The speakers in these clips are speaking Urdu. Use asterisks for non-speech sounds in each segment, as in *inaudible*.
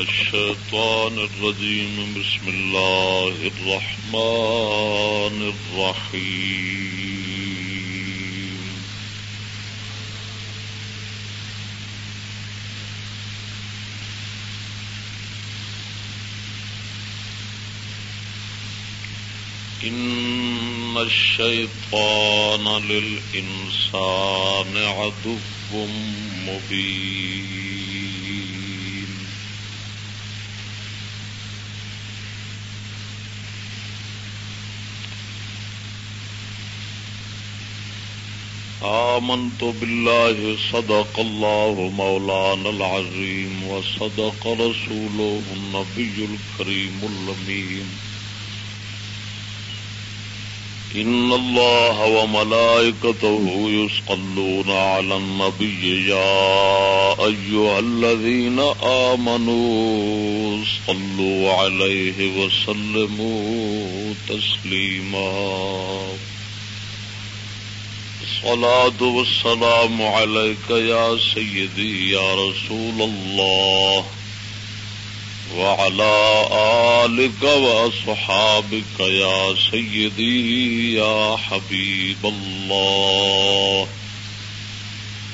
الشيطان الرجيم. بسم الله الرحمن الرحيم. إن الشيطان للإنسان عدو مبين. آمنت بالله صدق الله مولانا العظيم وصدق رسوله النبي الكريم اللمين إن الله وملائكته يسقلون على النبي يا أيها الذين آمنوا صلوا عليه وسلموا تسليما الصلاة والسلام عليك يا سيدي يا رسول الله وعلى آلك وأصحابك يا سيدي يا حبيب الله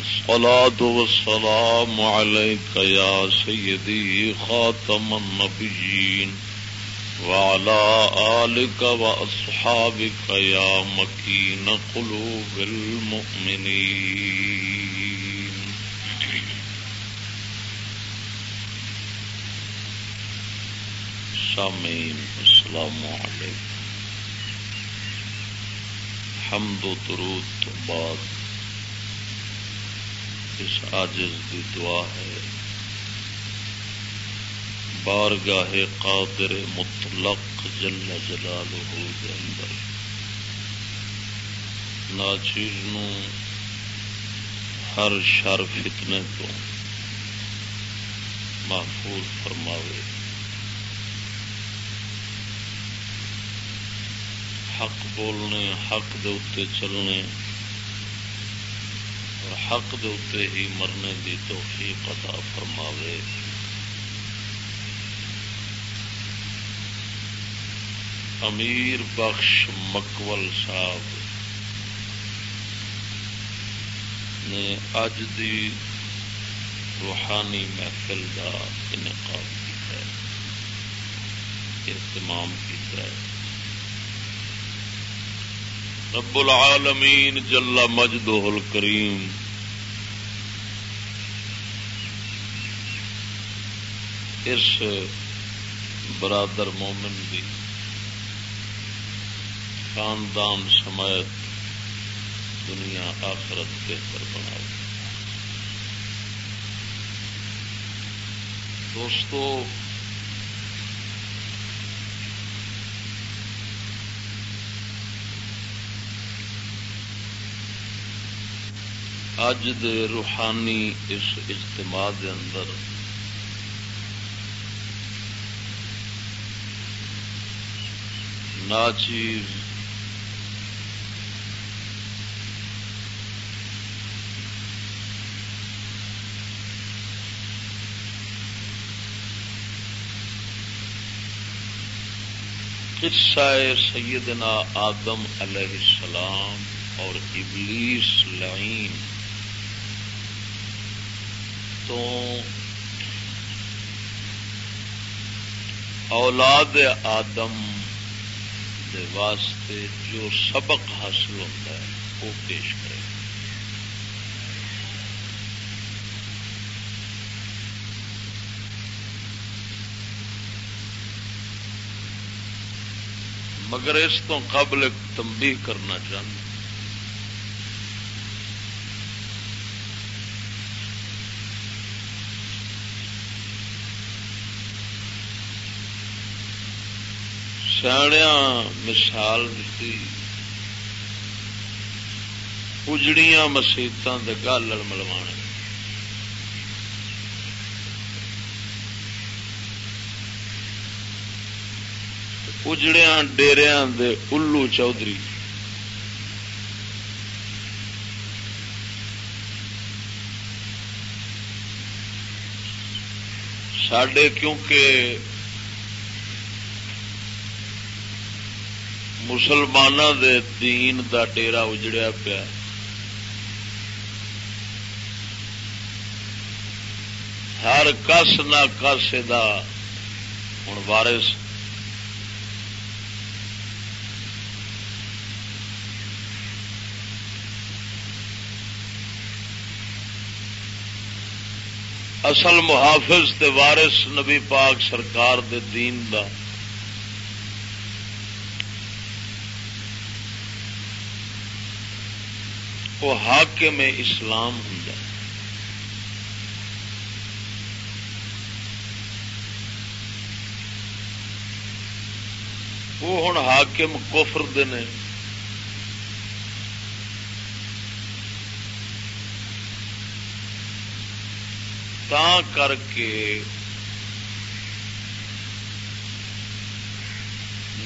الصلاة والسلام عليك يا سيدي خاتم النبيين وعلى آلك وأصحابك يا مكين قلوب المؤمنين. سامعین السلام علیکم. حمد و درود تو بعد. اس عاجز کی دعا ہے بارگاہ قادر مطلق جل جلالہ دے اندر۔ ناچیز نو ہر شر فتنے تو محفوظ فرماوے۔ حق بولنے، حق دے اتے چلنے اور حق دے اتے ہی مرنے دی توفیق عطا فرماوے۔ امیر بخش مکول صاحب نے اج دی روحانی محفل کا انعقاد کیا اہتمام کیا ہے۔ رب العالمین جل مجدہ الکریم اس برادر مومن بھی خاندان سمیت دنیا آخرت بہتر بنا دوستو، اج دے روحانی اس اجتماع دے اندر ناچیز قصہ سیدنا آدم علیہ السلام اور ابلیس لعین تو اولاد آدم دے واسطے جو سبق حاصل ہوتا ہے وہ پیش کرے مگر اس تو قبل تنبیہ کرنا چاہتا سیاح مثال دیتی۔ اجڑیاں مسیتوں کے گالڑ ملوا اجڑیا ڈیریا دے الو چودھری۔ سڈے کیونکہ مسلمانوں دے دین دا ڈیرا اجڑیا پیا، ہر کس نہ کس ہوں وارس اصل محافظ تے وارث نبی پاک سرکار دے دین دا۔ وہ حاکم اسلام ہوں وہ ہوں حاکم کوفر دے نے۔ تا کر کے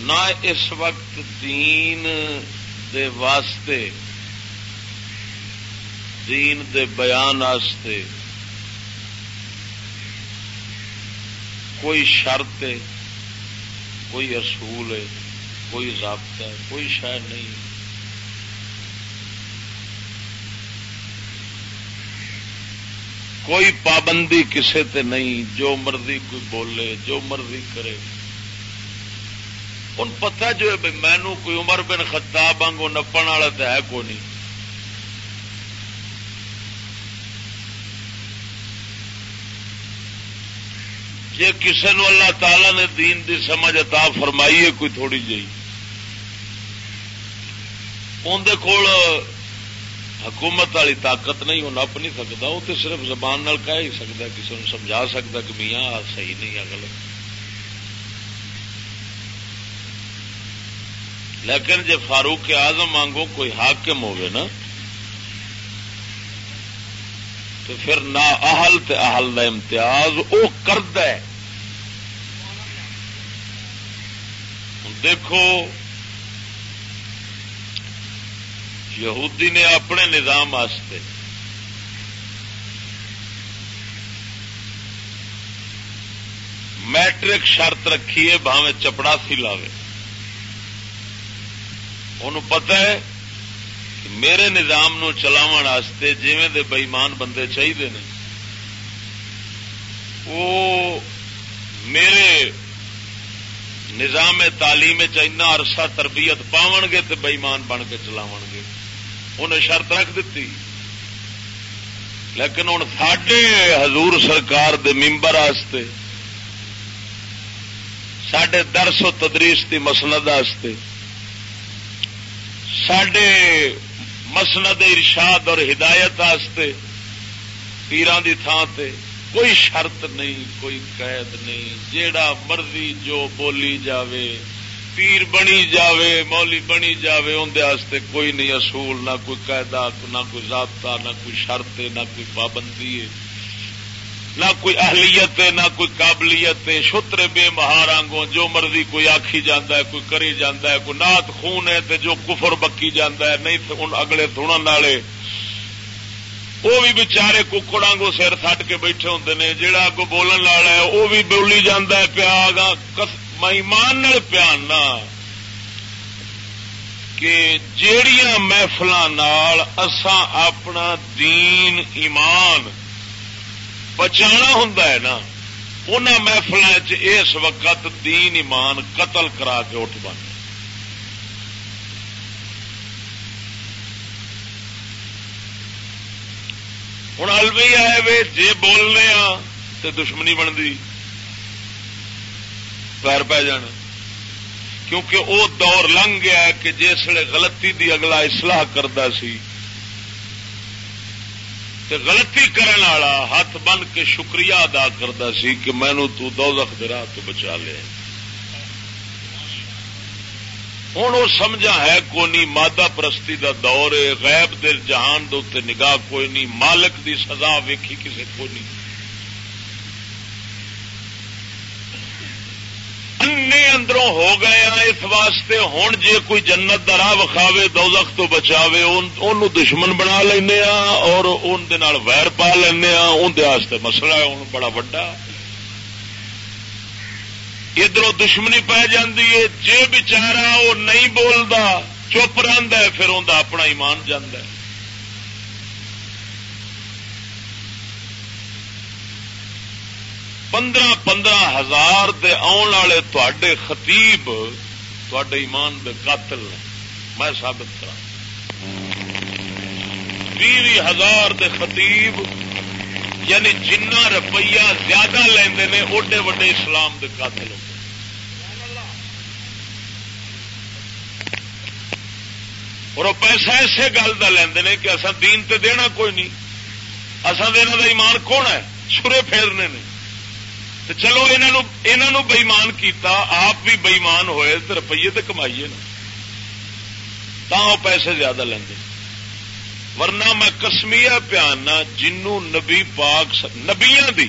نہ اس وقت دین دے واسطے دین دے بیان واسطے کوئی شرط ہے کوئی اصول ہے کوئی ضابطہ ہے کوئی شاید نہیں کوئی پابندی کسے تے نہیں، جو مرضی کوئی بولے، جو مرضی کرے۔ ان پتہ جو ہے مینو کوئی عمر بن خطاب آنگو نپن والا تو ہے کو نہیں۔ جی کسی نو اللہ تعالی نے دین دی سمجھ عطا فرمائی ہے، کوئی تھوڑی جی اندر کول حکومت والی طاقت نہیں، وہ نپ نہیں سکتا، وہ تو صرف زبان نال کہہ ہی سکتا کسی نے سمجھا سکتا کہ میاں صحیح نہیں اگل لیکن جی فاروق آزم وانگو کوئی حاکم ہوگی نا، تو پھر نہ اہل تے اہل کا امتیاز وہ کرد دیکھو یہودی نے اپنے نظام واسطے میٹرک شرط رکھی ہے بھاوے چپڑا سی لاوے۔ ان پتا ہے کہ میرے نظام نو چلاو جیویں دے بئیمان بندے چاہیے وہ میرے نظام تعلیم چنا عرصہ تربیت پاؤ گے تو بئیمان بن کے چلاو گے۔ انہیں شرط رکھ دیتی لیکن ہوں ساڈے حضور سرکار دے ممبر سڈے درس و تدریس کی مسند سڈے مسند ارشاد اور ہدایت پیران کی تھان سے کوئی شرط نہیں، کوئی قید نہیں، جیڑا مرضی جو بولی جاوے پیر بنی جاوے، مولی بنی جاوے اندر کوئی نہیں اصول، نہ کوئی قاعدہ نہ کوئی ضابطہ، نہ کوئی شرط نہ کوئی پابندی ہے، نہ کوئی اہلیت ہے، نہ کوئی قابلیت ہے شتر بے مہارانگوں جو مرضی کوئی آخی جانا ہے، کوئی کری جانا ہے، کوئی نات خون ہے تے جو کفر بکی جانا ہے، نہیں اگلے تھوڑا والے وہ بھی بچارے ککڑوں سر سٹ کے بیٹھے ہوں جہاں اگو بولن والا ہے، وہ بھی بولی جانا ہے پیا ایمان پیاننا کہ جیڑیاں محفل اپنا دین ایمان بچانا ہوں نا ان محفل اس وقت دین ایمان قتل کرا کے اٹھ بن۔ ہوں الوی آئے وے جی بولنے آ تو دشمنی بنتی پیر پی جان کیونکہ وہ دور لنگ گیا کہ جسے غلطی دی اگلا اصلاح کرتا سی۔ تے غلطی کرن والا ہاتھ بن کے شکریہ ادا کرتا سی کہ مینو تو دوزخ دے راہ تو بچا لیا۔ ہوں وہ سمجھا ہے کوئی نہیں مادہ پرستی دا دور ہے، غیب دل جہان دے نگاہ کوئی نہیں مالک دی سزا ویکھی کسی کو نہیں اندروں ہو گئے ہیں، اس واسطے ہوں جی کوئی جنت راہ وکھاوے، دوزخ تو بچاوے ان دشمن بنا لینا ہاں اور ان ویر پا لینا ہاں۔ اندر مسئلہ ہے بڑا ادھر دشمنی پی جاتی ہے بچارا وہ نہیں بولتا چپ رہا پھر انہیں اپنا ایمان جانا پندرہ پندرہ ہزار دے آن والے تے خطیب تے ایمان دے قاتل میں ثابت کرا بھی ہزار دے خطیب یعنی جنہ روپیہ زیادہ لیندے نے، اوڈے وڈے اسلام دے قاتل ہوتے اور وہ پیسہ اسی گل کا لیندے نے کہ اصا دین تے دینا کوئی نہیں۔ اصا دینا دا ایمان کون ہے؟ سورے پھیرنے نے۔ تو چلو انہوں بئیمان کیتا، آپ بھی بئیمان ہوئے تو روپیے تو کمائیے نا۔ تا وہ پیسے زیادہ لیندے ورنہ میں کسمیا پیانا جنو نبی پاک نبیا دی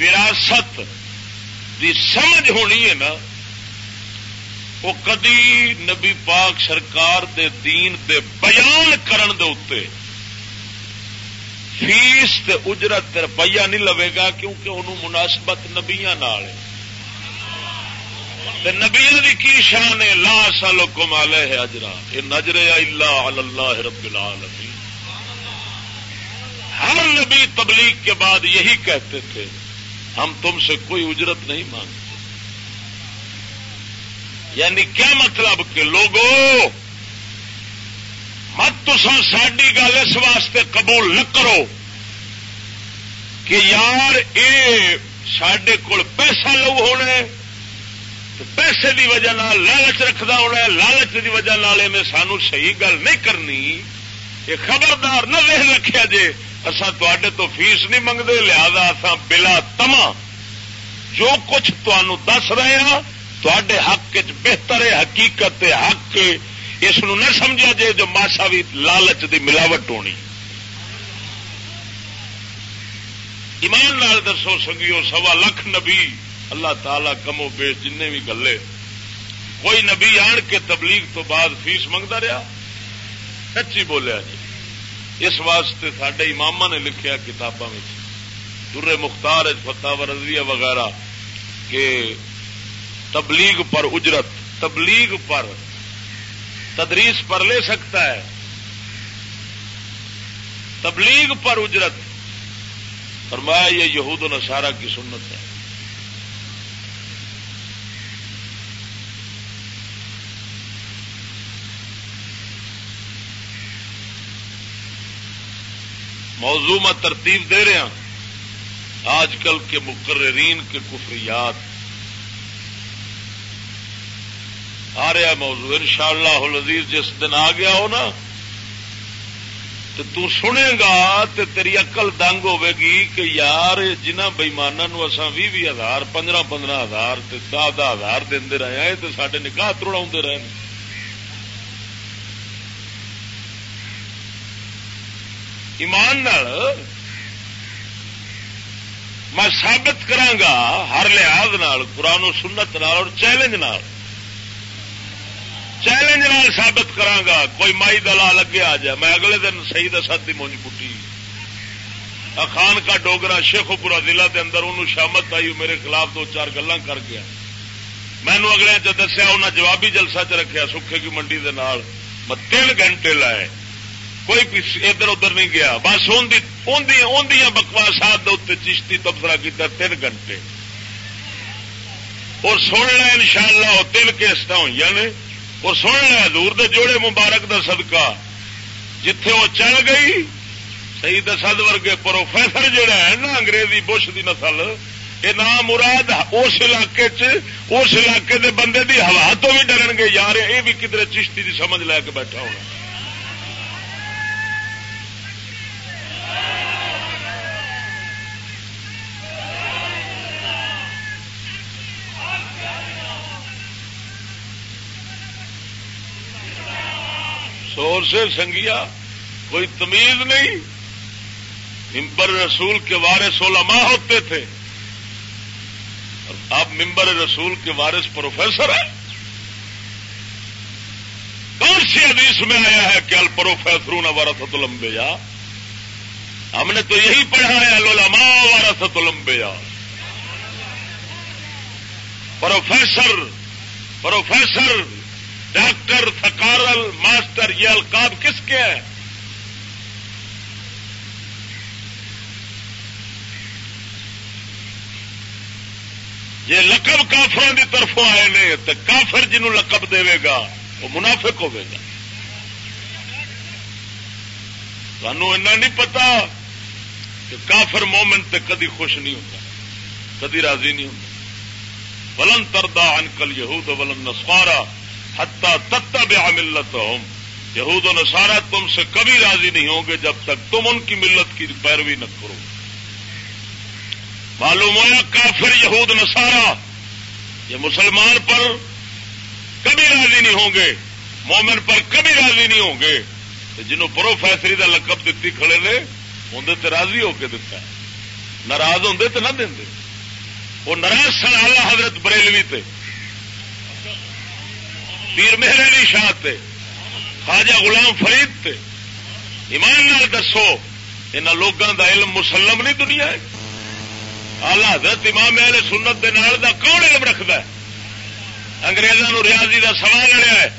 وراثت دی سمجھ ہونی ہے نا، وہ کدی نبی پاک سرکار دے دین دے بیان کرن دے اتے فیس تے اجرت روپیہ نہیں لوے گا کیونکہ انہوں مناسبت نبیا نبیا کی کی شان ہے؟ لا سالو کمالے ہے اجرا۔ یہ نجرے اللہ اللہ رب العالمین۔ ہر نبی تبلیغ کے بعد یہی کہتے تھے، ہم تم سے کوئی اجرت نہیں مانگتے۔ یعنی کیا مطلب کہ لوگوں مت تو ساری گل اس واسطے قبول نہ کرو کہ یار یہ سڈے کول پیسہ لو ہونا پیسے دی وجہ لالچ رکھدا ہونا لالچ دی وجہ انہیں سانو صحیح گل نہیں کرنی۔ یہ خبردار نہ ویس رکھا جے اصا تے تو فیس نہیں منگتے لہذا اصا بلا تما جو کچھ تمہوں دس رہے ہیں تے حق چ بہتر ہے، حقیقت حق اس نہ سمجھا جائے جو ماسا بھی لالچ دی ملاوٹ ہونی۔ ایمان نال دسو سنگیو، سوا لکھ نبی اللہ تعالی کمو بے جن بھی گلے۔ کوئی نبی آن کے تبلیغ تو بعد فیس منگتا رہا؟ سچی بولیا جی۔ اس واسطے سڈے امام نے لکھیا کتابوں میں در مختار فتح رضویہ وغیرہ کہ تبلیغ پر اجرت، تبلیغ پر تدریس پر لے سکتا ہے۔ تبلیغ پر اجرت۔ فرمایا، یہ یہود و نصارہ کی سنت ہے۔ موضوع میں ترتیب دے رہا آج کل کے مقررین کے کفریات۔ آ رہا موضوع ان شاء اللہ جس دن آ گیا ہو نا تو تو سنے گا تو تیری اقل دنگ ہوے گی کہ یار جنہ بئیمانوں اصا بھی ہزار، پندرہ پندرہ ہزار دہ دہ ہزار دے رہے ہیں تو سارے نکاح تروڑا رہے ہیں۔ ایمان میں سابت کرا ہر لحاظ قرآن و سنت نال اور چیلنج نال چیلنج نال ثابت کرا کوئی مائی دلا لگے آ جائے۔ میں اگلے دن صحیح دسا دی مونج پٹی۔ خان کا ڈوگرا شیخ پورا ضلع کے اندر انہوں شامت آئی، میرے خلاف دو چار گلا کر گیا۔ مینو اگلے چ دسیا انہیں جوابی جلسہ چ رکھا سکھے کی منڈی دے نال۔ میں تین گھنٹے لائے۔ کوئی ادھر ادھر نہیں گیا۔ بس اندیا بکواسات چشتی تبصرہ کیا تین گھنٹے۔ اور سن لیں ان شاء اللہ وہ تین کیسٹ ہوئی نے۔ اور سن لیا دور دے جوڑے مبارک دا صدقہ۔ جتھے وہ چل گئی سی دسد ورگے پروفیسر جہا ہے نا، انگریزی بش دی نسل یہ نام مراد اس علاقے اس علاقے دے بندے دی ہوا تو بھی ڈرن گے، یار یہ بھی کدھر چشتی دی سمجھ لے کے بیٹھا ہونا۔ سور سے سنگیا، کوئی تمیز نہیں۔ ممبر رسول کے وارث علماء ہوتے تھے۔ آپ ممبر رسول کے وارث پروفیسر ہیں؟ کون سی حدیث میں آیا ہے کہ ال پروفیسر وارثت لمبیا ہم نے تو یہی پڑھا ہے، العلماء وارثت لمبیا پروفیسر پروفیسر ڈاکٹر تھکارل ماسٹر یہ القاب کس کے ہیں؟ یہ لقب کافر کی طرفوں آئے نے تو کافر جنہوں لقب دے گا، وہ منافق ہوے گا۔ سانو نہیں پتا کہ کافر مومن تے کدی خوش نہیں ہوتا کدی راضی نہیں ہوتا ولن تردا انکل یہود ولن نسوارا ہتا تتا بیا ملت ہوم یہود و نسارا تم سے کبھی راضی نہیں ہوں گے جب تک تم ان کی ملت کی پیروی نہ کرو. معلوم ہوا کافر یہود نسارا یہ مسلمان پر کبھی راضی نہیں ہوں گے، مومن پر کبھی راضی نہیں ہوں گے۔ جنہوں پروفیسری کا لقب دیتی کھڑے نے اندر راضی ہو کے دتا ناراض ہوں تو نہ دیں وہ ناراض سن آلہ حضرت بریلوی تے۔ پیر مہر علی شاہ تے، خواجہ غلام فرید تے۔ ایمان نال دسو ان لوگوں دا علم مسلم نہیں دنیا ہے۔ آلہ حضرت امام اہل سنت دے نال دا کون علم رکھتا ہے؟ انگریزوں ریاضی دا سوال لڑیا ہے۔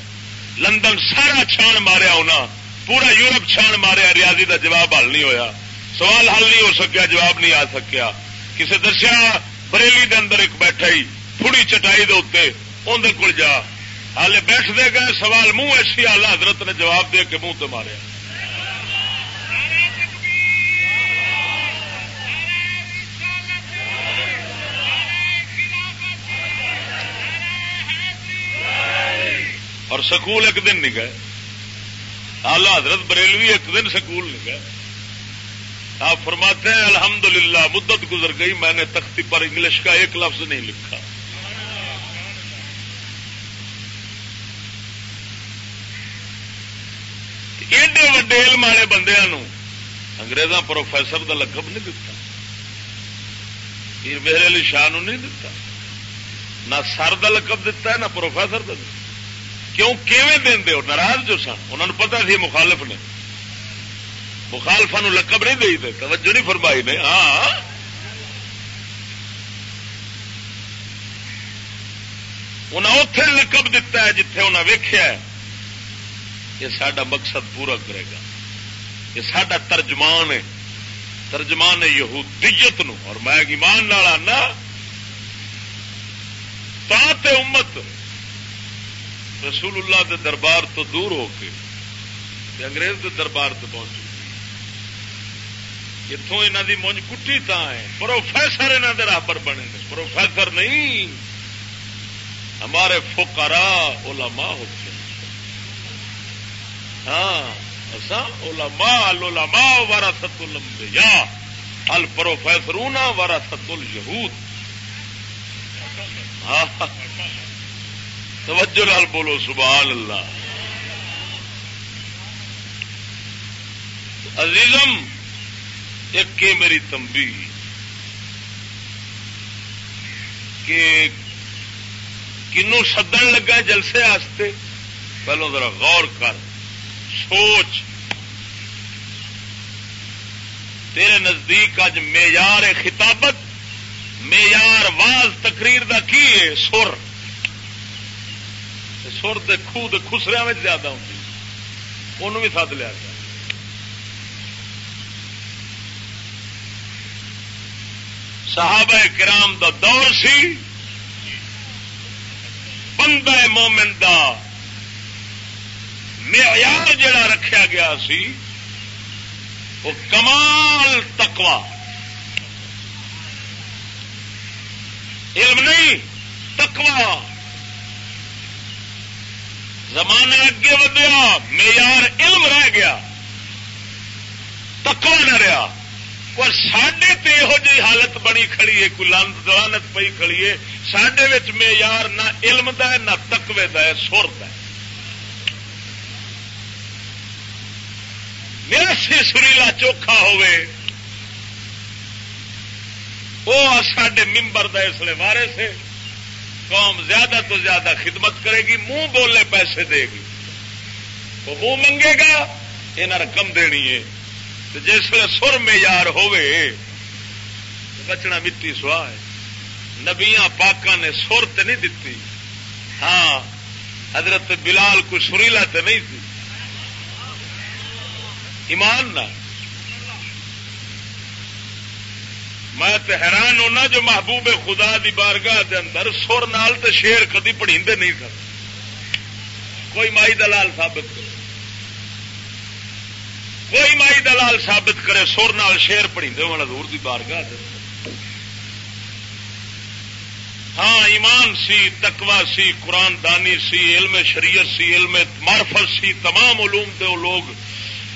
لندن سارا چھان ماریا انہاں، پورا یورپ چھان ماریا، ریاضی دا جواب حل نہیں ہویا۔ سوال حل نہیں ہو سکیا، جواب نہیں آ سکیا۔ کسی دسیا، بریلی دے اندر ایک بیٹھا ہی پوڑی چٹائی دے اندر کول جا۔ ہالے بیٹھ دے گئے، سوال منہ ایسی آلہ حضرت نے جواب دے کے منہ تو ماریا۔ اور سکول ایک دن نہیں گئے۔ آلہ حضرت بریلوی ایک دن سکول نہیں گئے۔ آپ فرماتے ہیں، الحمدللہ، مدت گزر گئی، میں نے تختی پر انگلش کا ایک لفظ نہیں لکھا۔ ایڈے وڈے علم والے بندیا اگریزاں پروفیسر کا لقب نہیں دتا۔ پیر میرے علی شاہ نہیں دتا۔ نہ سر کا لقب دتا ہے، نہ پروفیسر کا کیوں؟ کیویں دین دے ہو؟ ناراض جو سن۔ انہوں نے پتا سی مخالف نے۔ مخالفا لقب نہیں دے دے، توجہ نہیں فرمائی نے۔ ہاں۔ انہیں اتے لقب دتا ہے جتھے انہیں ویخیا ہے۔ یہ سڈا مقصد پورا کرے گا۔ یہ سڈا ترجمان ہے۔ ترجمان ہے یہودیت نو۔ اور میں ایمان آنا تا امت رسول اللہ دے دربار تو دور ہو کے انگریز دے دربار سے پہنچ اتوں یہاں کی مونج کٹی تا ہے۔ پروفیسر یہاں کے رابر بنے پروفیسر نہیں۔ ہمارے فکارا علماء ہوتے ہاں علماء، العلماء وارا الانبیاء، الپروفیسرون وارا ست الہود ہاں۔ توجہ لال بولو، سبحان اللہ۔ عزیزم، ایک میری تمبی کہ کنو سدن لگا جلسے آستے، پہلو ذرا غور کر۔ سوچ۔ تیرے نزدیک اج معیار خطابت، معیار واز تقریر دا کی ہے؟ سر۔ سر دے خوہ خسریا میں زیادہ ہوں انہوں بھی سد لیا۔ گیا صحابہ کرام دا دور سی۔ بندہ مومن دا معیار جڑا رکھا گیا سی، وہ کمال تکوا علم نہیں تکوا زمانہ اگے ودیا، معیار علم رہ گیا۔ تکوا نہ رہا۔ اور سڈے تو یہو جی حالت بنی کھڑی ہے، کوئی لانت دلانت پی کھڑی ہے سڈے معیار نہ علم دا ہے، نہ تکوے دا ہے، سر دا ہے۔ میرا سی سریلا چوکھا ہوئے وہ سڈے ممبر دا اس لیے وارے سے قوم زیادہ تو زیادہ خدمت کرے گی، منہ بولنے پیسے دے گی۔ وہ منہ منگے گا یہ رقم دینی ہے۔ جس ویل سر میں یار بچنا مٹی سوا ہے۔ نبیا پاکا نے سر تو نہیں دتی۔ ہاں حضرت بلال کوئی سریلا تو نہیں تھی ایمان نہ۔ میں تو حیران ہونا جو محبوب خدا دی بارگاہ دے اندر سر نال تو شیر کدی پڑھی نہیں سن۔ کوئی مائی دلال ثابت کرے۔ کوئی مائی دلال ثابت کرے سر نال شیر پڑھی حضور دی بارگاہ دے ہاں ایمان سی تکوا سی، قرآن دانی سی، علم شریعت سی، علم معرفت سی، تمام علوم دے لوگ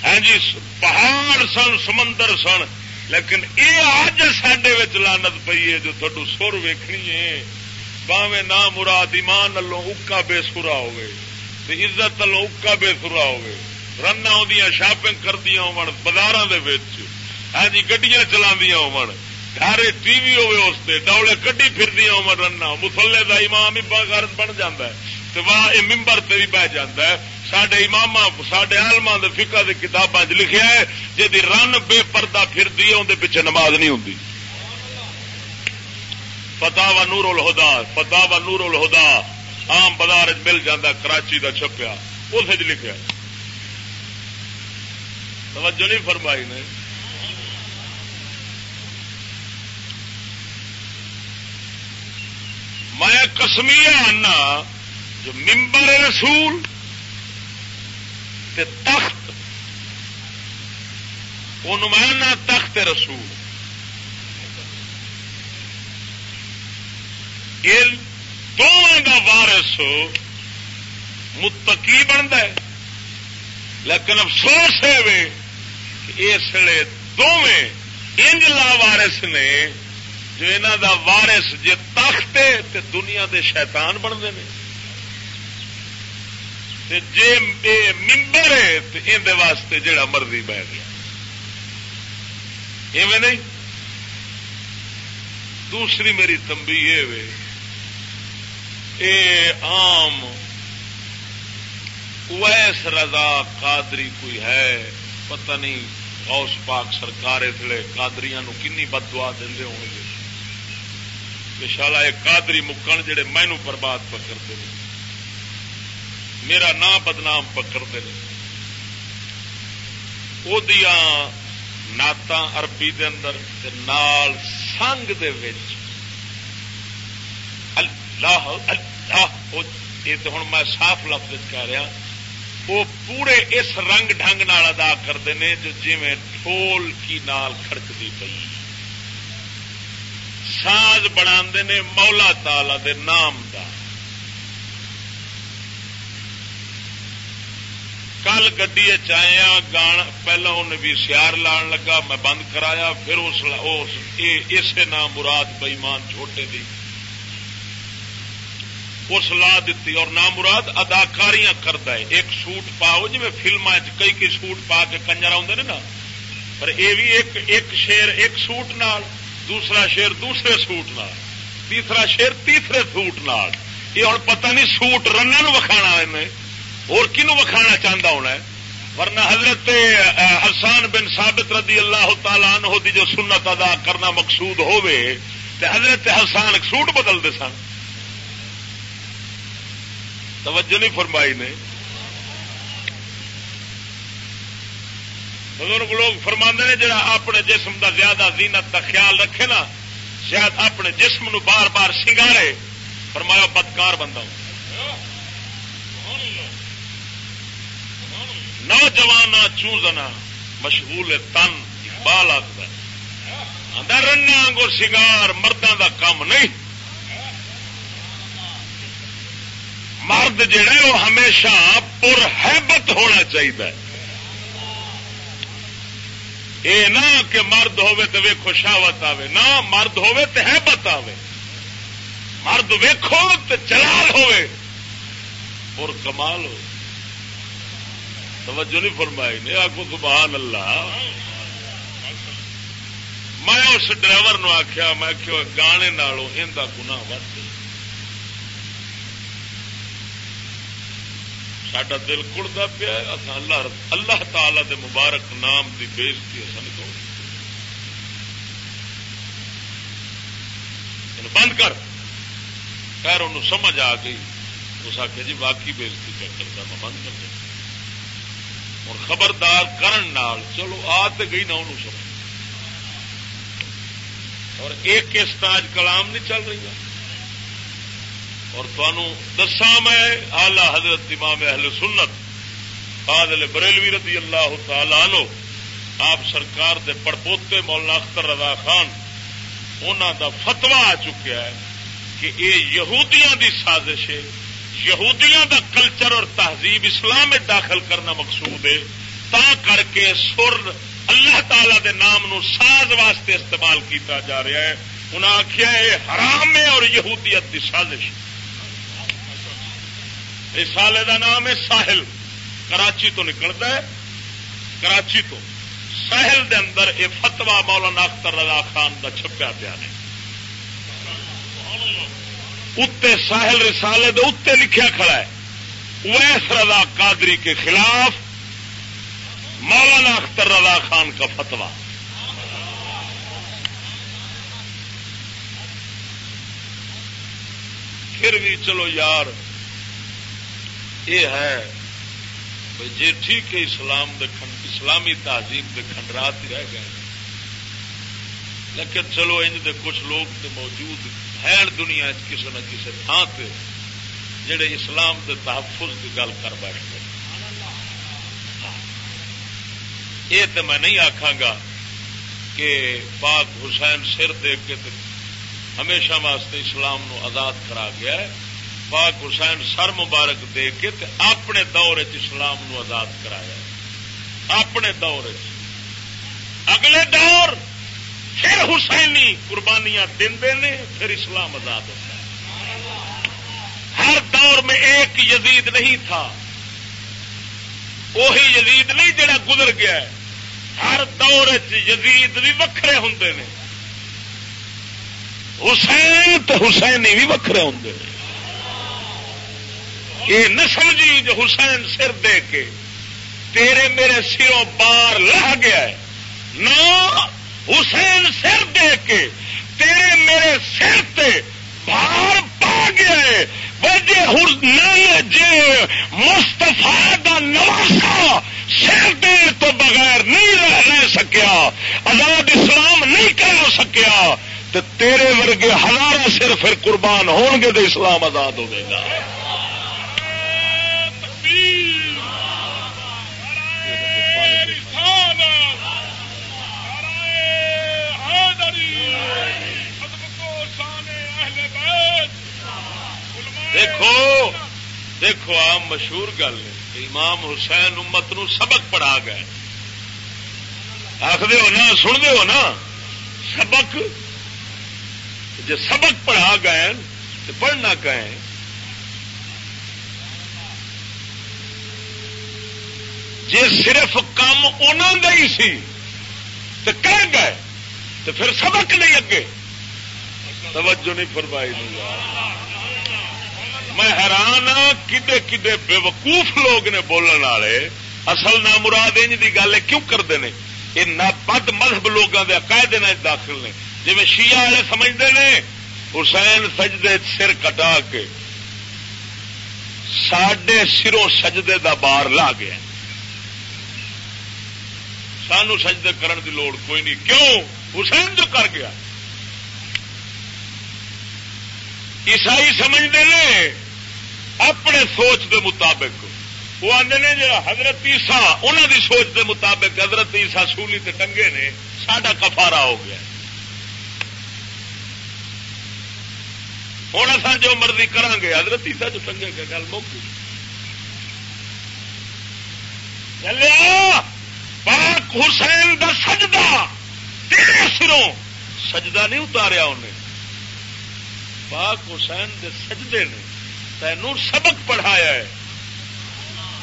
ہیں جی پہاڑ سن، سمندر سن، لیکن یہ اج سڈے لانت پی ہے جو تھوڑا سر ویکنی ہے۔ باوے نہ مراد ایمان لو اکا بے سورا ہوگی عزت لو اکا بے سورا ہوگی رن آدی شاپنگ کردیا ہو بازار ہاں جی گڈیاں چلا ہو گھر ٹی وی ہوے اس سے ڈولے کڈی پھر ہو رنا مسلے کا امام گرد بن جا واہ یہ ممبر سے بھی بہ جا سڈے امام سڈے آلما فکا کی کتابیں لکھا ہے جی رن بے پردہ پھر اندر پیچھے نماز نہیں ہوں پتا وا نور الہدا پتا وا نور الہدا آم بازار مل جاتا کراچی کا چھپیا۔ اس لکھا توجہ نہیں فرمائی نے۔ میں کسمیا آنا جو ممبر رسول تے تخت میں تخت رسول۔ یہ دونوں کا وارس متقی بنتا ہے۔ لیکن افسوس ہے اس لیے دونیں انج لا وارس نے جو انہوں دا وارس جی تخت تے دنیا دے شیطان بنتے ہیں۔ جی ممبر ہے تو اندر واسطے جڑا مرضی بہ گیا ایویں نہیں؟ دوسری میری تمبی یہ اے عام ویس رضا قادری کوئی ہے؟ پتہ نہیں، غوث پاک سرکار اسلے قادریاں نو کنی بد دعا دے ہو گے شالا یہ قادری مکن جڑے مینو برباد پکڑتے ہیں۔ میرا نام بدنام پکڑتے ہیں وہ نعت عربی دے اندر نال سنگ دے وچ۔ اللہ اللہ یہ تو ہوں میں صاف لفظ کہہ رہا۔ وہ پورے اس رنگ ڈھنگ نال ادا کرتے ہیں جو جی ٹھول کی نال کھڑکتی پی ساز بنا مولا تالا دے نام دا۔ کل گڈی چیا ہاں، گان پہلا انہیں بھی سیار لان لگا، میں بند کرایا، پھر اس اسے نام مراد بئیمان چھوٹے دی۔ اس لا دیتی اور نام مراد اداکاریاں کرتا ہے۔ ایک سوٹ پاؤ جی فلم کئی کئی سوٹ پا کے کنجر آدھے نا۔ پر یہ بھی ایک ایک شیر ایک سوٹ نال، دوسرا شیر دوسرے سوٹ نال، تیسرا شیر تیسرے سوٹ نال۔ یہ ہوں پتہ نہیں سوٹ رنگ وکھانا اور کنو وکھانا چاہتا ہونا ہے؟ ورنہ حضرت حسان بن ثابت رضی اللہ تعالیٰ عنہ دی جو سنت ادا کرنا مقصود ہوئے تے حضرت حسان سوٹ بدلتے سن۔ توجہ نہیں فرمائی نے؟ بزرگ لوگ فرما نے، جڑا اپنے جسم دا زیادہ زینت دا خیال رکھے نا شاید اپنے جسم نو بار بار سنگارے، فرمایا بدکار بندہ ہوں۔ نوجوان چوزنا مشغول تن، اقبال آخر رنا گو سنگار مردوں کا کام نہیں۔ مرد جڑے وہ ہمیشہ پور ہیبت ہونا چاہیے یہ نہ کہ مرد ہوے تو ویکو شاوت آئے نہ مرد ہوے تو ہیبت آئے مرد ویکو تو جلال ہوے اور کمال ہو توجہ نہیں فرمائی نے آگو سبحان اللہ۔ میں اس ڈرائیور نو آخیا میں گانے نالوں ان کا گنا ود سڈا دل کڑتا پیا اللہ اللہ تعالی دے مبارک نام کی بےزتی اصل کو بند کر۔ خیر ان سمجھ آ گئی۔ اس آخیا جی واقعی بےزتی کیا کرتا میں بند کر دیا۔ اور خبردار کرن نال چلو آ تو گئی نہ انہوں سمجھ اور ایک قسط آج کلام نہیں چل رہی اور تمہوں دسا میں آلہ حضرت امام اہل سنت فاضل بریلوی رضی اللہ تعالی عنہ آپ سرکار دے پڑپوتے مولانا اختر رضا خان انہوں دا فتوا آ چکیا ہے کہ یہ یہودیاں دی سازش ہے یہودیاں دا کلچر اور تہذیب اسلام میں داخل کرنا مقصود ہے، تا کر کے سر اللہ تعالی دے نام نو ساز واسطے استعمال کیتا جا رہا ہے۔ انہیں آخیا یہ حرام ہے اور یہودیت دی سازش۔ رسالے دا نام ہے ساحل۔ کراچی تو نکلتا ہے۔ کراچی تو۔ ساحل دے اندر یہ فتوا مولانا اختر رضا خان دا چھپیا پیا نے۔ اتنے ساحل رسالے دے اتنے لکھیا کھڑا ہے۔ ویس رضا قادری کے خلاف مولانا اختر رضا خان کا فتوا پھر بھی چلو یار، یہ ہے جی ٹھیک ہے اسلام دے اسلامی تہذیب کے کھنڈرات ہی رہ گئے۔ لیکن چلو انج دے کچھ لوگ تے موجود ہیں دنیا کسی نہ کسی تھان سے جڑے اسلام کے تحفظ کی گل کر بیٹھ گئے یہ تو میں نہیں آخا گا کہ پاک حسین سر دے کے ہمیشہ واسطے اسلام نو آزاد کرا گیا ہے۔ پاک حسین سر مبارک دے کے اپنے دور اسلام نو آزاد کرایا اپنے دور اگلے دور پھر حسینی قربانیاں دے نے، پھر اسلام آزاد ہوتا ہے۔ ہر دور میں ایک یزید نہیں تھا۔ وہی یزید نہیں جڑا گزر گیا ہے۔ ہر دور یزید بھی وکھرے ہوں نے۔ حسین تو حسینی بھی وکھرے ہوں یہ نہ سمجھی جو حسین سر دے کے تیرے میرے سروں بار لہ گیا ہے۔ نہ حسین سر دے کے تیرے میرے سر تے بار پا گیا ہے۔ جی مستفا کا نواسا سر دے تو بغیر نہیں رہ سکیا، آزاد اسلام نہیں کرا سکیا تو تیرے ورگے ہزار سر پھر قربان ہون گے تو اسلام آزاد ہوگا دیکھو دیکھو آم مشہور گل ہے امام حسین امت نو سبق پڑھا گئے آخر ہو نا سن ہو نا، سبق جی سبق پڑھا گئے تو پڑھنا کہیں جی صرف کام انہوں کا ہی سی تو کہہ گئے تو پھر سبق نہیں اگے۔ توجہ نہیں فرمائی۔ نہیں میں حیران ہاں کدے کدے بے وقوف لوگ نے بولن والے۔ اصل نہ مراد انج کی گل کیوں کرتے ہیں یہ نہ بد مذہب لوگوں کے عقائدے داخل نے۔ جی شیعہ والے سمجھتے ہیں حسین سجدے سر کٹا کے سڈے سروں سجدے دا بار لا گیا۔ سانو سجدے کرن دی لوڑ کوئی نہیں۔ کیوں؟ حسین جو کر گیا۔ عیسائی سمجھتے ہیں، اپنے سوچ دے مطابق۔ وہ آدھے نے جا حضرت عیسا انہوں دی سوچ دے مطابق حضرت عیسا سولی تے ٹنگے نے سڈا کفارا ہو گیا۔ ہوں اصا جو مرضی کریں گے، حضرت عیسا جو ٹنگے گا گل موقع۔ چلیا پاک حسین دا سجدہ تیرے سروں۔ سجدہ نہیں اتاریا انہیں۔ پاک حسین دے سجدے نے تینوں سبق پڑھایا ہے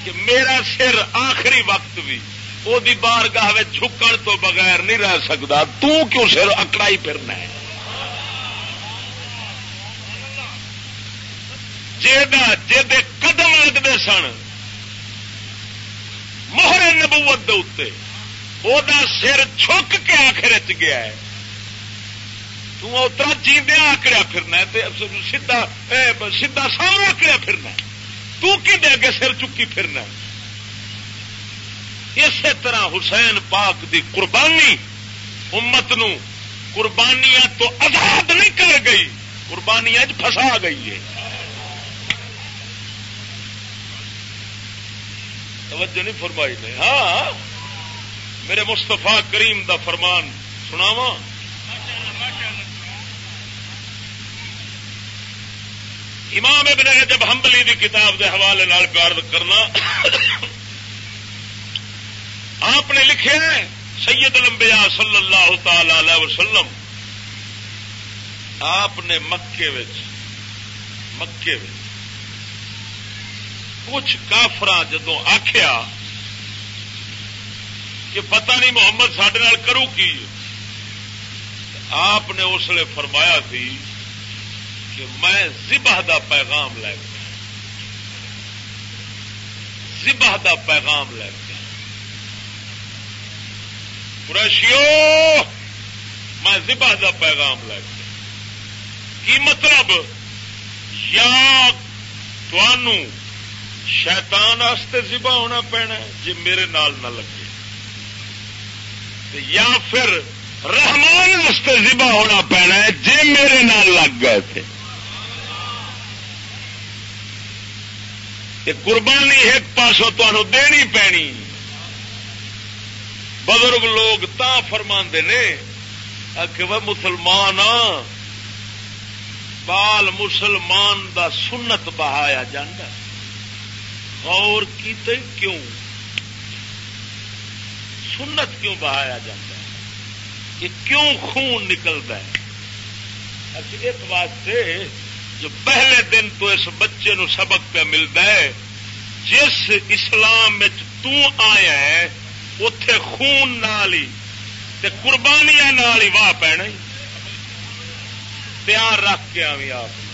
کہ میرا سر آخری وقت بھی وہ بار گاہ جھکن تو بغیر نہیں رہ سکتا کیوں سر اکڑائی پھرنا ہے؟ جے قدم لگتے سن موہر نبوت دے سر چھک کے آخر چ گیا ہے۔ ترا جیندیا آکڑیا پھرنا سیدا سیدا سامنے آکڑیا پھرنا تو اگے سر چکی پھرنا اسی طرح حسین پاک دی قربانی امت نو قربانیاں تو آزاد نہیں کر گئی قربانیاں پھسا گئی ہے توجہ نہیں فرمائی نے ہاں میرے مستفا کریم دا فرمان سناواں امام ابن جب ہمبلی دی کتاب دے حوالے نال پیار کرنا۔ آپ نے لکھے سید الانبیاء صلی اللہ تعالی علیہ وسلم۔ آپ نے مکے وچ مکے وچ۔ کچھ کافر جدو آخیا کہ پتہ نہیں محمد سڈے کرو کی۔ آپ نے اس لیے فرمایا تھی کہ میں زبہ دا پیغام لے گیا زبہ دا پیغام لے گیا قریشیو، میں زبہ دا پیغام لے گیا کی مطلب؟ یا شیطان واسطے زبا ہونا پینا جی میرے نال نہ لگے۔ یا پھر رحمان واسطے ہونا پینا جی میرے نال لگ گئے تھے۔ قربانی ایک پاسوں تمہوں دینی پینی۔ بزرگ لوگ تا فرما نے کہ وہ مسلمان بال مسلمان دا سنت بہایا جانا غور کیتے کیوں؟ سنت کیوں بہایا جاتا ہے؟ کیوں خون نکلتا ہے؟ اس واسطے جو پہلے دن تو اس بچے نو سبق پہ ملتا ہے، جس اسلام آیا ہے اتے خون نال ہی قربانیاں نال ہی واہ پینا پیار رکھ کے آئی آپ۔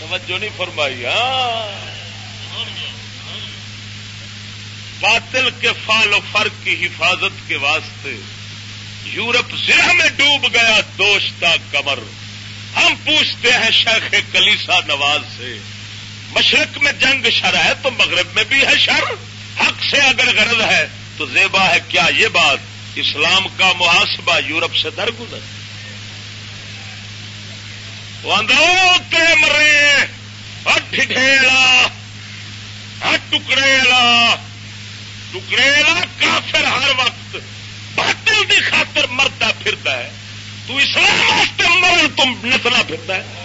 توجہ نہیں فرمائی ہاں۔ باطل کے فال و فرق کی حفاظت کے واسطے یورپ ضلع میں ڈوب گیا دوشتا کمر۔ ہم پوچھتے ہیں شیخ کلیسا نواز سے، مشرق میں جنگ شر ہے تو مغرب میں بھی ہے شر؟ حق سے اگر غرض ہے تو زیبا ہے کیا یہ بات؟ اسلام کا محاسبہ یورپ سے درگزر۔ مرے ڈھیلا ہاں ٹکڑے ٹکڑے کافر ہر وقت باطل کی خاطر مرتا پھرتا ہے۔ تو اسلام واسطے مرن تم نسنا پھرتا ہے۔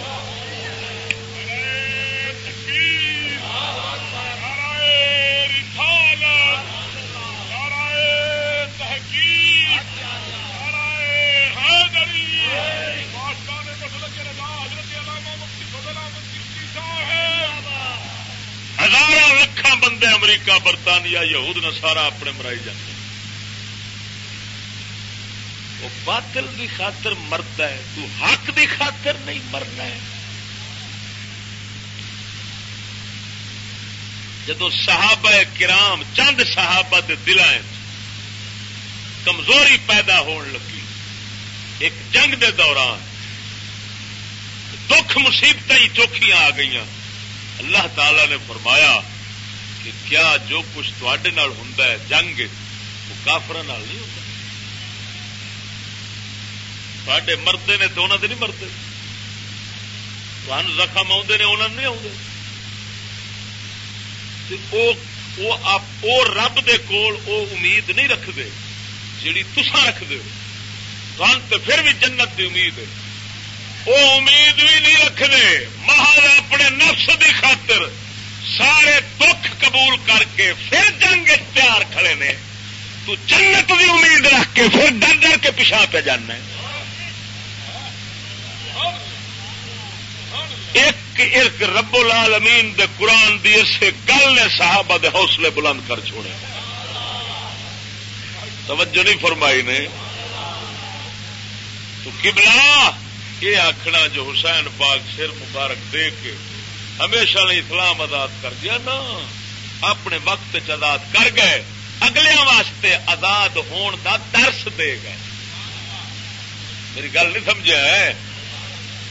ہزار لکھان بندے امریکہ، برطانیہ، یہود نے سارا اپنے مرائی جاتے وہ باطل کی خاطر مرتا ہے، تو حق کی خاطر نہیں مرنا ہے۔ جدو صحابہ کرام، چند صحابہ دے دلائیں کمزوری پیدا ہون لگی، ایک جنگ دے دوران دکھ مصیبت ہی چوکھیاں آ گئی اللہ تعالی نے فرمایا کہ کیا جو کچھ تڈے ہوں جنگ، وہ کافر نہیں ہوتا تے نے تو انہوں نے نہیں مرتے زخم آتے نے انہوں نہیں آتے رب دے کول او امید نہیں رکھتے جیڑی تسا رکھ دو پھر بھی جنت دی امید ہے وہ امید بھی نہیں رکھتے محل اپنے نفس دی خاطر سارے دکھ قبول کر کے پھر جنگ تیار کھڑے نے تو جنت بھی امید رکھ کے پھر ڈر ڈر کے پیچھا پہ جانا ایک ایک رب لال دے قرآن دی اسے گل نے صحابہ دے حوصلے بلند کر چھوڑے۔ توجہ نہیں فرمائی نے۔ تو کبلا یہ آخنا جو حسین پاک سر مبارک دے کے ہمیشہ نہیں اسلام آزاد کر دیا نا، اپنے وقت آزاد کر گئے اگلے واسطے آزاد ہون دا درس دے گئے۔ میری گل نہیں سمجھا ہے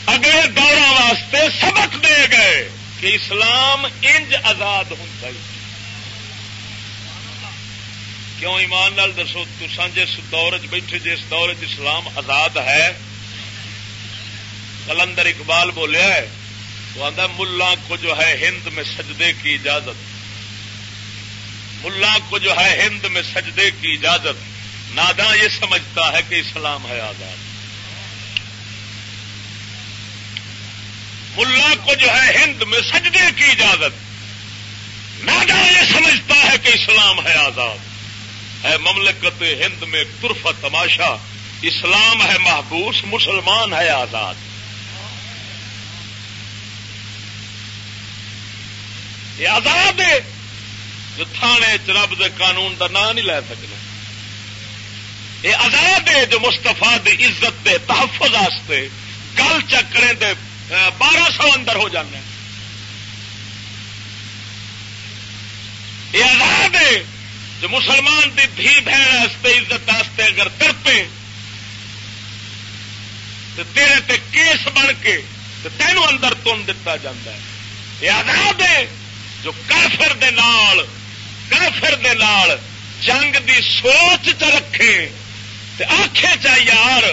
اگلے دور واسطے سبق دے گئے کہ اسلام انج آزاد ہوتا کیوں ایمان نال دسو تسان جس دور چ بیٹھے، جس دور چ اسلام آزاد ہے، کلندر اقبال بولیا ہے، وہ آدھا ملا کو جو ہے ہند میں سجدے کی اجازت۔ ملا کو جو ہے ہند میں سجدے کی اجازت۔ نادا یہ سمجھتا ہے کہ اسلام ہے آزاد۔ ملا کو جو ہے ہند میں سجدے کی اجازت۔ نادا یہ سمجھتا ہے کہ اسلام ہے آزاد۔ ہے مملکت ہند میں ترفا تماشا۔ اسلام ہے محبوس، مسلمان ہے آزاد۔ یہ آزاد ہے جو تھانے چرب دے قانون دا نام نہیں لے سکنا یہ آزاد ہے جو مستفا دی عزت دے تحفظ آستے گل چکرے دے بارہ سو اندر ہو جانا یہ آزاد ہے جو مسلمان دی دھی بہن عزت آستے اگر ترپے تو تیرے تے کیس بن کے تینوں اندر تن دتا جاتا ہے۔ یہ آزاد ہے جو کافر دے نال، کافر دے نال جنگ دی سوچ چ رکھے آخے چاہ یار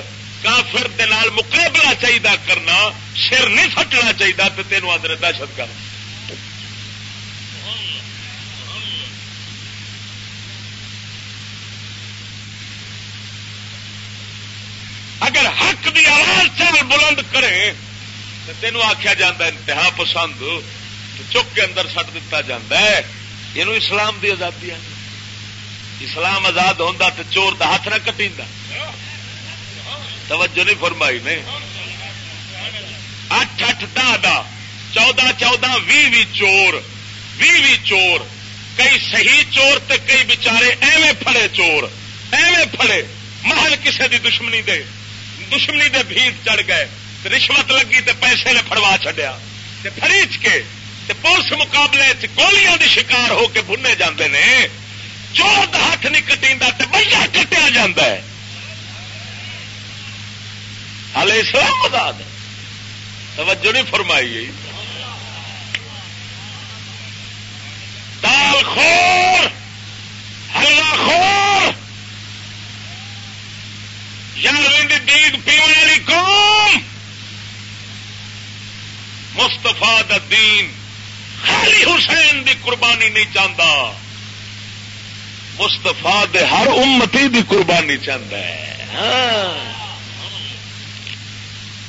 کافر دے نال مقابلہ چاہیے کرنا، سر نہیں فٹنا چاہیے تو تینوں آدر دہشت کر اگر حق دی آواز چال بلند کرے تو تینوں آخیا جا انتہا پسند چک کے اندر سٹ دتا ہے۔ یہ اسلام دی آزادی ہے۔ اسلام آزاد ہوتا تو چور دا ہاتھ نہ کٹی توجہ نہیں فرمائی نے۔ اٹھ اٹھ دہ چودہ چودہ بھی بھی چور۔ بھی بھی چور۔ کئی صحیح چور تے کئی بچارے ایویں پھڑے چور۔ ایویں پھڑے۔ محل کسے دی دشمنی دے۔ دشمنی دے بھیت چڑھ گئے۔ رشوت لگی تے پیسے نے فڑوا چڈیا فریچ کے پولیس مقابلے گولیاں دی شکار ہو کے بننے جاندے نے۔ چور ہاتھ نہیں کٹی بڑا کٹیا جا ہال اسلام آزاد توجہ نہیں فرمائی دال خور ہلوا خور۔ یارویں دیگ پینے والی قوم۔ مستفا دین خالی حسین دی قربانی نہیں چاہتا مستفا دے ہر امتی دی قربانی چاہتا ہے۔ ہاں۔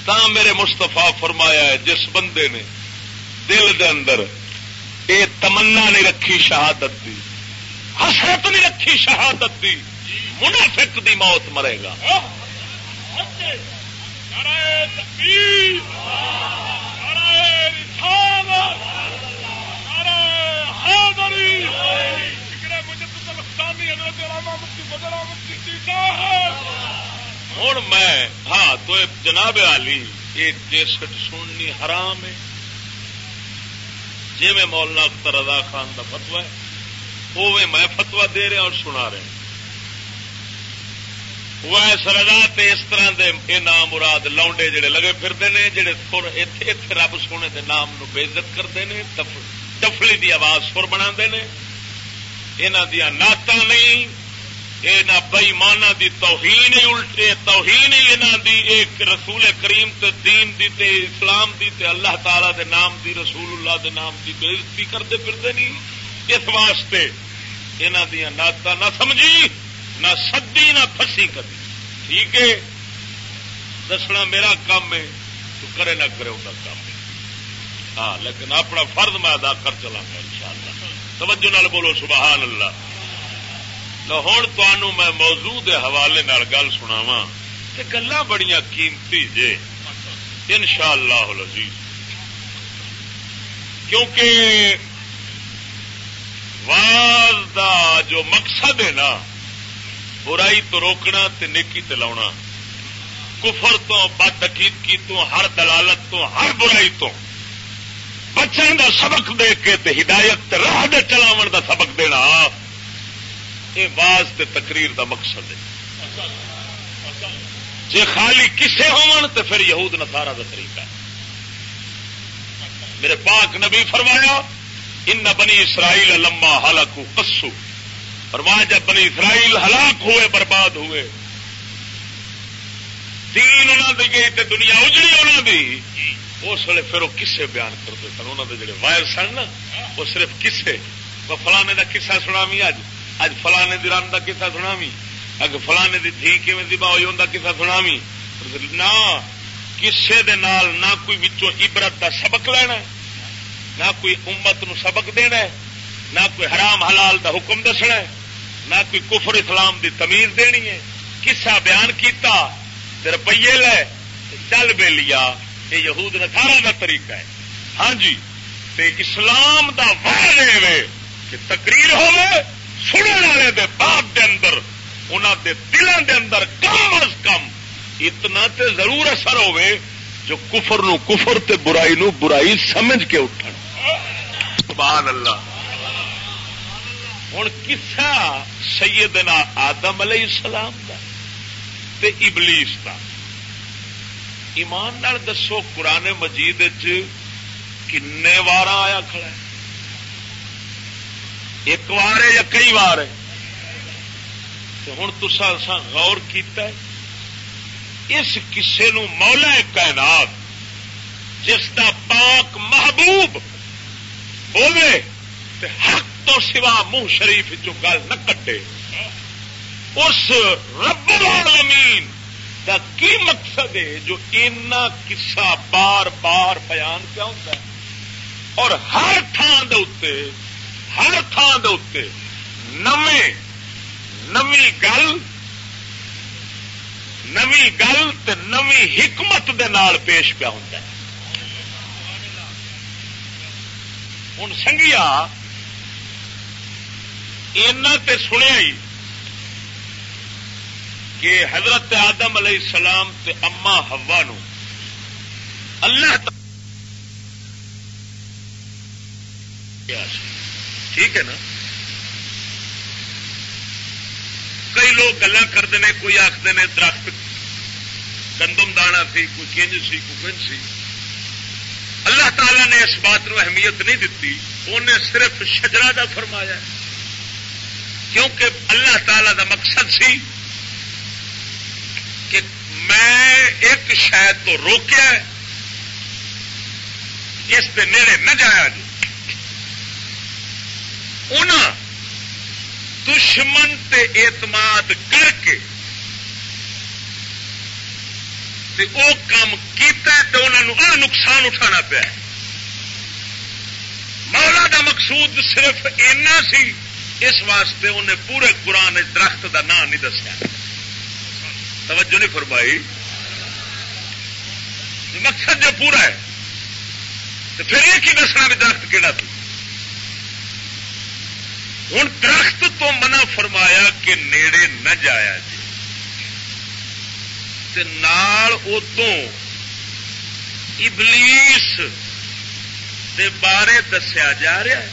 تا میرے مستفا فرمایا ہے، جس بندے نے دل دے اندر اے تمنا نہیں رکھی شہادت دی، حسرت نہیں رکھی شہادت دی، منافق دی موت مرے گا۔ ہوں میں ہاں تو جناب علی یہ کیسٹ سننی حرام ہے۔ جی میں مولانا اختر رضا خان کا فتوا ہے، وہ میں فتوا دے رہا اور سنا رہا وہ رضا اس طرح دے یہ نام مراد لاؤنڈے جڑے لگے پھرتے ہیں، جڑے سر اتے رب سونے دے نام نو بےزت کرتے ہیں ڈفلی دی آواز سر بنا یہاں دیا نعت نہیں یہ نہ بئیمانہ دی توہین ہی الٹے، توہین یہاں دی، ایک رسول کریم تے دین دی تے اسلام دی تے اللہ تعالی دے نام دی، رسول اللہ دے نام دی بےزتی کرتے پھرتے نہیں۔ اس واسطے یہاں دیا نعت نہ سمجھی، نہ سدی، نہ پسی کبھی ٹھیک ہے؟ دسنا میرا کام ہے، تو کرے نہ کرے ان کام ہے۔ ہاں لیکن اپنا فرد میں ادا کر چلا گا ان شاء اللہ توجہ نال بولو، سبحان اللہ۔ ہوں تمہوں میں موضوع دے حوالے گل سناوا گلا بڑی قیمتی جے ان شاء اللہ کیونکہ واز دا جو مقصد ہے نا برائی تو روکنا تے نیکی تے لاؤنا کفر تو بد عقیدگی تو ہر دلالت تو ہر برائی تو بچوں دا سبق دے کے تے ہدایت راہ دے چلاو دا سبق دینا یہ واز تے تقریر دا مقصد ہے۔ جی خالی کسے تو پھر یہود نسارا کا طریقہ ہے۔ میرے پاک نبی فرمایا ان بنی اسرائیل لما ہلاک کسو فرمایا، جب بنی اسرائیل ہلاک ہوئے، برباد ہوئے۔ تین انہوں نے گئی تے دنیا اجڑی انہوں دی۔ اس ویلے پھر وہ کسے بیان کرتے سن انہوں نے جڑے وائر سن نا، وہ صرف کسے۔ فلانے کا کسا سنا بھی اج اج فلانے دی رن کا کسا سنا بھی اگ فلانے دی تھی کیون دبا ہوئی ان کا کسا سنا بھی نہ کسے دے نال نہ کوئی وچوں عبرت دا سبق لینا نہ کوئی امت نو سبق دینا نہ کوئی حرام حلال دا حکم دسنا نہ کوئی کفر اسلام دی تمیز دینی ہے۔ کسا بیان کیتا، تے روپیے لے چل بے لیا یہ یہود نسارا کا طریقہ ہے۔ ہاں جی تے اسلام دا وے کہ تقریر ہوے سننے والے دے باپ دے اندر انہوں دے دلوں دے اندر کم از کم اتنا تے ضرور اثر ہوے جو کفر نو کفر تے برائی نو برائی سمجھ کے اٹھن۔ سبحان اللہ۔ ہوں کسا سیدنا آدم علیہ السلام کا تے ابلیس کا ایمان نال دسو، قرآن مجید کن وار آیا کھڑا ہے۔ ایک وار ہے یا کئی وار ہے؟ ہوں تسا غور کیتا ہے، اس کسے نو مولا کائنات، جس دا پاک محبوب بولے حق تو سوا منہ شریف چ گل نہ کٹے۔ اس رب العالمین کا کی مقصد ہے جو اینا قصہ بار بار بیان کیا ہوتا ہے؟ اور ہر تھان دے ہر تھان دے نمی نمی گل نمی گل تے نمی حکمت دے نال پیش پیا ہوتا ہے۔ ہوں سنگیا، اینا تے سنیا ہی کہ حضرت آدم علیہ السلام تے اما ہوا نو اللہ تعالی ٹھیک ہے نا؟ کئی لوگ گلا کرتے ہیں کوئی آخر نے، درخت گندم دانا سی، کوئی کنج سی، کوئی کنج سی۔ اللہ تعالی نے اس بات کو اہمیت نہیں دیتی انہیں صرف شجرا کا فرمایا کیونکہ اللہ تعالی دا مقصد سی کہ میں ایک شاید تو روکیا اس کے نیڑے نہ جایا جی ان دشمن تے اعتماد کر کے وہ کام کیتا تو انہوں آ نقصان اٹھانا پیا مولا دا مقصود صرف اینا سی، اس واسطے انہیں پورے قرآن درخت دا نام نہیں دسیا۔ توجہ نہیں فرمائی؟ مقصد جو پورا ہے تو پھر ایک ہی دسنا بھی درخت کہڑا تھی ہوں درخت تو منع فرمایا کہ نیڑے نہ جایا جی ادو ابلیس دے بارے دسیا جا رہا ہے۔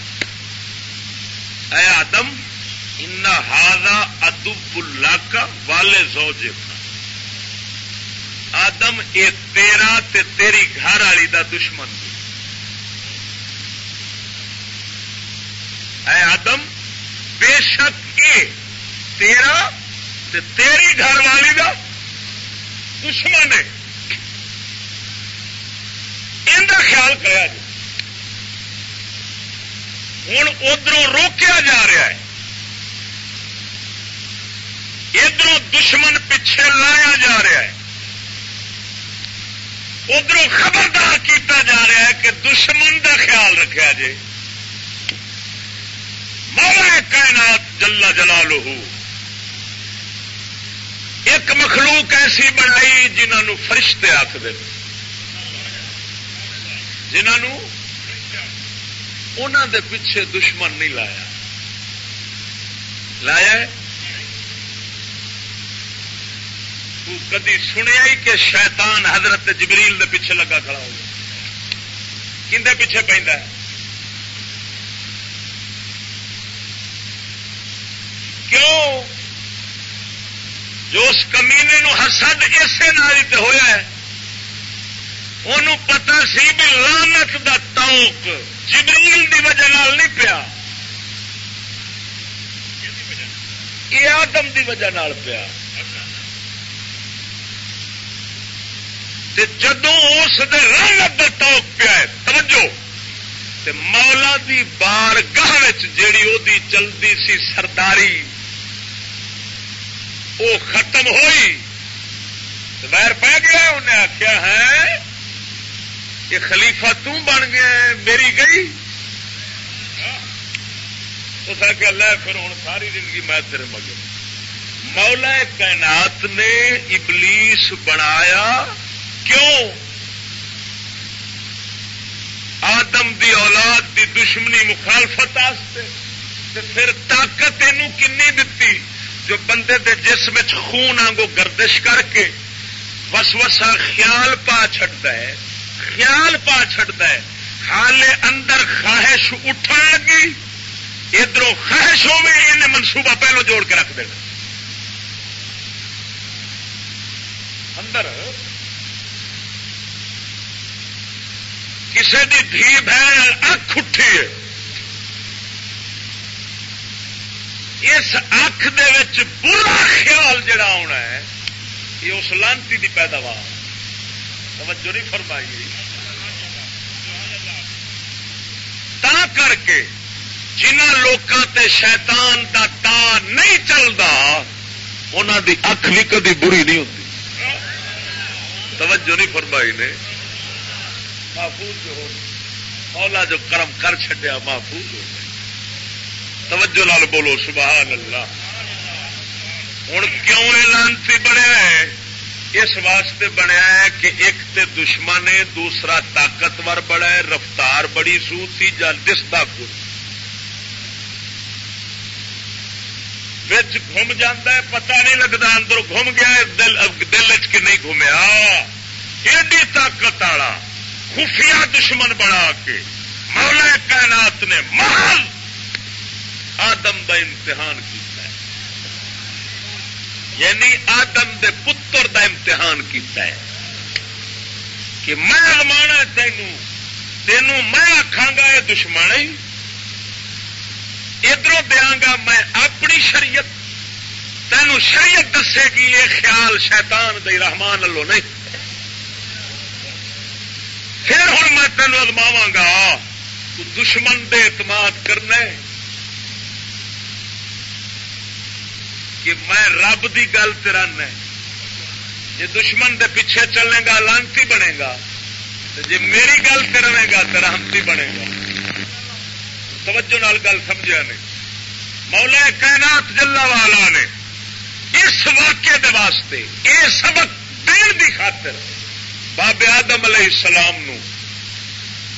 اے آدم، ان ہاضا ادب اللہ کا والے زوجے۔ آدم، اے تیرا تے تیری گھر والی دا دشمن۔ اے آدم بے شک اے تیرا تے تیری گھر والی دا دشمن ہے۔ ان کا خیال کرا جی ہوں ادھر روکیا جا رہا ہے۔ ادھر دشمن پیچھے لایا جا رہا ہے۔ ادھر خبردار کیتا جا رہا ہے کہ دشمن کا خیال رکھا جی مولا کائنات جلا جلا لو ایک مخلوق ایسی بنائی جنہوں فرشتے آخر جنہوں انہوں دے پیچھے دشمن نہیں لایا۔ لایا کدی سنیا ہی کہ شیطان حضرت جبریل دے پیچھے لگا کھڑا ہو کھے پیچھے پہ کیوں؟ جو اس کمینے نو حسد اسے نال ہوا ہے انہوں پتا سی بھی لانت دا توک جبریل دی وجہ نال نہیں پیا۔ یہ آدم دی وجہ نال پیا۔ جدو اس لانت دا توک پیا ہے، توجہ۔ تے مولا دی بار گاہ جیڑی وہ چلتی سی سرداری وہ ختم ہوئی ویر پہ گیا، انہیں آخیا ہے کہ خلیفہ تم بن گیا، میری گئی۔ اس کہ اللہ پھر ہوں ساری زندگی میں تیرے مگر۔ مولا کائنات نے ابلیس بنایا کیوں؟ آدم دی اولاد دی دشمنی مخالفت پھر طاقت یہ کنی دتی؟ جو بندے دے جسم خون آنگو گردش کر کے وسوسا خیال پا چڑتا ہے، خیال پا چڑتا ہے۔ حال اندر خواہش اٹھا لگی ادھر خواہش ہو انہیں منصوبہ پہلو جوڑ کے رکھ دینا۔ اندر کسی کی دھی بہن اکھ اٹھی ہے۔ اس اکھ برا خیال جڑا آنا ہے، یہ اس لانتی کی پیداوار توجہ نہیں فرمائی۔ تا کر کے جنہ لوگوں تے شیطان دا تا نہیں چلتا انہوں دی اکھ بھی کدی بری نہیں ہوتی توجہ نہیں فرمائی نے۔ محفوظ جو ہو۔ مولا جو کرم کر چڈیا محفوظ ہو۔ توجہ لال بولو، سبحان اللہ۔ ہوں کیوں لانتی بنیا ہے؟ اس واسطے بنیا ہے کہ ایک تے دشمن ہے، دوسرا طاقتور بڑا ہے، رفتار بڑی سو تھی جا دستا کو۔ گم جانا ہے پتا نہیں لگتا اندر گم گیا دل دل چ نہیں گھومیا ایڈی طاقت والا، خفیہ دشمن بنا کے، مولا کائنات نے محل آدم دا امتحان کیتا ہے۔ یعنی آدم دے پتر دا امتحان کیتا ہے۔ کہ میں امانا تینوں تینوں میں آخا گا یہ دشمن ادھر دیا گا میں اپنی شریعت تینوں شریعت دسے گی یہ خیال شیطان دے رحمان لو نہیں۔ پھر ہوں میں تینوں ازماوا گا دشمن دے اعتماد کرنا کہ میں رب کی گل ترن جی دشمن دے پیچھے چلے گا، لانتی بنے گا۔ جی میری گل رہے گا تو رحمتی بنے گا۔ توجہ نال گل سمجھا نے۔ مولا کائنات جلا والا نے اس واقعے دے واسطے یہ سبق دین دی خاطر بابے آدم علیہ السلام نو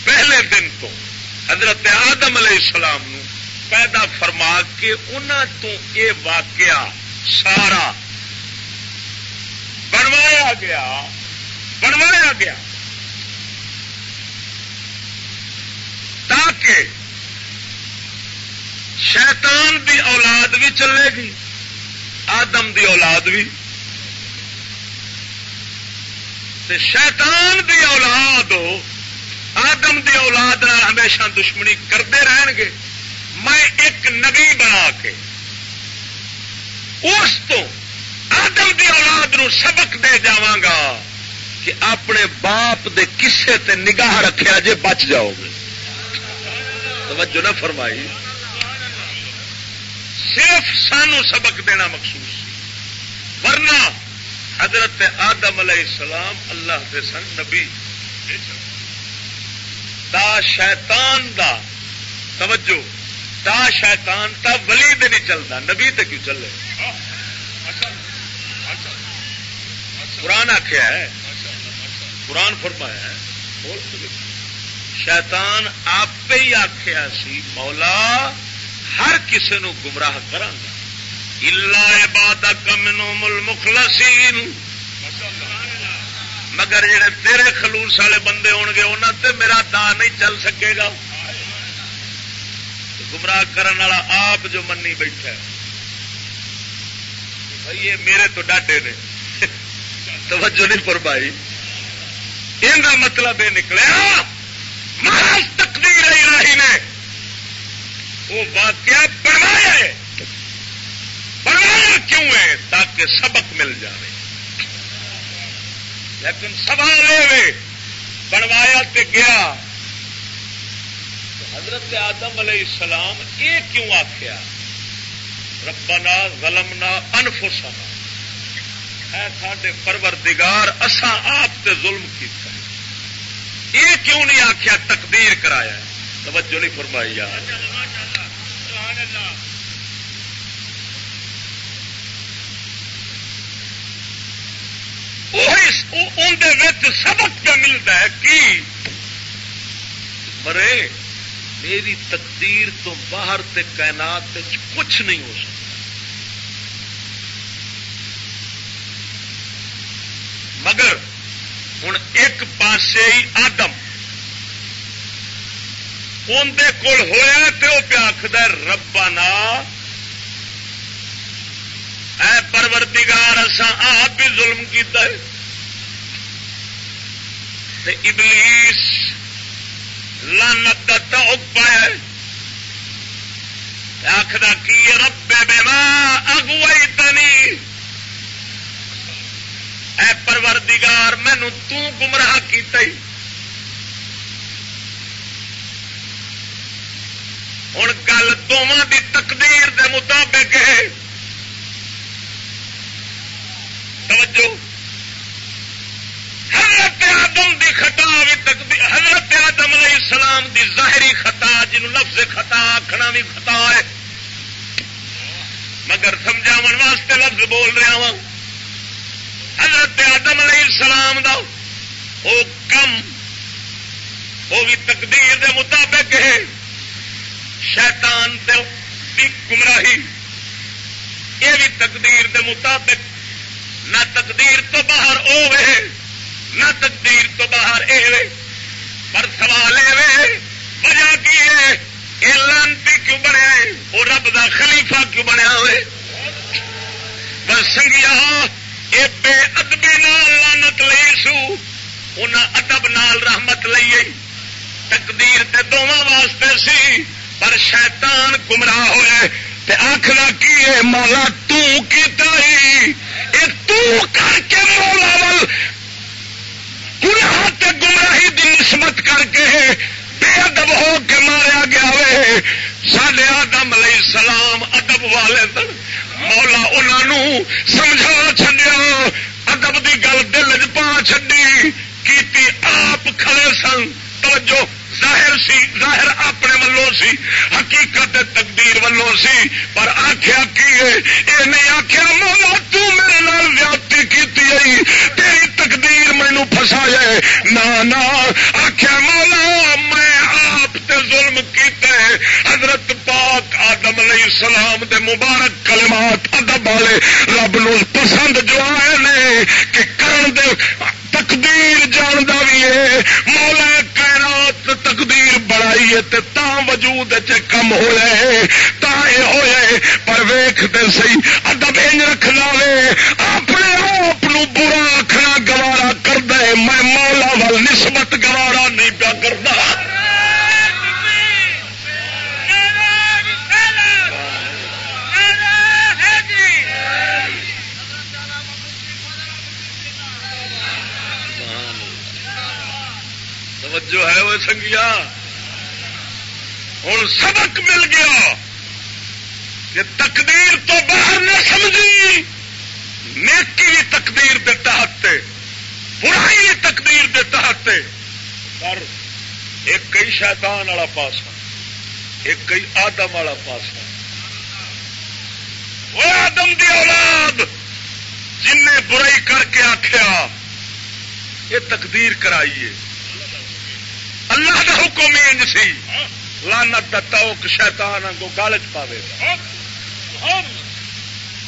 پہلے دن تو، حضرت آدم علیہ السلام نو پیدا فرما کے تو یہ واقعہ سارا بنوایا گیا بنوایا گیا۔ تاکہ شیطان دی اولاد بھی چلے گی، آدم دی اولاد بھی۔ شیطان دی اولاد، آدم دی اولاد ہمیشہ دشمنی کرتے رہن گے۔ میں ایک نبی بنا کے اس تو آدم دی اولاد نو سبق دے جا کہ اپنے باپ دے کسے تے نگاہ رکھیا جے بچ جاؤ گے۔ توجہ نہ فرمائی۔ صرف سانو سبق دینا مخصوص ورنہ حضرت آدم علیہ السلام اللہ دے سن نبی۔ دا شیطان دا۔ توجہ۔ تا شیطان تا ولی دے نہیں چلتا نبی تے کیوں چلے؟ قرآن آخیا ہے، قرآن فرمایا ہے شیطان آپ ہی آخیا سی، مولا ہر کسی نو گمراہ کرا عبادت کمنو مل مگر جڑے تیرے خلوص والے بندے ہو گے انہوں تے میرا دا نہیں چل سکے گا۔ گمراہ کرنے والا آپ جو منی بیٹھا بھائی، یہ میرے تو ڈاٹے نے۔ توجہ نہیں فرمائی۔ ان کا مطلب یہ نکلیا محض تقدیر الہی نے۔ وہ واقعہ بنوایا ہے۔ بنوایا کیوں ہے؟ تاکہ سبق مل جائے لیکن سوال یہ بنوایا تے گیا۔ حضرت آدم علیہ السلام یہ کیوں آخیا ربنا ظلمنا انفسنا۔ ہے ساڈے پروردگار، اساں آپ تے ظلم کیتا یہ کیوں نہیں آخیا تقدیر کرایا توجہ نہیں فرمائی یار۔ سبق کیا ملتا ہے کہ مرے میری تقدیر تو باہر تے کائنات کچھ نہیں ہو سکتا۔ مگر ہوں ایک پاسے ہی آدم اندر کول ہوا تو وہ پیا آخد ربا اے پروردگار اسا آپ بھی ظلم کیتا ہے۔ تے ابلیس لانت کا توک پایا آخر کی رب بے ماں اگوائی تنی اے پروردگار مینو تمراہ کیتا ہی۔ ہوں گل دونوں کی تقدیر دے مطابق ہے۔ توجہ۔ حضرت السلام دی ظاہری خطا جن لفظ خطا آخنا بھی خطا ہے۔ مگر سمجھاو واسطے لفظ بول رہا ہوں۔ حضرت آدم علیہ السلام دا وہ کم وہ بھی تقدیر دے مطابق ہے۔ شیطان بھی گمراہی، یہ بھی تقدیر دے مطابق۔ نہ تقدیر تو باہر ہوے نہ تقدیر تو باہر اے پر سوال وجہ کی ہے؟ یہ لانتی کیوں بنیا ہے؟ وہ رب دا خلیفہ کیوں بنیا ہوئے؟ بس سنگیا یہ بے ادبی نال لانت لئی سو ان ادب نال رحمت لئی تقدیر تے دونوں واسطے سی، پر شیطان گمراہ ہوئے۔ تے آخر کی ہے، مولا تھی کر کے مولا ول گناہ تے گمراہی دی نسبت کر کے بے ادب ہو کے ماریا گیا وے۔ سڈے آدم علیہ السلام ادب والے سن۔ مولا انہوں سمجھا چڈیا ادب دی گل دل چ پا چڈی کی آپ کھڑے سن۔ توجہ۔ ظاہر سی، ظاہر اپنے ولوں سی، حقیقت تقدیر ولوں سی، پر آخیا کی یہ نہیں آخیا مولا تو میرے نال زیادتی کی تیری تقدیر مینو فسا جائے نہ آخیا مولا، میں آپ تے ظلم کیتے حضرت پاک آدم علیہ السلام دے مبارک کلمات ادب والے رب نو پسند جو آئے نے، کہ کرن دے تقدیر جاندا بھی ہے، مولا کائنات تقدیر بڑائی ہے تے تا وجود کم ہویا ہے، تا اے ہویا ہے، پر ویکھ تے ادب انج رکھنا وے اپنے آپ برا آخنا گوارا کر دے میں مولا وال نسبت گوارا نہیں پیا توجہ ہے وہ سنگیا؟ ہوں سبق مل گیا کہ تقدیر تو باہر نہ سمجھی۔ نیکی بھی تقدیر دے تحت برائی بھی تقدیر دے تحت پر ایک کئی شیطان والا پاسا ایک کئی آدم والا پاسا وہ آدم دی اولاد جن نے برائی کر کے آخیا یہ تقدیر کرائیے اللہ کا حکم انج سی۔ لانت کا توک شیتان کو گالچ پاوے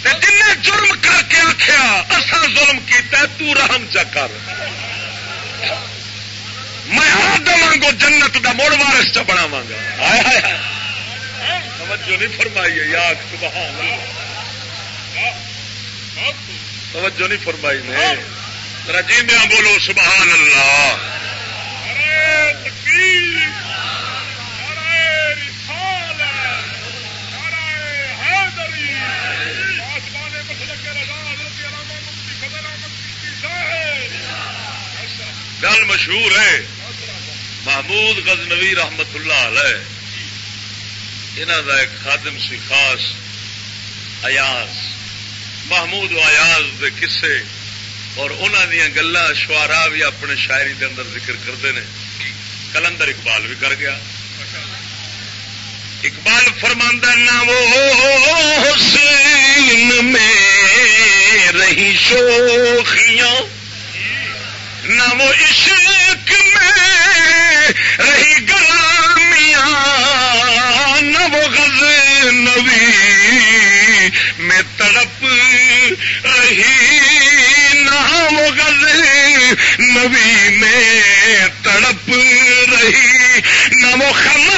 جن جرم کر کے آخیا اصا ظلم کیتا تو رحم چکر میں آدم کو جنت دا موڑ وارس چ بناوا گا۔ توجہ نہیں فرمائی یا سبحان اللہ۔ توجہ نہیں فرمائی نے رجیندیا بولو سبحان اللہ۔ گل مشہور ہے۔ محمود غزنوی رحمت اللہ علیہ انہوں کا ایک خادم سی خاص ایاز محمود و ایاز دے کسے اور انہوں دیا گلا شعرا بھی اپنے شاعری دے اندر ذکر کرتے ہیں کلندر اقبال بھی کر گیا۔ اقبال فرماندہ نہ وہ حسین میں رہی شوخیاں۔ نہ وہ عشق میں رہی گرامیاں، نہ وہ غز نبی میں تڑپ رہی، نہ وہ غز نبی میں تڑپ رہی، نہ وہ خم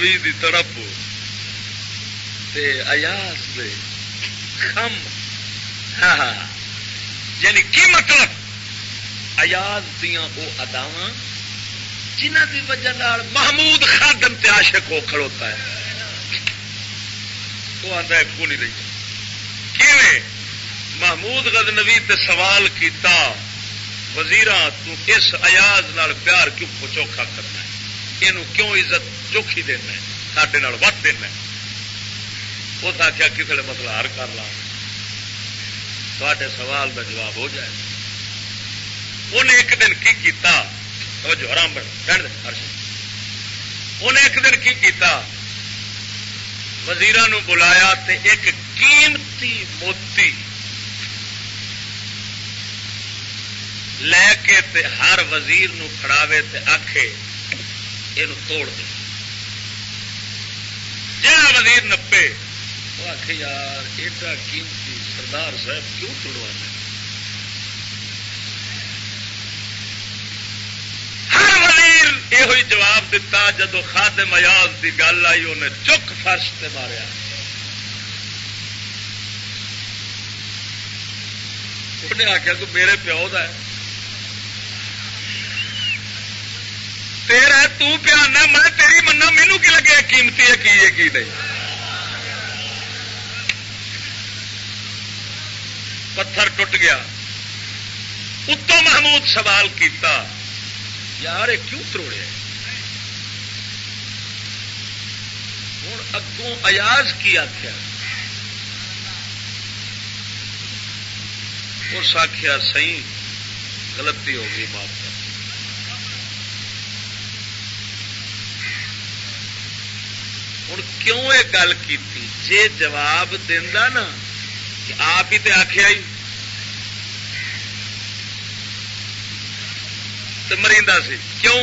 ہوں گز نوی تڑپ ایاس دے خم ہاں ہاں یعنی کی مطلب ایاز دیا وہ اداوا جنہ کی وجہ محمود خادم تے عاشق ہو کھڑوتا ہے وہ آتا ہے کو نہیں رہی کیویں محمود غد نوی تے سوال کیتا وزیر اس ایاز نال پیار کیوں چوکھا کرنا ہے یہ کیوں عزت چوکھی دینا سڈے وت دینا اس آخیا کسی نے مسئلہ حل کر لا تے سوال کا جواب ہو جائے انہیں ایک دن کی کیتا جو آرام بن انہیں ایک دن کی کیتا وزیر بلایا تے ایک قیمتی موتی لے کے تے ہر وزیر نو کھڑاوے تے آکھے یہ توڑ دے جہاں وزیر نپے۔ وہ آخ یار ایڈا قیمتی سردار صاحب کیوں توڑوانا ہر وزیر یہ جواب دیتا جدو خادم ایاز دی گل آئی انہیں چک فرش سے ماریا۔ انہیں آخیا تو میرے پیو ہے۔ تیرا تیانا میں تیری منا مینو کی لگے قیمتی ہے کی ہے کی نہیں پتھر ٹوٹ گیا اتو محمود سوال کیتا یار یہ کیوں تروڑے ہوں اگوں ایاز کی آخیا اس آخیا سی غلطی ہو گئی معاف ہوں کیوں یہ گل کی جی جواب دینا نا کہ آپ ہی تے آخیا ہی تو مریندا سی کیوں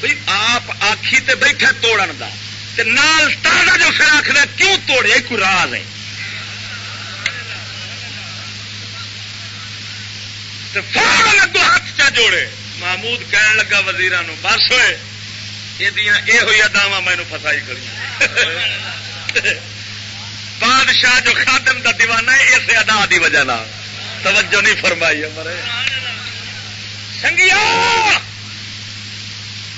بھائی آپ آخی تے بیٹھے توڑن دا تے نال تازہ جو پھر آخر کیوں توڑے کوئی راز ہے فوراً اگو ہاتھ چا جوڑے محمود کہن لگا وزیران بس ہوئے یہ ہوئی اداوا مینو فسائی کری بادشاہ جو خادم دا دیوانہ ہے اس ادا دی وجہ توجہ نہیں فرمائی ہمارے سنگیا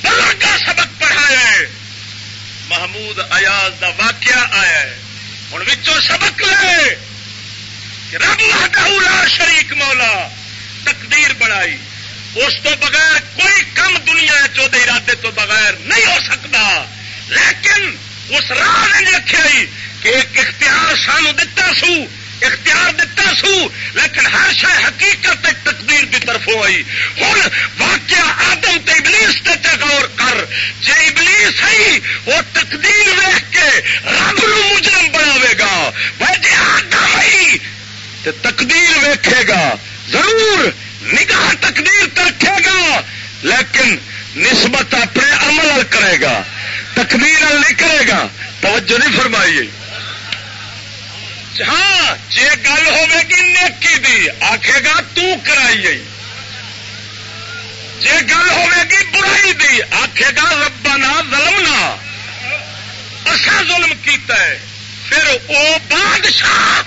کا سبق پڑھایا محمود ایاز دا واقعہ آیا ہے ہوں سبق لے رب لا شریک مولا تقدیر بنائی اس تو بغیر کوئی کم دنیا چودہ ارادے تو بغیر نہیں ہو سکتا۔ لیکن اس راہ نے رکھا کہ ایک اختیار سانو دتا سو، اختیار دتا سو، لیکن ہر شہ حقیقت تقدیر کی طرف آئی۔ ہوں واقعہ آدم تے ابلیس تے غور کر۔ جی ابلیس ہی وہ تقدیر ویخ کے رب نو مجرم بناوے گا۔ وہ جی آدم ہی تقدیر ویکھے گا۔ ضرور نگاہ تقدیر رکھے گا، لیکن نسبت اپنے عمل کرے گا، تقدیر نہیں کرے گا، توجہ نہیں فرمائی ہاں جی گل ہوگی نیکی دی آخے گا ترائی جی گل ہوگی برائی دی آخے گا ربنا ظلمنا۔ اصا ظلم کیتا ہے، پھر وہ بادشاہ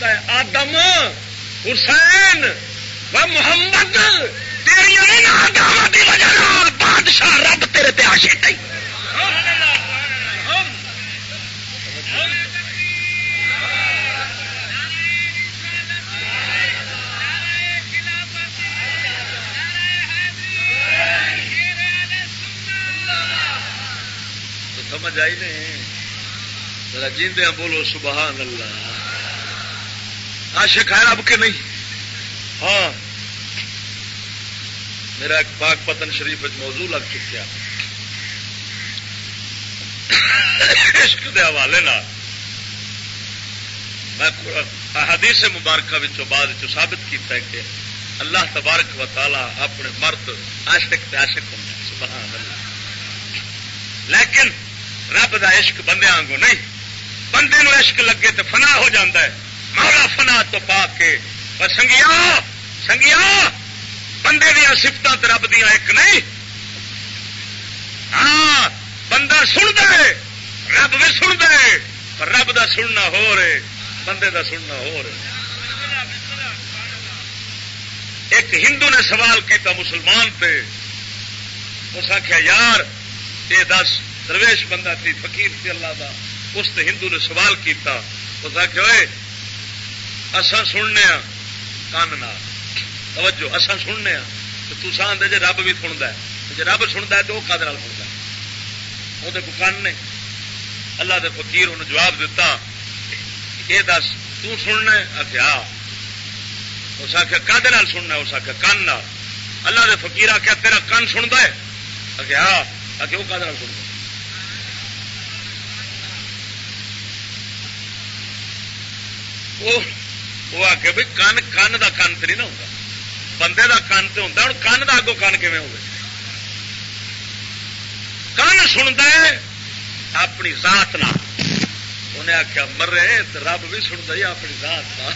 فرماتا ہے، آدم، حسین و محمد کی وجہ بادشاہ رب تیرے تے عاشق ہے سمجھ آئی نہیں؟ جیندے بولو، سبحان اللہ۔ عاشق ہے رب کے نہیں۔ ہاں۔ میرا ایک پاک پتن شریف موضوع لگ چکیا۔ عشق کے حوالے میں حدیث مبارکہ بعد ثابت کیتا ہے کہ اللہ تبارک و تعالی اپنے مرد عاشق عاشق ہوں سبحان اللہ۔ لیکن رب دا عشق بندے آنگو نہیں۔ بندے نو عشق لگے تو فنا ہو جاتا ہے۔ مولا فنا تو پا کے۔ سنگیا سنگیا، بندے دیا سفت رب دیا ایک نہیں۔ ہاں بندہ سن دے، رب بھی سن دے، پر رب دا سننا ہو رہے، بندے دا سننا ہو رہے۔ ایک ہندو نے سوال کیتا مسلمان پہ اس آخیا یار یہ دس، درویش بندہ تھی، فقیر تھی، اللہ دا۔ اس نے ہندو نے سوال کیتا۔ اس آخیا اسان سننے ہاں، کن توجہ اسان سننے ہاں۔ تو تسا آدھے جی رب بھی سنتا ہے۔ جی رب سنتا ہے تو وہ کد سنتا وہ کو کن نے؟ اللہ دے فقیر انہوں جواب دیتا یہ دس تننا آخیا اس آخیا کد سننا اس آخیا کن اللہ دے فقیر آخیا تیرا کن سنتا ہے؟ آخیا آخیا وہ کد سنتا وہ وہ آ کے بھائی کن کن کا کن تو نہیں نہ ہوتا بندے کا کن تو ہوتا ہوں کن کا اگوں کن کھے ہو کن سنتا ہے؟ اپنی ذات نہ انہیں آخیا مرے تو رب بھی سنتا ہی اپنی ذات کا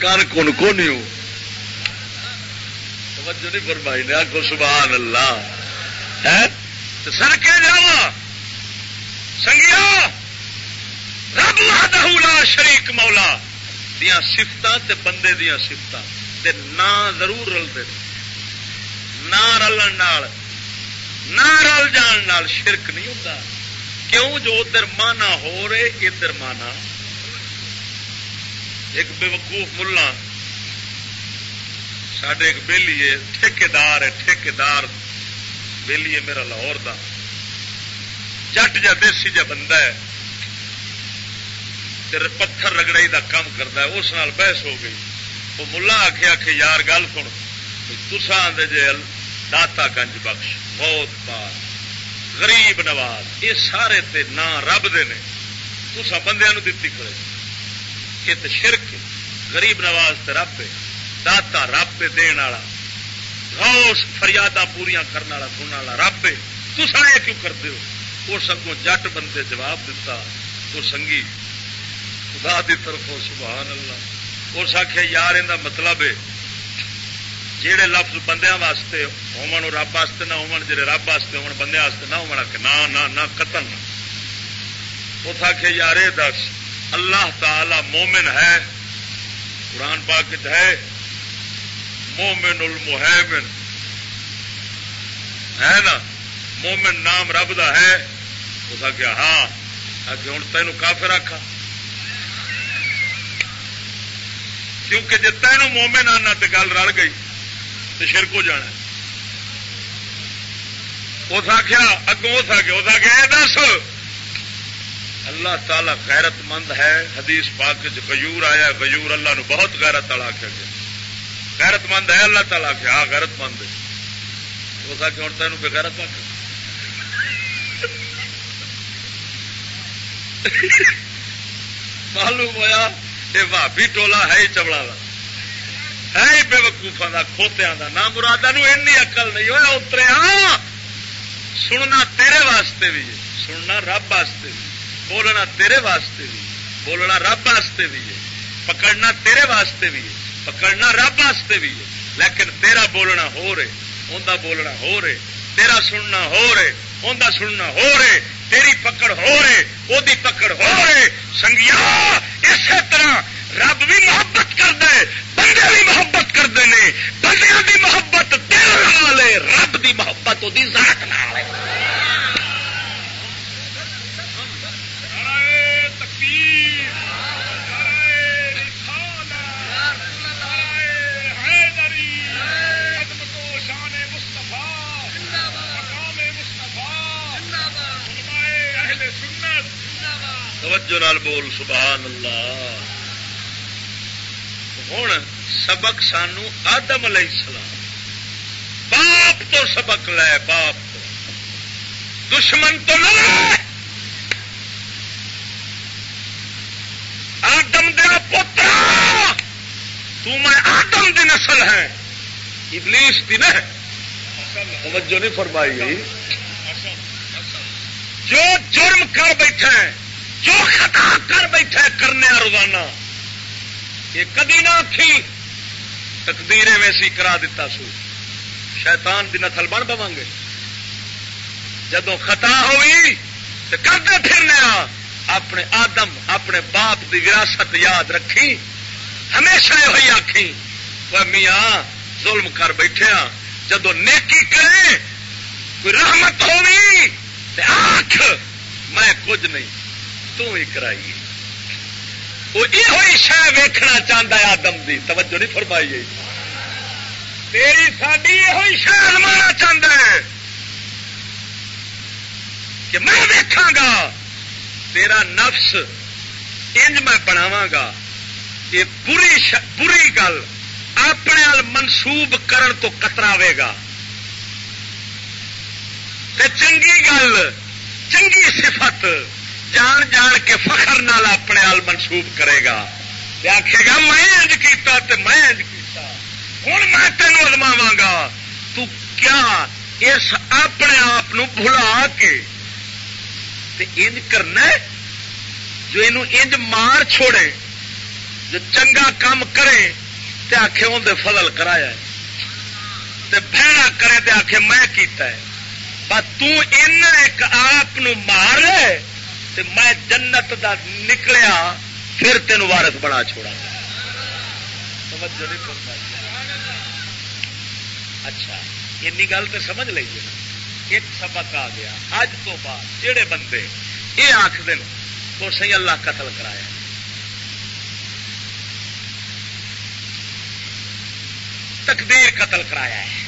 کن کون کو نہیں ہو۔ توجہ نہیں فرمائی نے آخو سبحان اللہ۔ ہے؟ سر کے جا سنگیا رب لا شریک مولا۔ دیا سفت بندے دیا سفت نہ ضرور رلتے نہ رلن نہ رل جان شرک نہیں ہوتا کیوں جو ادھر مانا ہو رہے، ادھر مانا۔ ایک بے وقوف ملا سڈے ایک بہلی ہے ٹھیکار ہے ٹھیکار بہلی ہے میرا لاہور کا جٹ جا دیسی جا بندہ ہے۔ پتھر رگڑائی کا کام کرتا ہے، اس نال بحث ہو گئی۔ وہ ملا آخیا کہ یار گل سن تسا آدھے داتا گنج بخش بہت پار، غریب نواز، یہ سارے تے نا رب دے نے۔ تسا بندیا دتی کرے یہ تو شرک غریب نواز تے رب داتا رب دین والا۔ غوث فریادہ پوریا کرنے والا سننے والا رب ہے۔ تسا یہ کیوں کرتے ہو؟ وہ سگوں جٹ بندے جواب دیتا وہ سنگھی خدا دی طرف سبحان اللہ۔ اس آخیا یار یہ مطلب ہے جہے لفظ بندیا واسطے ہومن رب واسطے نہ ہومن جڑے رب واسطے ہون بندے واسطے نہ ہومن کہ نہ نہ قتل اس آخیا یار یہ دس، اللہ تعالی مومن ہے، قرآن پاک ہے، مومن المحمن ہے نا؟ مومن نام رب دا ہے۔ اس آخیا ہاں آگے ہوں تینوں کافر آخا کیونکہ جی تینوں مومن آنا تو گل رل گئی تو شرک ہو جانا اس آخیا اگوں اس آگے اس آگے دس۔ اللہ تعالی غیرت مند ہے۔ حدیث پاک غیور آیا غیور اللہ نو بہت غیرت والا آخیا گیا۔ غیرت مند ہے، اللہ تعالیٰ آخیا ہاں غیرت مند ہے۔ اس آگے ہوں تینوں بے غیرت آخر معلوم ہوا یہ بھابی ٹولا ہے ہی چبڑا کا ہے ہی بے وقوفا کا کھوتیا کا نہ مرادہ این اقل نہیں۔ ہوا اتریا سننا تیرے واسطے بھی ہے۔ سننا رب واسطے بھی بولنا تیرے واسطے بھی بولنا رب واسطے بھی ہے۔ پکڑنا تیرے واسطے بھی ہے۔ پکڑنا رب واسطے بھی ہے۔ لیکن تیرا بولنا ہو رہے۔ اندر بولنا ہو رہے۔ تیرا سننا ہو رہے۔ اندر سننا ہو رہے۔ تیری پکڑ ہو رہے وہ پکڑ ہو رہے۔ سنگیا، اسی طرح رب بھی محبت کر دے بندے بھی محبت کرتے ہیں۔ بندے کی محبت دل ہے، رب کی محبت وہ ذات نال توجہ نال بول سبحان اللہ۔ ہوں سبق سانو آدم علیہ السلام۔ باپ تو سبق لے باپ تو۔ دشمن تو نہ لے۔ آدم دیا پوترا میں آدم دی نسل ہے۔ ابلیس دی نہ توجہ نہیں فرمائی۔ گئی جو جرم کر بیٹھا ہے جو خطا کر بیٹھا کرنے روزانہ، یہ کدی نہ آخی تقدیر ویسی کرا دیتا سو۔ شیطان دی نسل بن پوا گے۔ جدو خطا ہوئی تو کرتے پھرنے اپنے آدم، اپنے باپ دی وراثت یاد رکھی۔ ہمیشہ یہ آخی وہ میاں ظلم کر بیٹھے جدو نیکی کرے، کوئی رحمت ہوگی آخ میں کچھ نہیں۔ تو ہی کرائی. وہ یہ شہ ویکھنا چاہتا ہے آدم دی. توجہ نہیں فرمائی گئی تیری ساری یہ شہ روانا چاہتا ہے کہ میں ویکھاں گا تیرا نفس انج میں بناوا گا یہ بری ش... بری گل اپنے منسوب کرن تو کتراوے گا تے چنگی گل، چنگی صفت جان جان کے فخر نال اپنے آل منسوب کرے گا۔ آخے گا، میں انج کیتا تے میں انج کیتا۔ ہوں میں تینوں ازماوا گا۔ تو کیا اس اپنے آپ بھلا کے تے انج کرنا جو یہ انج مار چھوڑے، جو چنگا کام کرے، تے آخے اندر فضل کرایا تے بہنا کرے تے آخے میں کیتا ہے۔ بس ایک آپ مار لے تے میں جنت دا نکلیا پھر تین وارس بڑا چھوڑا اچھا این گل تو سمجھ لیجیے ایک سبق آ گیا۔ اج تو بعد جہے بندے یہ آخر تو سی اللہ قتل کرایا۔ تقدیر قتل کرایا ہے۔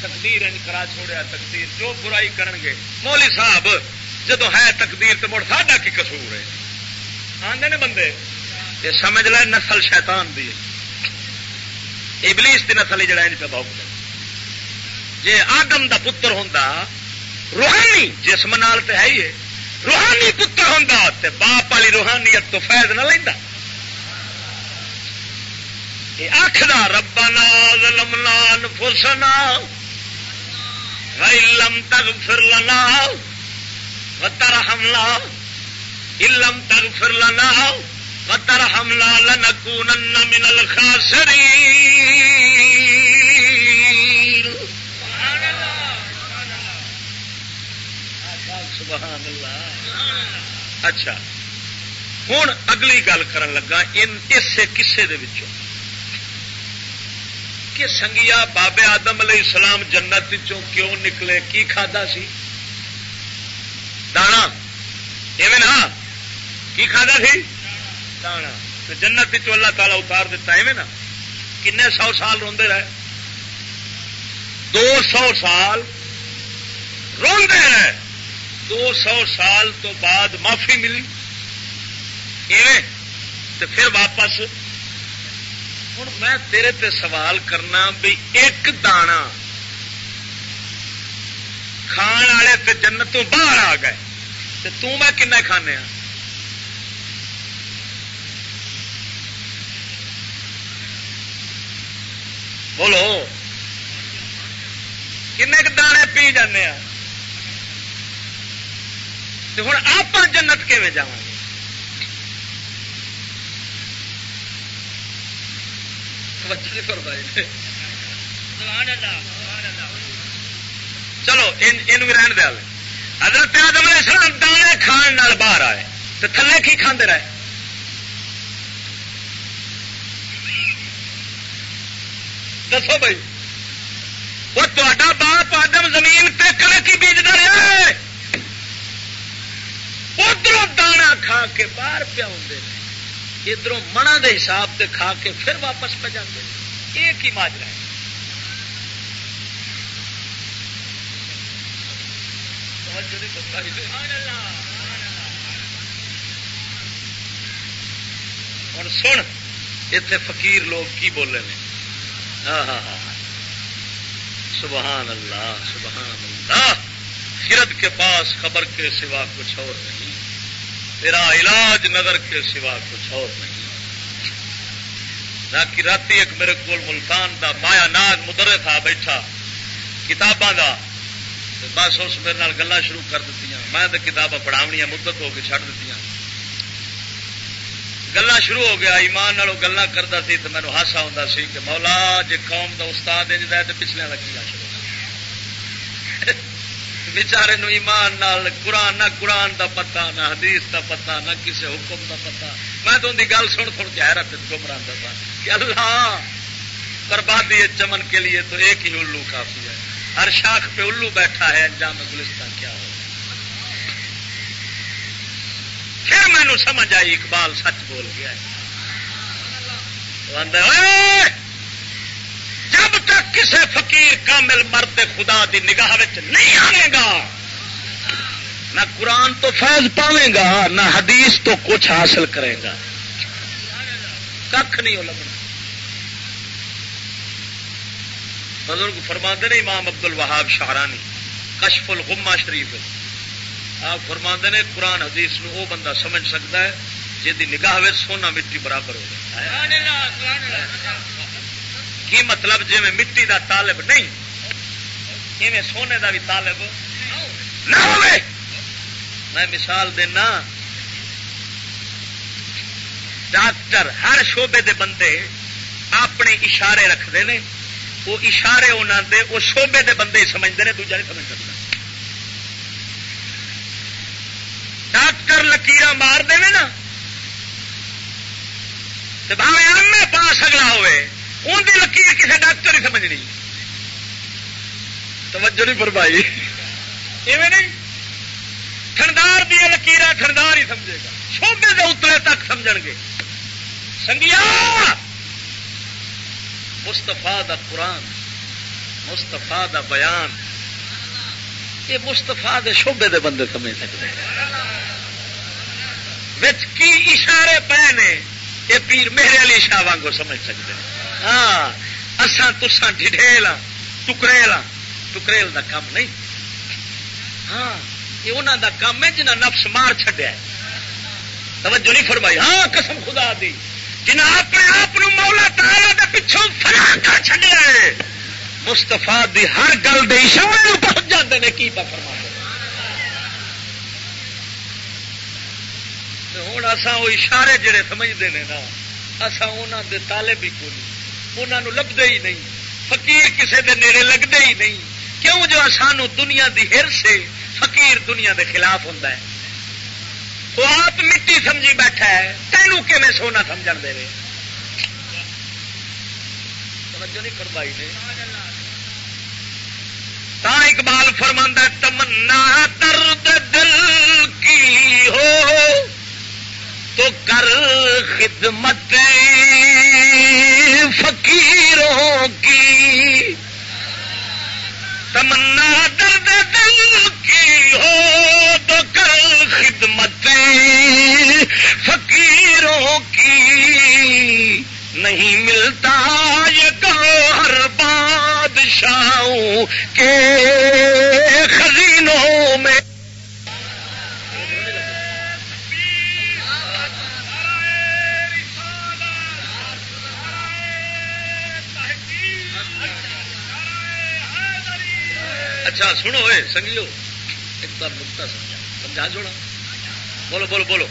تقدیر کرا چھوڑیا تقدیر جو برائی کرن گے مولی صاحب جدو ہے تقدیر تو مڑ ساڈا کی کسور ہے؟ آدھے نے بندے۔ یہ سمجھ لے نسل شیطان دی۔ ابلیس کی نسل جڑا پہ بہت جی آدم دا پتر ہوں روحانی جسم نال تو ہے ہی ہے روحانی پتر ہوں تو باپ والی روحانیت تو فائد نہ لینا آخر ربنا ظلمنا انفسنا لم تغفر لنا۔ وترحمنا لم تغفر لنا وترحمنا لنكونن من الخاسرين سبحان اللہ. اچھا. ہوں اگلی گل کر لگا اس کسے دے وچوں؟ کہ سنگیا بابے آدم علیہ السلام جنت کیوں نکلے؟ کی کھادا سی دانا ایویں نا کی کھادا سی؟ دانا۔ تو جنت اللہ تعالی اتار دیتا ایویں نا کن سو سال روندے رہے۔ دو سو سال روندے رہے۔ دو سو سال تو بعد معافی ملی۔ ایویں۔ تو پھر واپس۔ ہوں میں تیرے تے سوال کرنا بھی ایک دانا۔ کھان والے تے جنتوں باہر آ گئے۔ تو میں کن کھانے ہاں؟ بولو۔ کن دانے پی جانے ہوں آپ جنت کیون جا گے؟ چلو یہ رہن دیا حضرت آدم علیہ السلام دانے کھان باہر آئے تو تھلے کی کھانے رہے؟ دسو بھائی، وہ تا باپ آدم زمین پہ کنک ہی بیجتا رہا ادھر دانا کھا کے باہر پیا ادھر منا دے حساب سے کھا کے پھر واپس پہ جاتے ایک ہی ماجرا ہے۔ اور سن اتے فقیر لوگ کی بولے ہاں،, ہاں ہاں ہاں سبحان اللہ سبحان اللہ۔ خرد کے پاس خبر کے سوا کچھ اور نہیں۔ تیرا علاج نظر کے سوا کچھ اور نہیں۔ نہ رات ایک میرے کو ملتان دا مایا ناگ مدرے تھا بیٹھا، کتاباں دا۔ بس اس میرے گلا شروع کر دیتی میں تو کتابیں مدت ہو کے چڑھ دیتی گلا شروع ہو گیا، ایمان نالوں گلا کرتا سی تو مینو ہاسا ہوں سی کہ مولا جی قوم کا استاد انجد ہے تو پچھلے لگی جا شروع۔ *laughs* بچارے نو ایمان نال قرآن، نہ قرآن دا پتا نہ حدیث دا پتا نہ کسی حکم دا پتا میں تو ان کی گل سن سن کے جی حیرت گمراہ تھا کہ اللہ، بربادی چمن کے لیے تو ایک ہی الو کافی ہے۔ ہر شاخ پہ الو بیٹھا ہے، انجام گلستان کیا ہو؟ پھر مینو سمجھ آئی، اقبال سچ بول گیا جب تک کسی فقیر کامل مرد خدا دی نگاہ نہیں آئے گا، نہ قرآن تو فیض پاوے گا، نہ حدیث تو کچھ حاصل کرے گا۔ کھ نہیں ہو لگنا بزرگ فرما نے امام عبد الوہاب شاہرانی، کشف الغمہ شریف۔ آپ فرما نے قرآن حدیث نو وہ بندہ سمجھ سکتا ہے جی نگاہ سونا مٹی برابر ہو کی مطلب جی میں مٹی دا طالب نہیں میں سونے دا بھی طالب نہ میں مثال دینا، ڈاکٹر ہر شعبے دے بندے اپنے اشارے رکھتے ہیں۔ وہ اشارے انہوں دے، وہ شعبے دے بندے سمجھتے ہیں دوجا نہیں سمجھ سکتا۔ ڈاکٹر لکیر مار دے نا۔ بھاوے ایم اے پاس اگلا ہوئے ان کی لکیر کسی ڈاکٹر ہی سمجھنی۔ توجہ نہیں فرمائی۔ ایویں نہیں۔ تھندار دیا لکیر تھندار ہی سمجھے گا۔ شوبے کے اتلے تک سمجھ گے۔ سنگیا! مستفا دا قرآن مستفا دا بیان، یہ مستفا دے شوبے دے بندے سمجھ سکتے کی اشارے پے نے یہ پیر میرے علی شاہ وانگو سمجھ سکتے ہاں اسان تسان ڈھیل ہاں ٹکریل ہاں۔ ٹکریل دا کام نہیں۔ ہاں یہ انہوں دا کام ہے جنہ نفس مار چڈیا توجہ نہیں فرمائی۔ ہاں قسم خدا دی۔ جنہ اپنے آپ مولا تالا دے پچھوں فلا کر چڈیا ہے مستفا دی ہر گل دے اشارے پہنچ جاتے ہیں کی پا فرما ہوں اصا وہ اشارے جڑے سمجھتے ہیں نا اصا انہوں دے تالے بھی کو نہیں انہوں لبتے ہی نہیں، فقیر کسے دے نیڑے لگتے ہی نہیں۔ کیوں جو سانو دنیا دی ہر سے فقیر دنیا دے خلاف ہوں وہ آپ مٹی سمجھی بیٹھا ہے۔ تینوں کہ میں سونا سمجھ دے رہے توجہ نہیں کروائی نے۔ تا اقبال فرماندہ تمنا درد دل کی ہو، تو کر خدمت فقیروں کی۔ تمنا درد دل کی ہو تو کر خدمت فقیروں کی نہیں ملتا یہ کرو ہر بادشاہوں کے خزینوں میں اچھا سنو ہوئے سنگیو۔ ایک بار نکتا سمجھا۔ سمجھا چھوڑا بولو بولو بولو۔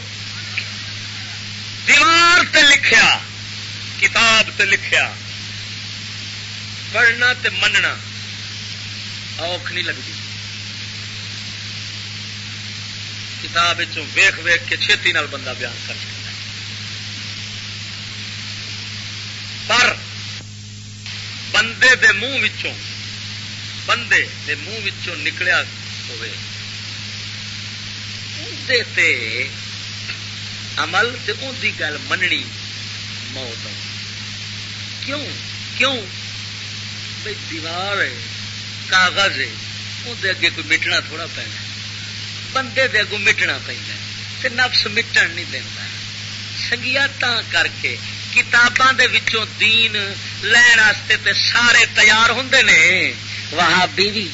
دیوار تے لکھیا، کتاب تے لکھیا۔ پڑھنا تے مننا۔ اوکھ نہیں لگتی کتاب ویخ ویخ کے چھتی نال بندہ بیان کر سکتا پر بندے دے منہ بندے دے منہ وچوں نکلیا ہوئے تے عمل تے ان دی گل مننی موت کیوں؟ کیوں؟ بھائی دیوار ہے، کاغذ ہے اندر اگے کوئی مٹنا تھوڑا پینا بندے دے اگوں مٹنا پہ نفس مٹن نہیں دینا۔ سنگیا کر کے کتاباں دے وچوں دین لین واسطے تے سارے تیار ہوں نے۔ وہاں بیوی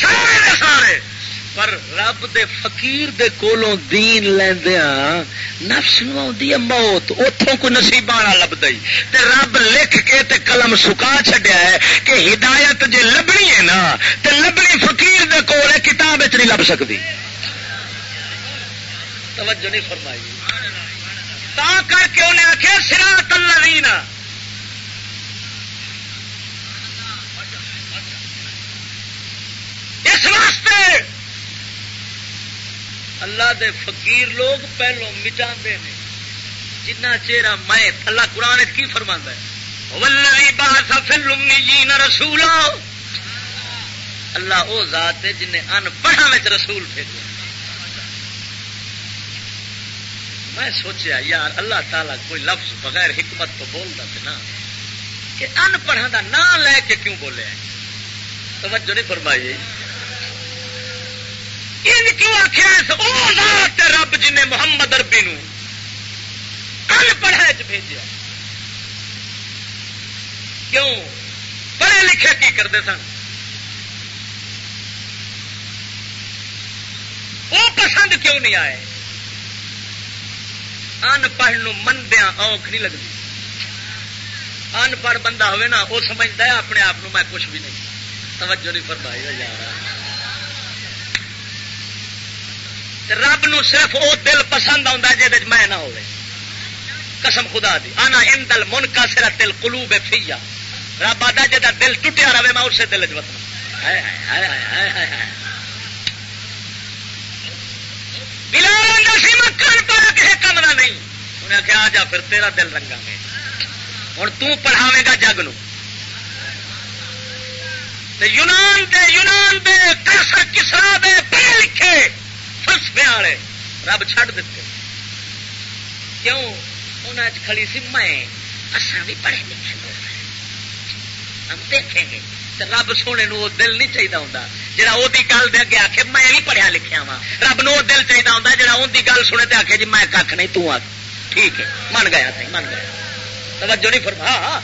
سارے سارے، پر رب دے فقیر دے کولوں دین لیندیا نفس نو آدھی ہے موت اتوں کوئی نصیب والا لبد تے رب لکھ کے تے قلم سکا چڈیا ہے کہ ہدایت جے لبنی ہے نا، تے لبنی فقیر دے کول ہے، کتاب نہیں لب سکتی توجہ نہیں فرمائی۔ تا کر کے انہیں آخیا سرا تلوینا اس واسطے اللہ دے فقیر لوگ پہلو مٹا جنہ چہرہ میں اللہ قرآن کی فرما ہے؟ رسول اللہ وہ ذات ہے جنہیں ان پڑھا رسول بھیجا میں سوچیا، یار، اللہ تعالیٰ کوئی لفظ بغیر حکمت تو بولتا نا کہ ان پڑھا کا نام لے کے کیوں بولے؟ توجہ نہیں فرمائی۔ ان کیوں آخیا رب جن محمد اربی ان پڑھا بھیجا کیوں؟ پڑھے لکھے کی کرتے سن؟ وہ پسند کیوں نہیں آئے؟ ان پڑھ مندیا اوکھ نہیں لگتی ان پڑھ بندہ ہوئے نا وہ سمجھتا ہے اپنے آپ میں کچھ بھی نہیں توجہ نہیں فرمائی یار رب نو صرف وہ دل پسند آتا جہد میں نہ ہوئے قسم خدا دی آنا ان دل من کا سرا دل کلو بے فیا رب آتا جا دل ٹوٹیا رہے میں اسے دل چتنا مکان پڑا کسی کم کا نہیں۔ انہیں آخیا آ جا پھر، تیرا دل رنگا گے ہوں تڑھاوے گا جگ نو۔ یونان دے یونان دے کسر کسرا دے پڑھے لکھے فلسفے والے رب چھڈ دیتے کیوں؟ انہیں کھڑی سی میں۔ اصا بھی پڑھے لکھے۔ لوگ ہم دیکھیں گے۔ رب سونے نو دل نہیں چاہیے ہوں جا گل دے اگے آخے میں بھی پڑھیا لکھیا وا رب نو دل چاہیے ہوں جا ان کی گل سنے تے آخے جی میں کھ نہیں، تو آ ٹھیک ہے، من گیا تھی من گیا۔ توجہ نہیں فرما۔ ہاں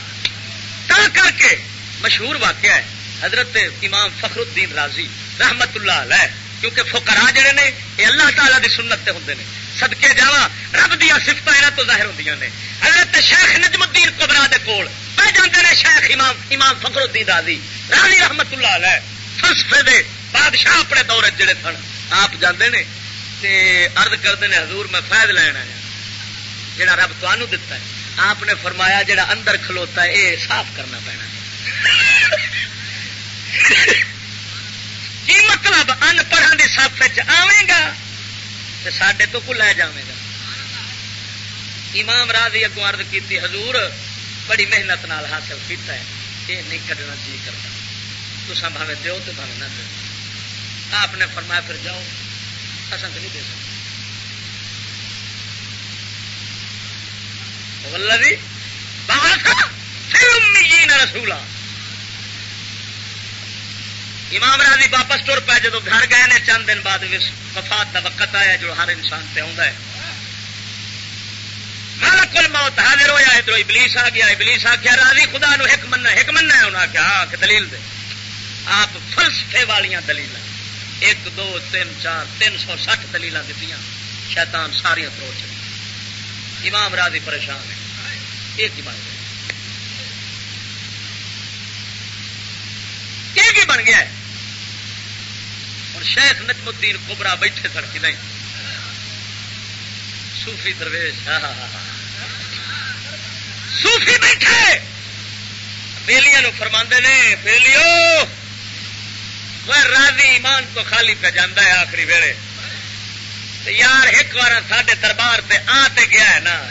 کر کے مشہور واقعہ ہے، حضرت امام فخر الدین راضی رحمت اللہ علیہ، کیونکہ فکرا جڑے نے، یہ اللہ تعالیٰ دی سنت تے ہوں نے۔ سدکے جا رب دیا سفت یہاں تو ظاہر ہوں نے۔ حضرت شیخ نجم الدین کبرا دے کول، پہ جاتے ہیں شیخ امام امام فخر الدین راضی راضی رحمت اللہ علیہ۔ فلسفے دے بادشاہ اپنے دور جڑے سن، آپ جانے نے؟ تے عرض کرتے ہیں حضور میں فائد لینا ہے جڑا رب تمہوں دتا ہے۔ آپ نے فرمایا، جڑا اندر کھلوتا ہے یہ صاف کرنا پینا کی مطلب؟ ان پڑھا کی سف آئے گا تو سڈے تو کو لے جائے گا۔ امام راضی اگوں عرض کی حضور بڑی محنت نال حاصل کیتا ہے یہ نہیں کھڈنا جی کرتا۔ تو بھاوے دو تو بھاوے نہ دو آپ نے فرمایا پھر جاؤ۔ اصل تو نہیں دے سکتے۔ رسولا۔ امام راضی واپس تر پائے جب گھر گئے نے، چند دن بعد وفات کا وقت آیا جو ہر انسان پہ آتا ہے۔ کل موت حاضر ہوا ادھر ابلیس آ گیا، ابلیس آ گیا راضی خدا نو ایک مننا ایک مننا ہے۔ انہیں آخیا ہاں دلیل دے۔ آپ فلسفے والیا دلیل ایک، دو، تین، چار، تین سو سٹھ دلیل دیتی شیطان ساریا پروچ امام امام راضی پریشان ہے ایک ہی بن گیا ایک ہی بن گیا اور شیخ نجم الدین کوبرا بیٹھے سر کی نہیں؟ صوفی درویش ہاں، ہاں، ہاں، صوفی بیٹھے۔ بیلیاں فرما نے، بیلیو! وہ راضی ایمان تو خالی پہ جانا ہے آخری ویلے۔ یار ایک بار سڈے دربار سے آ تے گیا ہے نا۔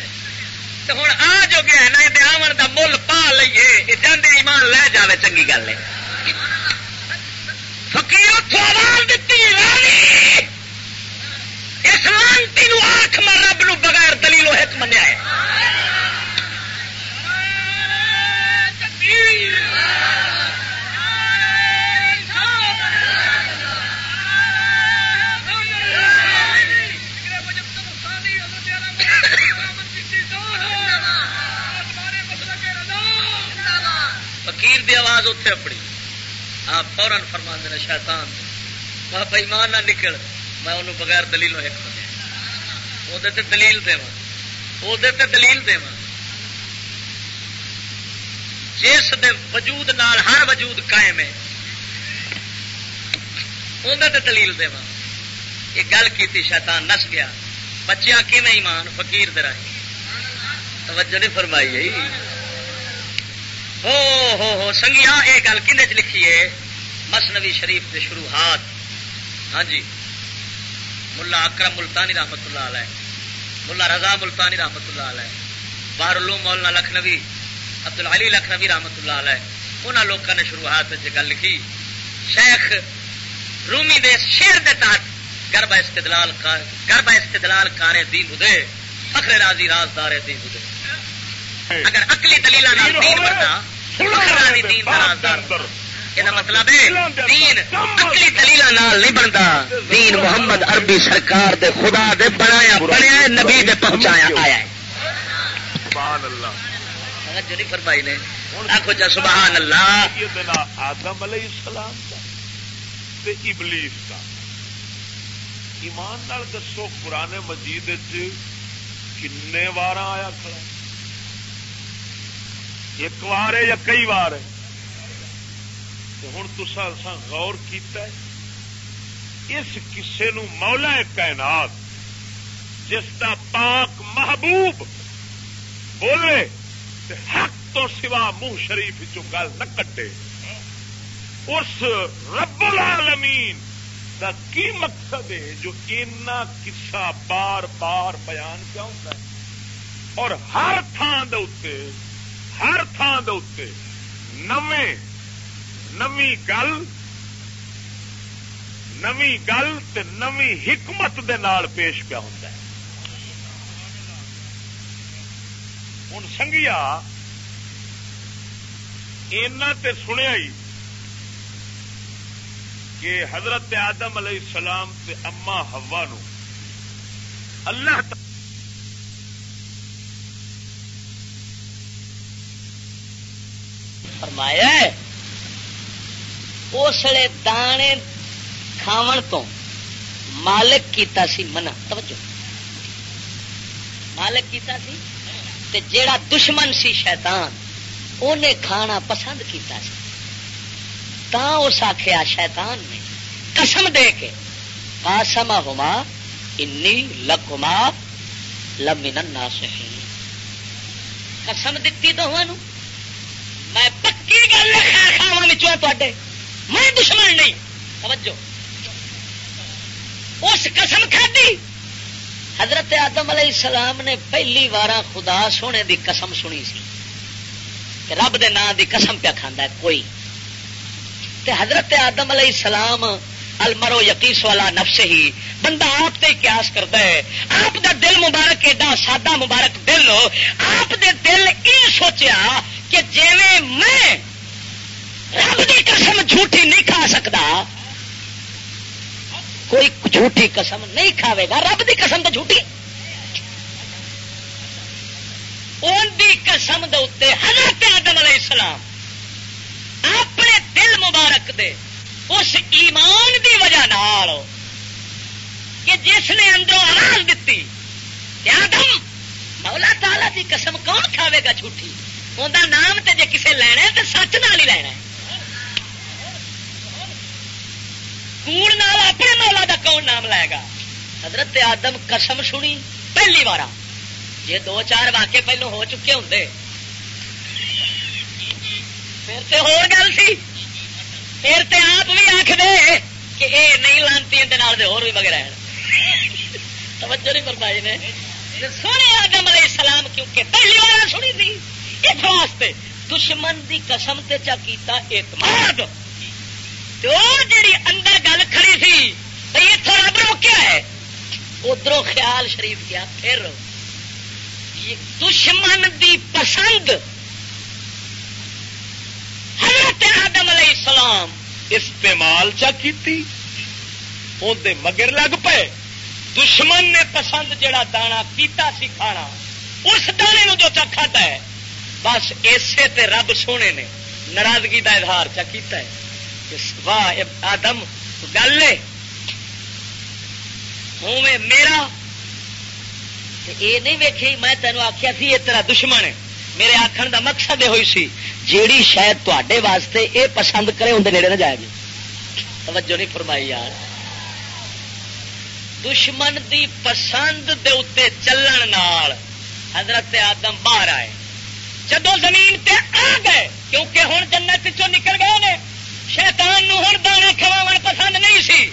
تو ہوں آ جو گیا ہے نا یہ آمن کا مل پا لیے یہ جانے ایمان لے جائے چنگی گل ہے۔ فکیر آواز دیتی اس لانتی آخ میں رب نو بغیر دلیلو ایک منیا ہے۔ فقیر دی آواز اتنے اپنی۔ ہاں فورن فرما دینا شیطان۔ میں بھائی ماں نہ نکل۔ میں انہوں بغیر دلیل ایک بنیا وہ دلیل دے وہ دلیل دے جس دے وجود نال ہر وجود قائم ہے اندر دلیل دے یہ گل کی شیطان نس گیا۔ بچیا کی نہیں مان فقیر درائی توجہ نہیں فرمائی۔ ہو ہو ہو سنگیا یہ گل کھنے چ لکھی ہے؟ مسنوی شریف کے شروعات ہاں جی ملا اکرم ملتانی رحمت اللہ علیہ، ملا رضا ملتانی رحمت اللہ علیہ بار العلوم مولانا لکھنوی عبد العلی لکھنوی رحمت اللہ علیہ۔ انہوں لوگوں نے شروعات گل لکھی، شیخ رومی دے شیر دے تحت گربا استدلال گربا استدلال کارے دین بدے فخر راضی رازدار دین بدے اگر اکلی دلیل مطلب اکلی دلیل نہیں بنتا۔ دین محمد عربی سرکار دے خدا دے بنایا بنیا نبی دے پہنچایا آیا فرمائی نے۔ آخو جا سبحان اللہ۔ آدم علیہ السلام کا ابلیس کا۔ ایمان نال دسو پرانے مجید کن وار آیا کھڑا۔ ایک وار ہے یا کئی وار ہے؟ ہوں تسا غور کیتا ہے، اس کسے نو مولا کائنات، جس کا پاک محبوب بولے حق تو سوا منہ شریف چ گل نہ کٹے اس رب العالمین کا کی مقصد ہے جو اینا قصہ بار بار بیان کیا ہوتا ہے؟ اور ہر تھان دے ہر تھان دے نویں نمی گل نمی گل نمی حکمت دے نال پیش پیا ہوتا ہے۔ ہوں سنگیا، اینا تے سنیا ہی کہ حضرت آدم علیہ السلام تے اما ہوا نو اللہ تعالی فرمایا اسلے دانے کھاون تو مالک کیتا سی منع۔ توجہ۔ مالک کیتا سی؟ تے جیڑا دشمن سی شیطان انہیں کھانا پسند کیتا سی۔ تا اس آخیا شیطان نے قسم دے کے پاسما ہوما انی لکما لمن ناسحین قسم دیتی دونوں میں پکی گل خیر خاوا تے میں دشمن نہیں۔ توجہ۔ اس قسم کھدی حضرت آدم علیہ السلام نے پہلی بار خدا سونے دی قسم سنی سی۔ کہ رب دے نام دی قسم پیا کھانا ہے، کوئی۔ تے حضرت آدم علیہ السلام المرو یقیس والا نفس ہی بندہ آپ تے قیاس کرتا ہے۔ آپ دا دل مبارک، ایڈا سادہ مبارک دل۔ آپ دے دل یہ سوچیا کہ جی میں رب دی قسم جھوٹی نہیں کھا سکتا کوئی جھوٹی قسم نہیں کھاوے گا۔ رب دی قسم تو جھوٹی ان دی قسم دے حضرت آدم علیہ السلام اپنے دل مبارک دے اس ایمان دی وجہ نال کہ جس نے اندروں آواز دیتی کہ آدم، مولا تالا کی قسم کون کھاوے گا جھوٹھی اندر نام تے جے کسے لینا تو سچ نال ہی لینا کوڑ نال اپنے مولا دا کون نام لائے گا حضرت آدم قسم سنی پہلی بار جی دو چار واقع پہلو ہو چکے ہوں پھر تو ہو گل سی پھر تے آپ بھی آخ دے کہ اے نہیں لانتی ہور بھی وغیرہ توجہ نہیں فرمائی نے سونے آدم علیہ السلام کیونکہ پہلی بار سنی تھی اس واسطے؟ دشمن دی قسم تے چا کیتا اعتماد۔ تو جڑی اندر گل کھڑی تھی بھائی اتوں رب روکیا ہے۔ ادھر خیال شریف کیا، پھر دشمن دی پسند حضرت آدم علیہ السلام۔ استعمال چا کیتی؟ اندر مگر لگ پے دشمن نے پسند جڑا دانا کیتا سی کھانا، اس دانے نو جو چکھا ہے بس اسے تے رب سونے نے ناراضگی کا اظہار چا کیتا ہے واہ آدم گل ہوں میرا یہ نہیں ویکھی، میں تینوں آخیا سی یہ تیرا دشمن ہے۔ میرے آخر دا مقصد یہ ہوئی سی، جیڑی شاید تے واسطے یہ پسند کرے اندر نیڑے نہ جائے گی۔ توجہ نہیں فرمائی یار۔ دشمن دی پسند دے اتنے چلن نال حضرت آدم باہر آئے۔ جدو زمین تے آ گئے کیونکہ ہوں جنت چو نکل گئے نے شیطان نو ہوں دانا کھوا پسند نہیں سی۔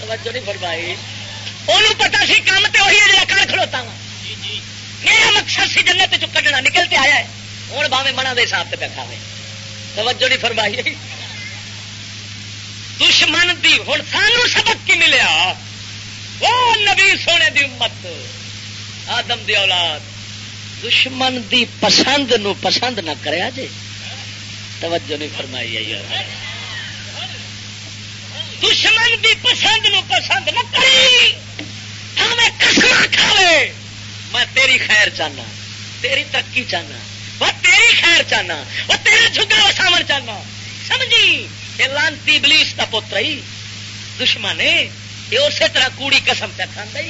توجہ نہیں فرمائی۔ انہوں پتا سی کام تو وہی ہے کر کھڑوتا وا میرا مقصد سی جنت چ کٹنا نکلتے آیا ہے۔ ہوں باوے منا دے حساب سے پہ کھاوے۔ توجہ نہیں فرمائی۔ دشمن دی ہوں سانو سبق کی ملیا۔ وہ نبی سونے دی امت آدم دی اولاد۔ دشمن دی پسند نو پسند نہ کرے جی توجہ نہیں فرمائی ہے، یار۔ دشمن دی پسند نو پسند نہ کری۔ ہمیں کسما کھاوے۔ میں تیری خیر چاہنا، تیری ترقی چاہنا وہ تیری خیر چاہنا وہ تیرے جھگا وساو چاہنا۔ سمجھی؟ یہ لانتی بلیس کا پوتر ہی۔ دشمن یہ اسی طرح کوڑی قسم پہ کھانا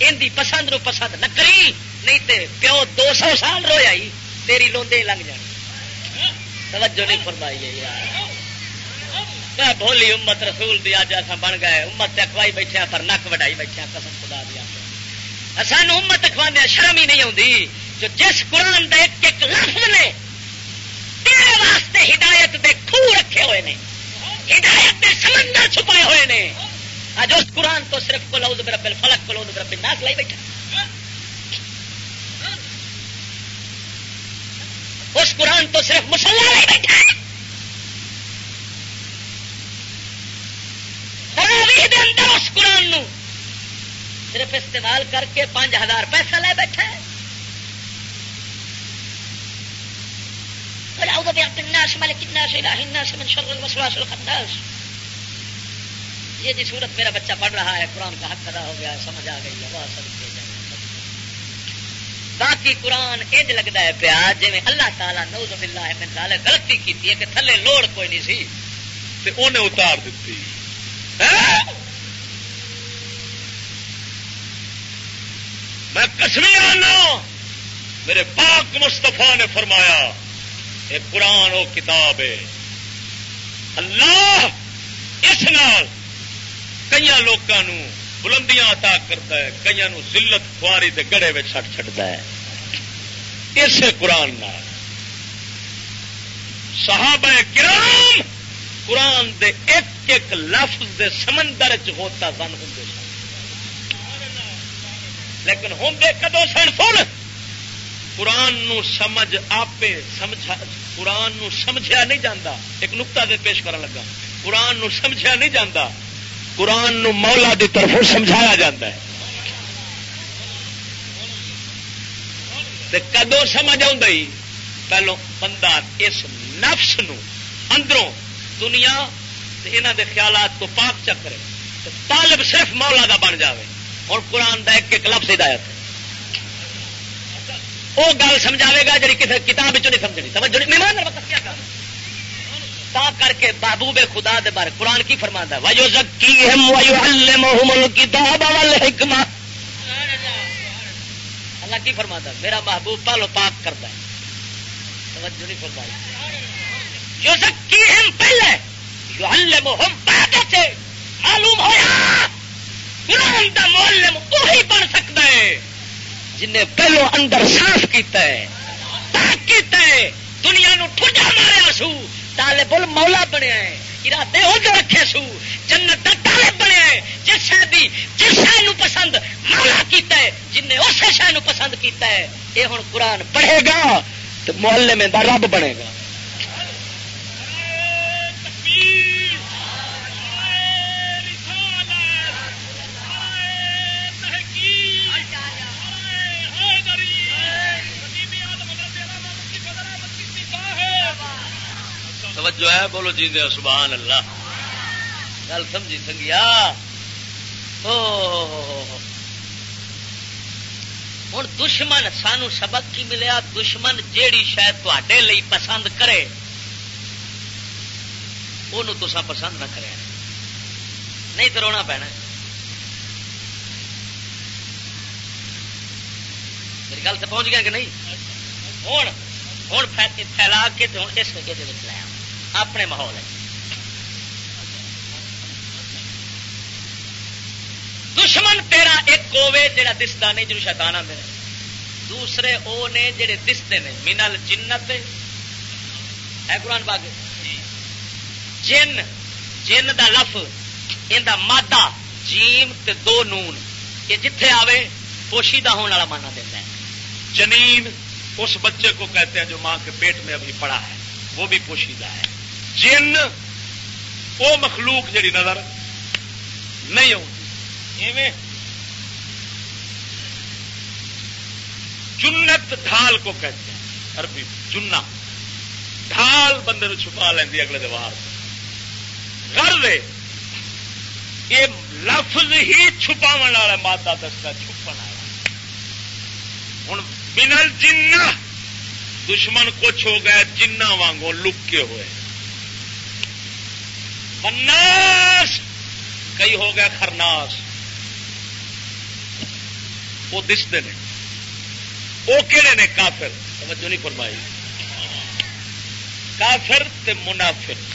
ان دی پسند نو پسند نہ کری۔ نہیں تے پیو دو سو سال رویا ہی، تیری لوندے لنگ جانی توجہ نہیں فرمائی ہے یار۔ میں بولی امت رسول دی اج اصا بن گئے۔ امت اخوائی بیٹھے پر نک وڈائی بیٹھے قسم خدا دیا سانو امت اخوا شرم ہی نہیں آتی جو جس قرآن دے ایک ایک لفظ نے، تیرے واسطے ہدایت دے خو رکھے ہوئے نے۔ ہدایت دے سمندر چھپائے ہوئے نے۔ اج اس قرآن تو صرف کلوز برب فلک کلوز برب ناس لائی بیٹھا۔ اس قرآن تو صرف مسلح لائی بیٹھا ہے۔ اندر اس قرآن نو صرف استعمال کر کے پانچ ہزار پیسہ لے بیٹھا ہے۔ یہ جی صورت میرا بچہ پڑھ رہا ہے، قرآن کا حق ادا ہو گیا ہے سمجھ آ گئی ہے بہت سب باقی قرآن انج لگتا ہے پیا جی اللہ تعالیٰ نوز باللہ من ذالک غلطی کی ہے کہ تھلے لوڑ کوئی نہیں سی انہیں اتار دیتی۔ ہاں؟ میں کسمی آنا، میرے پاک مستفا نے فرمایا یہ قرآن وہ کتاب ہے۔ اللہ اس نال کئی لوگوں بلندیاں عطا کرتا ہے کئی ذلت خواری کے گڑے میں چھٹ چڑتا ہے۔ اسے قرآن نال۔ صحابہ کرام قرآن دے ایک ایک لفظ دے سمندر چ ہوتا سن ہوں لیکن ہوں کدو سن سن؟ قرآن نو سمجھ آپ سمجھا، قرآن نو سمجھا نہیں جانا ایک نقطہ دے پیش کرن لگا۔ قرآن نو سمجھا نہیں جانا قرآن نو مولا دی طرف سمجھایا جاتا ہے۔ کدو سمجھ آ پہلو بندہ اس نفس نو اندروں دنیا یہاں دے خیالات کو پاک چکرے طالب صرف مولا دا بن جاوے۔ اور قرآن دا ایک ایک لفظ ہدایت وہ گل سمجھاوے گا جی کسی کتاب نہیں سمجھنی۔ سمجھ نہیں مہمان تا کر کے بابو بے خدا دے بارے قرآن کی فرما ہے وایو زکی کتاب حکمت اللہ کی فرما میرا محبوب پالو پاک کرتا ہے۔ توجہ نہیں فرمائی۔ جو زکی ہم پہلے جو اللہ محم بعد سے۔ معلوم ہوا قرآن کا معلم وہی بن سکتا ہے جنہیں پہلو اندر صاف کیتا ہے، پاک کیتا ہے۔ دنیا نو ٹھڈا ماریا سو طالب المولا بنیا ہے، ارادے ادھر رکھے سو، جنت کا طالب بنیا ہے، جس شہ جس شہ پسند مولا کیتا ہے، جن نے اس شہ پسند کیتا ہے یہ ہوں قرآن پڑھے گا تو محلے میں رب بنے گا۔ توجہ ہے، بولو جی سبحان اللہ۔ گل سمجھی، سنگیا؟ ہوں دشمن سانو سبق کی ملیا، دشمن جیڑی شاید تے پسند کرے وہ تسا پسند نہ کرے۔ نہیں تو رونا پینا۔ میری گل سے پہنچ گیا کہ نہیں؟ ہوں ہوں پھیلا کے ہوں اس وجہ لایا اپنے ماحول ہے۔ دشمن تیرا ایک ہوے جڑا دستا نہیں جنوب شیتان آتے ہیں دوسرے وہ نے جڑے دستے ہیں منل جنت ہے۔ قرآن باغ جن جن دا لف یہ مادہ، جیم تے دو نون۔ یہ جتھے آوے پوشیدہ ہونے والا مانا دینا ہے۔ جنین اس بچے کو کہتے ہیں جو ماں کے پیٹ میں ابھی پڑا ہے۔ وہ بھی پوشیدہ ہے۔ جن وہ مخلوق جڑی نظر نہیں ہوتی چنت ڈھال کو کہتے ہیں۔ عربی چنا ڈھال بندے چھپا لینی اگلے دیوار کر دے۔ یہ لفظ ہی چھپا والا ماتا دستا چھپن والا۔ ہوں بنل جن دشمن کچھ ہو گیا جنہ وانگوں لکے ہوئے۔ مناس کئی ہو گیا خرناس۔ وہ دستے ہیں وہ کہڑے نے کافر؟ توجہ نہیں فرمائی۔ کافر تے منافق۔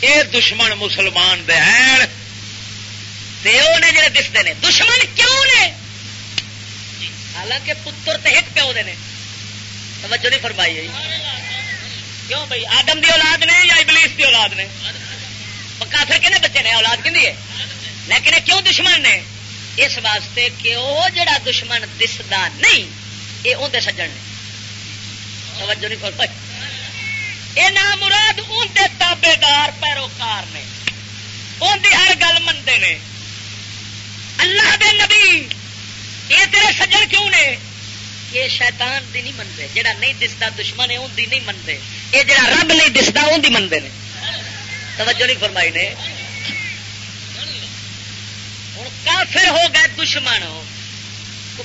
اے دشمن مسلمان دے ہیں۔ نے جڑے دستے ہیں دشمن کیوں نے؟ حالانکہ پتر تے ایک پیو دے توجہ نہیں فرمائی۔ کیوں بھائی؟ آدم دی اولاد نے یا ابلیس دی اولاد نے؟ کافر کہنے بچے نے؟ اولاد کہ لیکن کیوں دشمن نے؟ اس واسطے کہ وہ جڑا دشمن دستا نہیں یہ اندر سجن نے۔ توجہ نہیں کر پائی یہ نام مراد اندر تابے دار پیروکار نے۔ اندی ہر گل منتے نے۔ اللہ دے نبی یہ تیرے سجن کیوں نے؟ یہ شیطان دی نہیں منتے جڑا نہیں دستا دشمن ہے ان نہیں منتے یہ جڑا رب نہیں دستا ان منتے ہیں توجہ نہیں فرمائی نے۔ ہوں کافر ہو گئے، دشمن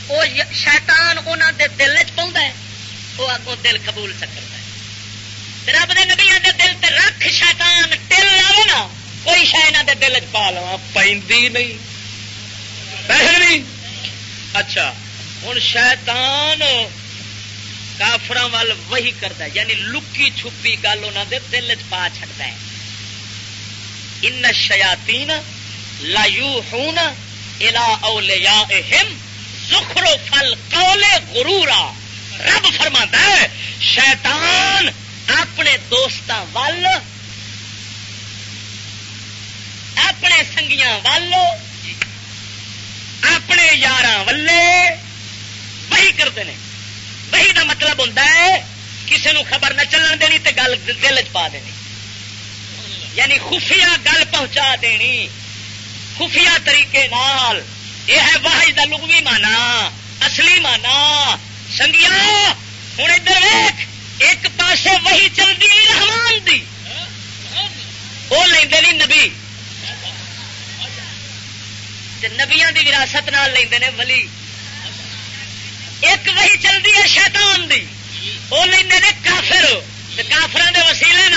وہ شیطان انہوں دے دل چ پاؤں وہ اگوں دل قبول سکتا ہے۔ رب نے نبیا دے دل تے رکھ شیطان ٹل لاؤ نا۔ کوئی شہ دے دل چ پا لوا پی نہیں۔ نہیں۔ اچھا ہوں شیطان کافر وال وہی کرتا ہے یعنی لکی چھپی گل انہوں دے دل چ پا چڑتا ہے۔ ان شیاتین لا یوحون الى اولیاءہم زخرو فل قول غرورا۔ رب فرما ہے، شیطان اپنے دوستاں وال، اپنے سنگیاں والو اپنے یار ولے وہی کرتے ہیں۔ وہی کا مطلب ہوتا ہے کسی نو خبر نہ چلن دینی تے گل دل چ پا دینی۔ یعنی خفیہ گل پہنچا دینی، خفیہ طریقے نال۔ یہ ہے واحد کا لغوی مانا اصلی مانا سنگیا ہوں ادھر ویخ ایک پاسے وہی چلتی رحمان دی۔ وہ لے نبی۔ نبیا کی وراثت لے ولی۔ ایک وہی چلتی ہے شیطان دی۔ وہ لے کافر۔ کافران کے وسیلے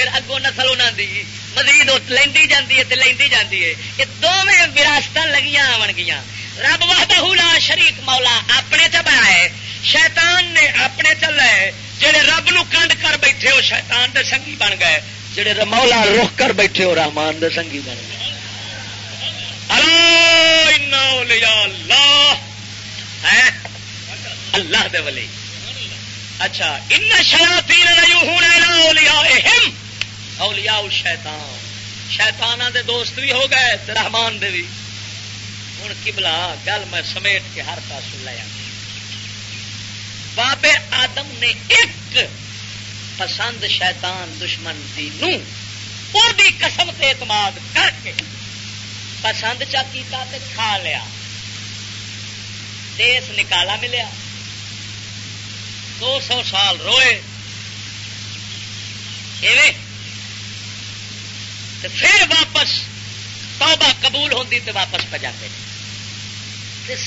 پھر اگوں نسل انہوں دی مزید لینی جاتی ہے لینی جاتی ہے۔ یہ دونوں وراثت لگیاں آن گیا رب وحدہ لا شریک مولا اپنے چبا ہے۔ شیطان نے اپنے چل ہے جہے رب نو کنڈ کر بیٹھے وہ شیطان دے سنگی بن گئے۔ جڑے رمولا رخ کر بیٹھے ہو، رحمان دے سنگی بن گئے۔ اللہ۔ اللہ دے ولی۔ اچھا ان شیاتی اولیاء شیطان شیطان دے دوست بھی ہو گئے رحمان دے بھی. ہوں کبلا گل میں سمیٹ کے ہر پاس لیا بابے آدم نے ایک پسند شیطان دشمن دی نو اور بھی قسم سے اعتماد کر کے پسند چا کیتا تے کھا لیا. دیس نکالا ملیا. دو سو سال روئے. تو پھر واپس توبہ قبول ہوتی تو واپس پجاتے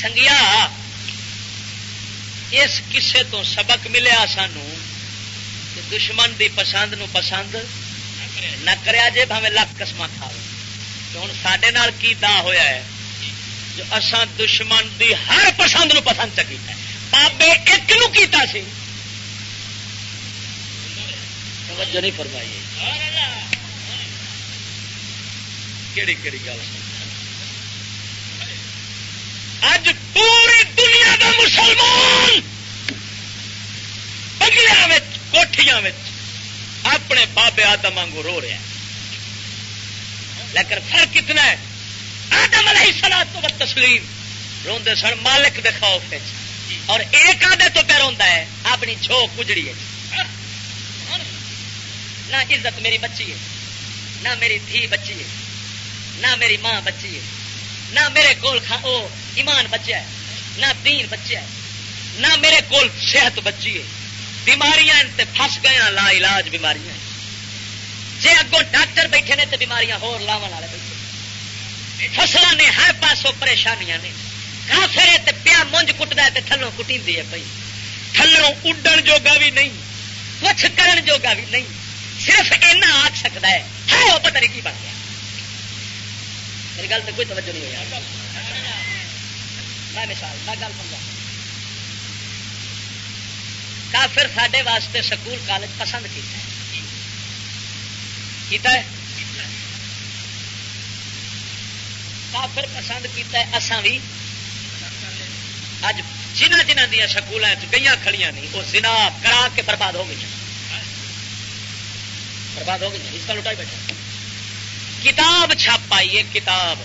سنگیا، اس کسے تو سبق ملیا سانو کہ دشمن دی پسند نو پسند نہ کریا جے بھاوے لکھ قسم کھا ہوں سڈے کی دا ہویا ہے؟ جو اسان دشمن دی ہر پسند نو پسند چکیتا ہے۔ بابے ایک نو کیتا سی۔ توجہ نہیں فرمائی کیڑی کیڑی گل اج پوری دنیا کا مسلمان بگلیا کوٹیاں اپنے بابے آدم وگو رو رہا لیکن فرق کتنا ہے، آدم علیہ سلاد تو بد تسلیم۔ روندے سن مالک دے خوف اور ایک آدھے تو پہ روا ہے، اپنی چھو کجڑی ہے۔ نہ عزت میری بچی ہے، نہ میری دھی بچی ہے۔ نہ میری ماں بچی ہے، نہ میرے کول ایمان بچہ ہے، نہ دین بچہ ہے، نہ میرے کول صحت بچی ہے۔ بیماریاں پھس گیا لا علاج بیماریاں جی اگوں ڈاکٹر بیٹھے نے تو بیماریاں ہو لاو والے بیٹھے فصل نے ہر پاسوں پریشانیاں نے۔ کافر پیا مونج کٹتا ہے تھلوں کٹی ہے پی تھلوں اڈن جوگا بھی نہیں کچھ کرن جوگا بھی نہیں۔ صرف اینا آخ سکتا ہے وہ پتہ نہیں کی بن گیا۔ میری گل تو کوئی توجہ نہیں ہوئی۔ میں مثال، میں گل سمجھا۔ کافر سڈے واسطے سکول کالج پسند کیتا ہے۔ کیتا ہے؟ کافر پسند کیتا ہے، اساں بھی اج جنہ جنہ دیا سکول گئی کھڑیاں نہیں وہ زنا کرا کے برباد ہو گئی برباد ہو گئی اس کا لٹائی بیٹھا۔ کتاب چھاپائی، ایک کتاب۔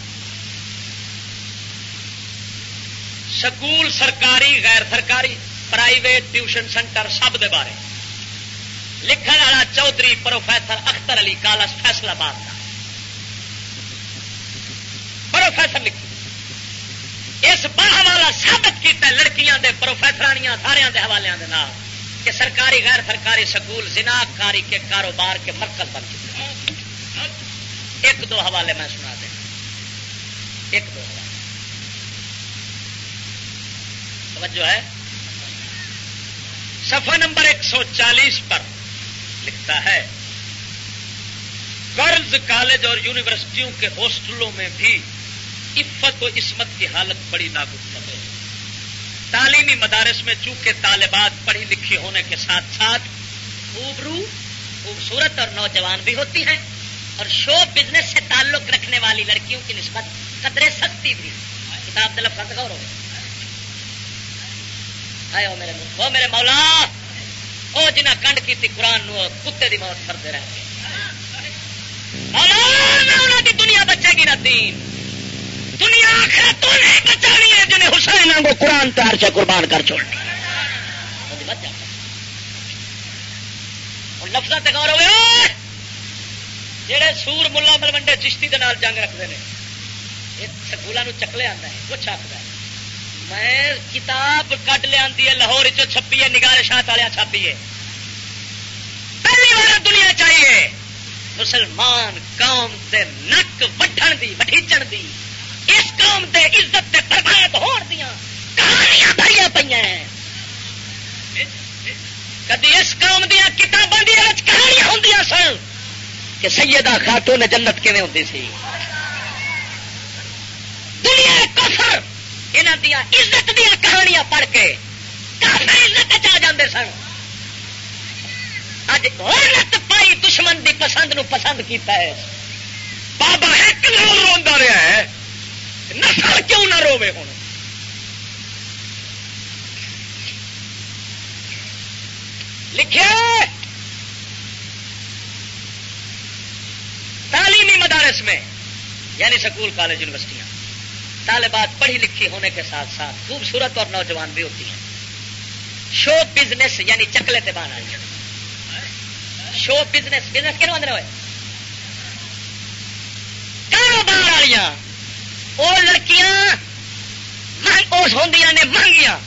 سکول سرکاری، غیر سرکاری، پرائیویٹ ٹیوشن سینٹر سب دے بارے۔ لکھن والا چودھری پروفیسر اختر علی کالس فیصلہ باد کا پروفیسر لکھ اس باہ والا سابت کیا لڑکیاں دے، پروفیسرانیاں سارے دے حوالے دے نام کہ سرکاری، غیر سرکاری سکول زنا کاری کے کاروبار کے مرکز بن چکے۔ ایک دو حوالے میں سنا دیں۔ ایک دو حوالے۔ توجہ ہے۔ سفا نمبر ایک سو چالیس پر لکھتا ہے، گرلز کالج اور یونیورسٹیوں کے ہاسٹلوں میں بھی عفت و عصمت کی حالت بڑی ناگفت ہے۔ تعلیمی مدارس میں چونکہ طالبات پڑھی لکھی ہونے کے ساتھ ساتھ خوبرو خوبصورت اور نوجوان بھی ہوتی ہیں۔ اور شو بزنس سے تعلق رکھنے والی لڑکیوں کی نسبت قدرے سستی بھی کتاب دل فرد غور ہو میرے وہ میرے مولا وہ جنہ کنڈ کی تھی قرآن نو کتے دی موت کرتے رہتے مولا کی دنیا بچے گی نہ دین۔ دنیا آخر تو نہیں بچانی ہے جنہیں حسین کو قرآن تار سے قربان کر چھوڑ لفظ تک اور ہوئے جہے سور ملا ملوڈے چشتی کے جنگ رکھتے ہیں، یہ سکولوں چکلے آتا ہے، کچھ آخر ہے۔ میں کتاب کٹ لیا لاہور چھپی ہے، نگار شاہ والے چھاپی ہے۔ پہلی بار دنیا چاہیے مسلمان قوم دے نک وڈن دی وڈیچن دی، اس قوم دے عزت دے برباد ہو دیا کہانیاں بھری پہ کدی اس قوم دیا کتابوں دیا کہانیاں ہوں سن؟ کہ سیدہ خاتون جنت کیون ہوتی سی؟ دنیا کفر یہاں دیا عزت دیا کہانیاں پڑھ کے کافر عزت آ جاندے سن۔ اج عزت پائی دشمن دی پسند نو پسند کیتا ہے۔ بابا ایک نال روا رہا ہے۔ نسل کیوں نہ روے ہوں لکھے تعلیمی مدارس میں یعنی سکول، کالج، یونیورسٹیاں۔ طالبات پڑھی لکھی ہونے کے ساتھ ساتھ خوبصورت اور نوجوان بھی ہوتی ہیں۔ شو بزنس یعنی چکلے تے بان والی شو بزنس بزنس کہنے آدھے ہوئے؟ کاروبار والی وہ لڑکیاں ہوں نے مہنگیاں۔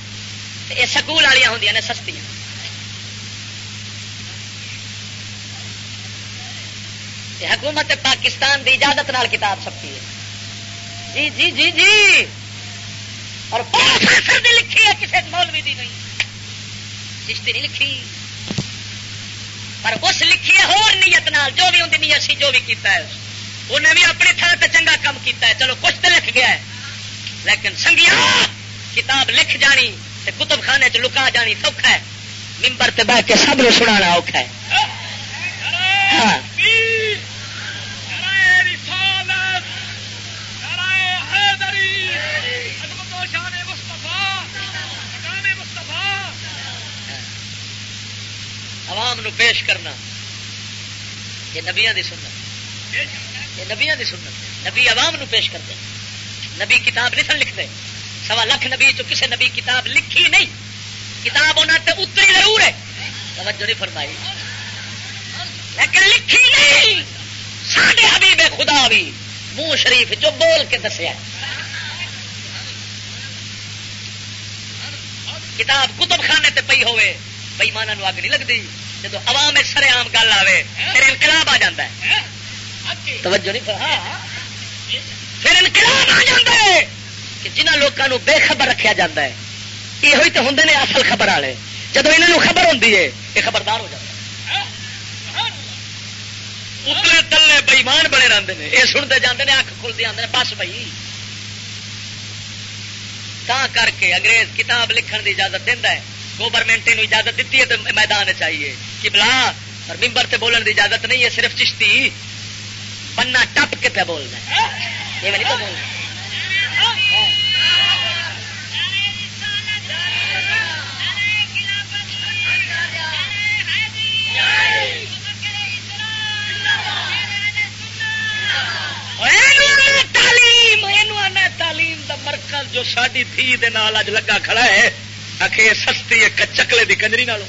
یہ سکول والی ہوں نے سستیاں۔ حکومت پاکستان دی اجازت نال کتاب سکتی ہے۔ جی جی جی جی۔ اور پروفیسر بھی لکھی ہے، کسی مولوی دی نہیں۔ چشتی نہیں لکھی۔ پر اس لکھی ہے ہو نیت نال، جو بھی اندر نیت سی، جو بھی کیتا ہے۔ انہیں بھی اپنی تھان سے چنگا کام کیتا ہے۔ چلو، کچھ تو لکھ گیا ہے۔ لیکن سنگیا کتاب لکھ جانی کتب خانے چ لکا جانی سوکھا ہے۔ ممبر تے بہ کے سب نے سنا اوکھا ہے۔ ہاں۔ عوام نو پیش کرنا یہ نبیا دی سنت۔ یہ نبیا دی سنت۔ نبی عوام نو پیش کرتے نبی کتاب نہیں سن لکھتے۔ سوا لکھ نبی چ کسی نبی کتاب لکھی نہیں۔ کتاب انہوں تے اتری ضرور ہے۔ توجہ نہیں فرمائی۔ لیکن لکھی نہیں۔ ساڈے حبیب خدا بھی منہ شریف جو بول کے دسیا کتاب کتب خانے تے پئی ہوئے بئی مانا اگ نہیں لگتی جب عوام سر آم گل آئے پھر انقلاب آ جاتا ہے۔ توجہ نہیں پھر انقلاب آ جاتا ہے کہ جنہ لوگوں بے خبر رکھا جاتا ہے۔ یہ تو ہوں نے اصل خبر والے۔ جب یہاں خبر ہوتی ہے، یہ خبردار ہو جاتا اتنے تلے بئیمان بنے رہتے ہیں یہ سنتے جاتے ہیں اکھ کھلتے آتے ہیں بس بھائی۔ تا کر کے انگریز کتاب لکھن کی اجازت دینا ہے گورنمنٹ نے اجازت دیتی ہے تو میدان چاہیے کہ بلا اور ممبر سے بولنے کی اجازت نہیں ہے صرف چشتی پنا ٹپ کے پہ بولنا یہ نہیں تو بولنا Yeah. تعلیم تعلیم دا مرکز جو ساری تھی اج لگا کھڑا ہے۔ آخے سستی ہے چکلے دی کنجری نالوں۔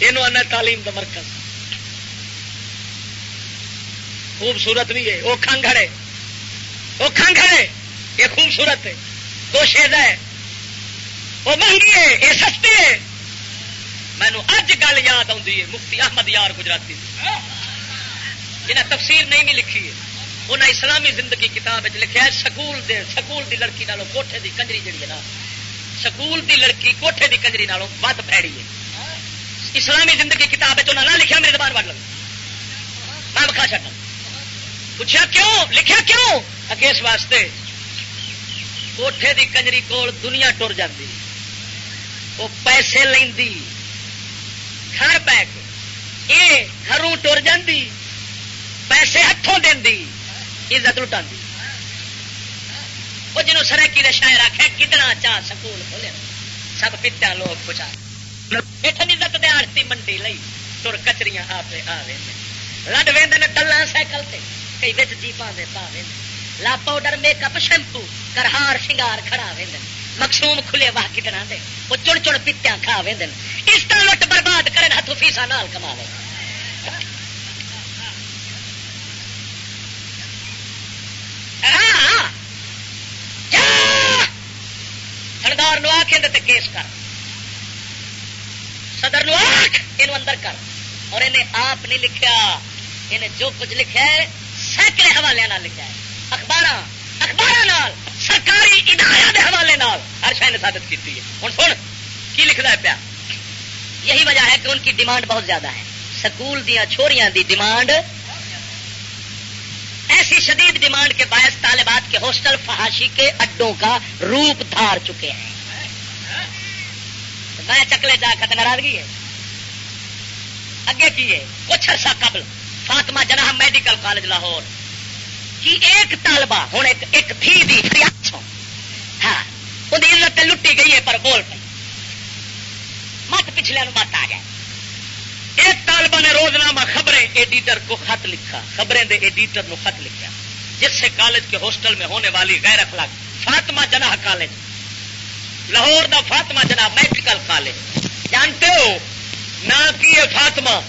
یہ آنا تعلیم دا مرکز۔ خوبصورت بھی ہے، وہ کھانگڑ ہے وہ کھانگڑ ہے یہ خوبصورت ہے۔ وہ شید ہے۔ وہ مہنگی ہے، یہ سستی ہے۔ مینو اج گل یاد آتی ہے، مفتی احمد یار گجراتی جنہیں تفسیر نہیں بھی لکھی ہے۔ انہیں اسلامی زندگی کتاب لکھا ہے، سکول دے سکول دی لڑکی نالوں کوٹھے دی کنجری جڑی ہے نا، سکول دی لڑکی کوٹھے دی کنجری نالوں ود پیڑی ہے۔ اسلامی زندگی کتاب نہ لکھا میری زبان وڈ لگ میں بکھا چکا پوچھا کیوں؟ لکھا کیوں؟ اس واسطے کوٹھے دی کنجری کول دنیا ٹر جاتی وہ پیسے لینی گھر پہ یہ گھروں ٹر جاتی پیسے ہاتھوں دینی عزت لٹا وہ جنوں سرکی کا شاعر آخیا کتنا چاہ سکول کھولے؟ سب پتیا لوگ پوچھا۔ عزت دے آرتی منڈی لئی، تر کچری آپ آ لڈ وے ڈلان سائیکل سے کئی بچ جیپا دے پا لا پاؤڈر، میک اپ، شیمپو، کرہار، شنگار کھڑا وے مقصوم کھلے واہ کتنا دے۔ وہ چڑ چڑ پتیا کھا وے اس طرح لٹ برباد کرن ہاتھ فیسا نال کما لے۔ تھندار نو آخ کیس کر۔ صدر نو آخ یہ اندر کر۔ اور انہیں آپ نہیں لکھیا، انہیں جو کچھ لکھا ہے سینکڑے حوالے لکھا ہے۔ اخبار اخبار سرکاری ادارے کے حوالے ہر شاید نے ثابت کی ہوں سن، کی لکھنا ہے پیا؟ یہی وجہ ہے کہ ان کی ڈیمانڈ بہت زیادہ ہے۔ سکول دیا چھوڑیاں دی ڈیمانڈ ایسی شدید ڈیمانڈ کے باعث طالبات کے ہاسٹل فحاشی کے اڈوں کا روپ دھار چکے ہیں۔ میں چکلے جا کر ناراضگی ہے۔ اگے کی ہے؟ کچھ عرصہ قبل فاطمہ جناح میڈیکل کالج لاہور۔ کی ایک طالبہ ہوں ایک ایک تھی دی فریاد ہاں وہ عزت لٹی گئی ہے پر بول پی مت پچھلے مت آ گئے ایک طالبہ نے روزنامہ خبریں ایڈیٹر کو خط لکھا۔ خبریں دے ایڈیٹر نو خط لکھا۔ جس سے کالج کے ہاسٹل میں ہونے والی غیر اخلاق فاطمہ جناح کالج۔ لاہور دا فاطمہ جناح میڈیکل کالج جانتے ہو؟ نہ کی فاطمہ؟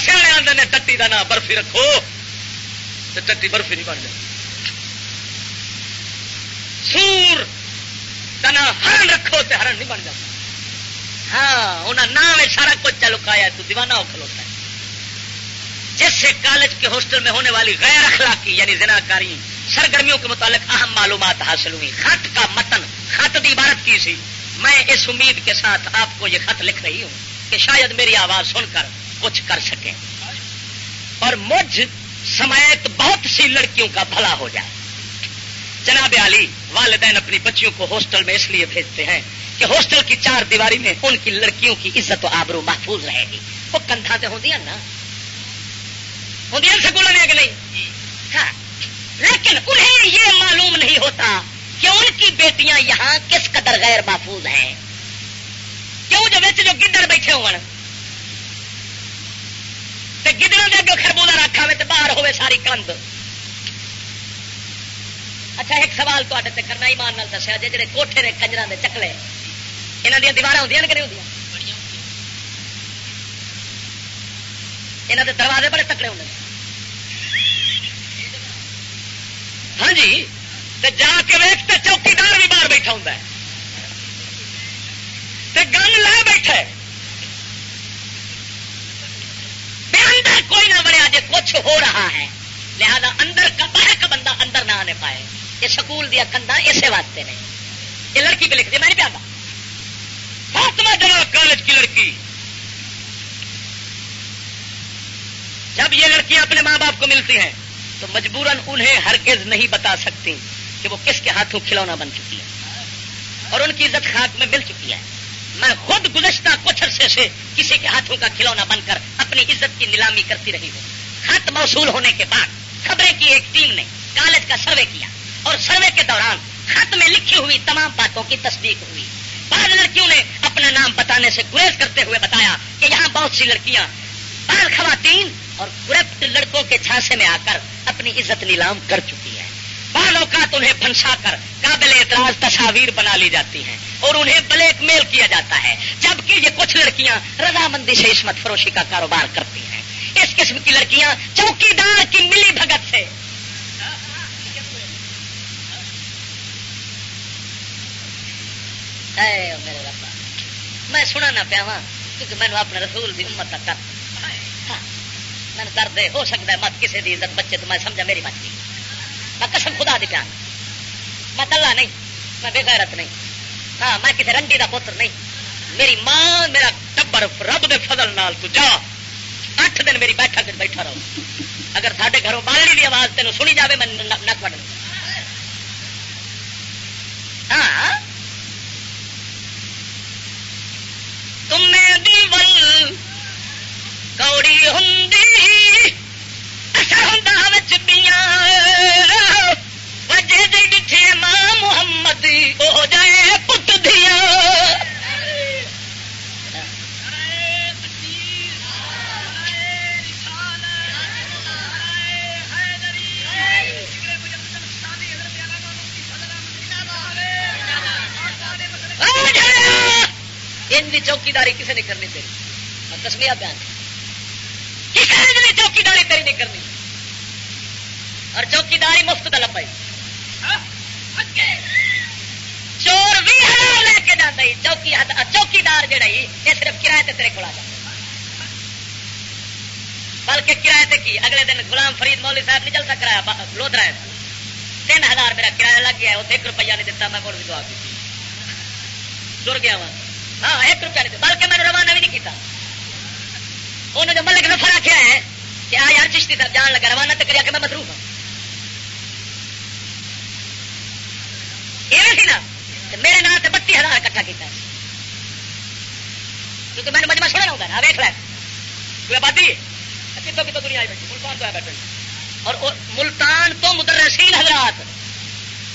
سیاح آدھے نے ٹٹی کا نام برفی رکھو۔ تو ٹٹی برفی نہیں بن جائے۔ سور کا نام ہرن رکھو تو ہرن نہیں بن جاتا ہاں انہیں نام سارا کچھ چلکایا تو دیوانہ ہو کھلوتا ہے۔ جس سے کالج کے ہاسٹل میں ہونے والی غیر اخلاقی یعنی زنا کاری سرگرمیوں کے متعلق اہم معلومات حاصل ہوئی۔ خط کا متن، خط کی عبارت کی سی۔ میں اس امید کے ساتھ آپ کو یہ خط لکھ رہی ہوں کہ شاید میری آواز سن کر کچھ کر سکیں۔ اور مجھ سمیت بہت سی لڑکیوں کا بھلا ہو جائے۔ جناب علی والدین اپنی بچیوں کو ہاسٹل میں اس لیے بھیجتے ہیں کہ ہاسٹل کی چار دیواری میں ان کی لڑکیوں کی عزت و آبرو محفوظ رہے گی۔ وہ کندھا تو ہوں نا؟ ہوں سکول کہ نہیں؟ ہاں۔ لیکن انہیں یہ معلوم نہیں ہوتا کہ ان کی بیٹیاں یہاں کس قدر غیر محفوظ ہیں۔ کیوں؟ جو بچ جو گدڑ بیٹھے ہو گدڑوں کے اگے خربوزہ رکھا ہوئے تو باہر ہوئے ساری کند اچھا ایک سوال تے کرنا، ایمان نال دسیا جی جی کوٹھے نے کنجر کے چکلے یہاں دیا دیوار ہوں کہ نہیں ہوں یہاں کے دروازے بڑے تکڑے ہوں ہاں جی جا کے ویچ چوکیدار بھی باہر بیٹھا ہوں گن لے بیٹھے اندر کوئی نہ بڑے جی کچھ ہو رہا ہے۔ لہذا اندر کا باہر کا بندہ اندر نہ آنے پائے۔ یہ سکول دیا کندا اسے واسطے نے۔ یہ لڑکی پہ لکھ دی، میں نہیں پیادا فاطمہ جمع کالج کی لڑکی۔ جب یہ لڑکیاں اپنے ماں باپ کو ملتی ہیں تو مجبوراً انہیں ہرگز نہیں بتا سکتی کہ وہ کس کے ہاتھوں کھلونا بن چکی ہے اور ان کی عزت خاک میں مل چکی ہے۔ میں خود گزشتہ کچھ عرصے سے کسی کے ہاتھوں کا کھلونا بن کر اپنی عزت کی نیلامی کرتی رہی ہوں۔ خط موصول ہونے کے بعد خبریں کی ایک ٹیم نے کالج کا سروے کیا۔ اور سروے کے دوران خط میں لکھی ہوئی تمام باتوں کی تصدیق ہوئی۔ بعض لڑکیوں نے اپنا نام بتانے سے گریز کرتے ہوئے بتایا کہ یہاں بہت سی لڑکیاں، بعض خواتین اور کرپٹ لڑکوں کے چھانسے میں آ کر اپنی عزت نیلام کر چکی ہے بعض اوقات انہیں پھنسا کر قابل اعتراض تصاویر بنا لی جاتی ہیں اور انہیں بلیک میل کیا جاتا ہے، جبکہ یہ کچھ لڑکیاں رضامندی سے عصمت فروشی کا کاروبار کرتی ہیں۔ اس قسم کی لڑکیاں چوکی دار کی ملی بھگت سے۔ میرے ربا میں سنا نہ پیا کیونکہ مینو اپنے رسول کی امت تک ہاں، میں درد ہو سکتا ہے مت کسی کی عزت بچے تو میں سمجھا میری مت کی میں قسم خدا دی پیا میں دلہ نہیں میں بے غیرت نہیں۔ ہاں میں کسی رنگی کا پتر نہیں۔ میری ماں میرا ٹبر رب دے فضل نال تو جا۔ اٹھ دن میری بیٹھا کر بیٹھا رہو۔ اگر سارے گھروں بالڑی کی آواز تینوں سنی جائے میں نک بڑھ ہاں۔ تم دیول کوڑی ہوں اثر ہوں ڈٹھے ماں محمد ہو جائے پت دیا ان کی چوکیداری کسی نے کرنی میں کسمیا بیان کسی نے بھی چوکیداری تیری نہیں کرنی۔ اور چوکیداری مفت کا لبا چور بھی ہزار لے کے جانا چوکی چوکیدار جہا یہ صرف کرایہ تے تیرے کو آ بلکہ کرایہ تے کی؟ اگلے دن غلام فرید مولی صاحب نہیں چلتا کرایا لودرا ہے۔ تین ہزار میرا کرایہ لگ گیا اسے ایک روپیہ نہیں دتا، میں بھی دعا کی۔ تر گیا وہاں ہاں ایک روپیہ نہیں بلکہ میں نے روانہ بھی نہیں کیتا۔ انہوں نے ملک نفر آخیا ہے کہ آ یار چشتی تک جان لگا، روانہ تو کریا کہ میں مصروف ہوں یہ نا میرے نام سے بتی ہزار کٹھا کیا کیونکہ میں نے مجمع سننا ہوتا ہے ویٹ لے۔ کوئی آبادی؟ اچھا، کتوں کتوں دنیا آئی بیٹھی؟ ملتان تو ہے بیٹھے اور ملتان تو مدرسین حضرات،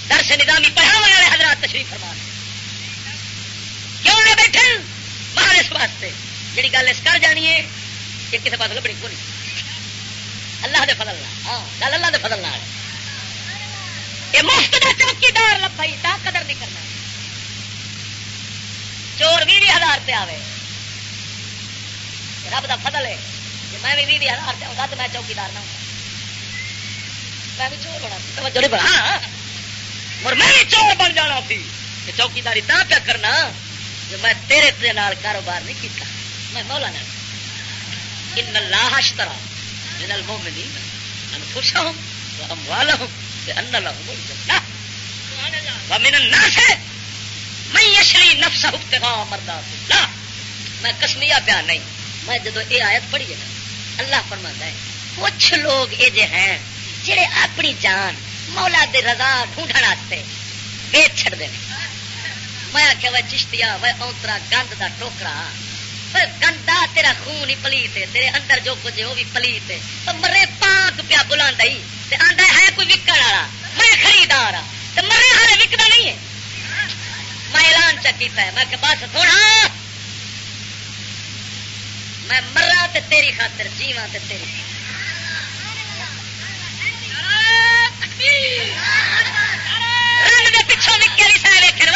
درس نظامی پڑھا والے حضرات تشریف فرما کیوں آئے بیٹھے؟ باہر اس واسطے۔ جی گل اس کر جانی ہے یہ کسی پاس لبنی کو نہیں اللہ دے فضل ہاں گل اللہ دے فضل نہ یہ مفت کا چوکیدار لبائی تا قدر نہیں کرنا۔ چور بھی ہزار پہ آئے رب کا فضل ہے۔ جی میں بھی بھی ہزار پہ آؤں تو میں چوکیدار نہ ہوں۔ میں بھی چور بنا ہاں۔ اور میں بھی چور بن جانا سی چوکیداری تا پیا کرنا، جو میں تیرے نال کاروبار نہیں کیتا۔ میں مولا نہ ان اللہ اشترا من المؤمنین انفسهم واموالهم بان لهم الجنہ ومن الناس من يشري نفسه ابتغاء مرضات الله. میں کسمیا پیا نہیں. میں جدو یہ آیت پڑھی ہے اللہ فرماتا ہے، کچھ لوگ یہ جے ہیں جڑے اپنی جان مولا دے رضا ڈھونڈن واسطے بیچ چھڑ دے میں آخیا وہ چشتیا وہ اونترا گند دا ٹوکرا۔ گندا تیرا خون ہی پلیت ہے، تیرے اندر جو کچھ ہے، وہ بھی پلیت ہے۔ تو مرے پاک پیا بلا آدھا ہے کوئی وکن والا؟ میں خریدار ہوں تو مرے ہاں، ہر وکنا نہیں ہے۔ میں اعلان چکیتا ہے میں کہ بس تھوڑا میں مرا تے تیری خاطر جیوا تے تیری۔ رن دے پچھوں وکے بھی سہ ویکن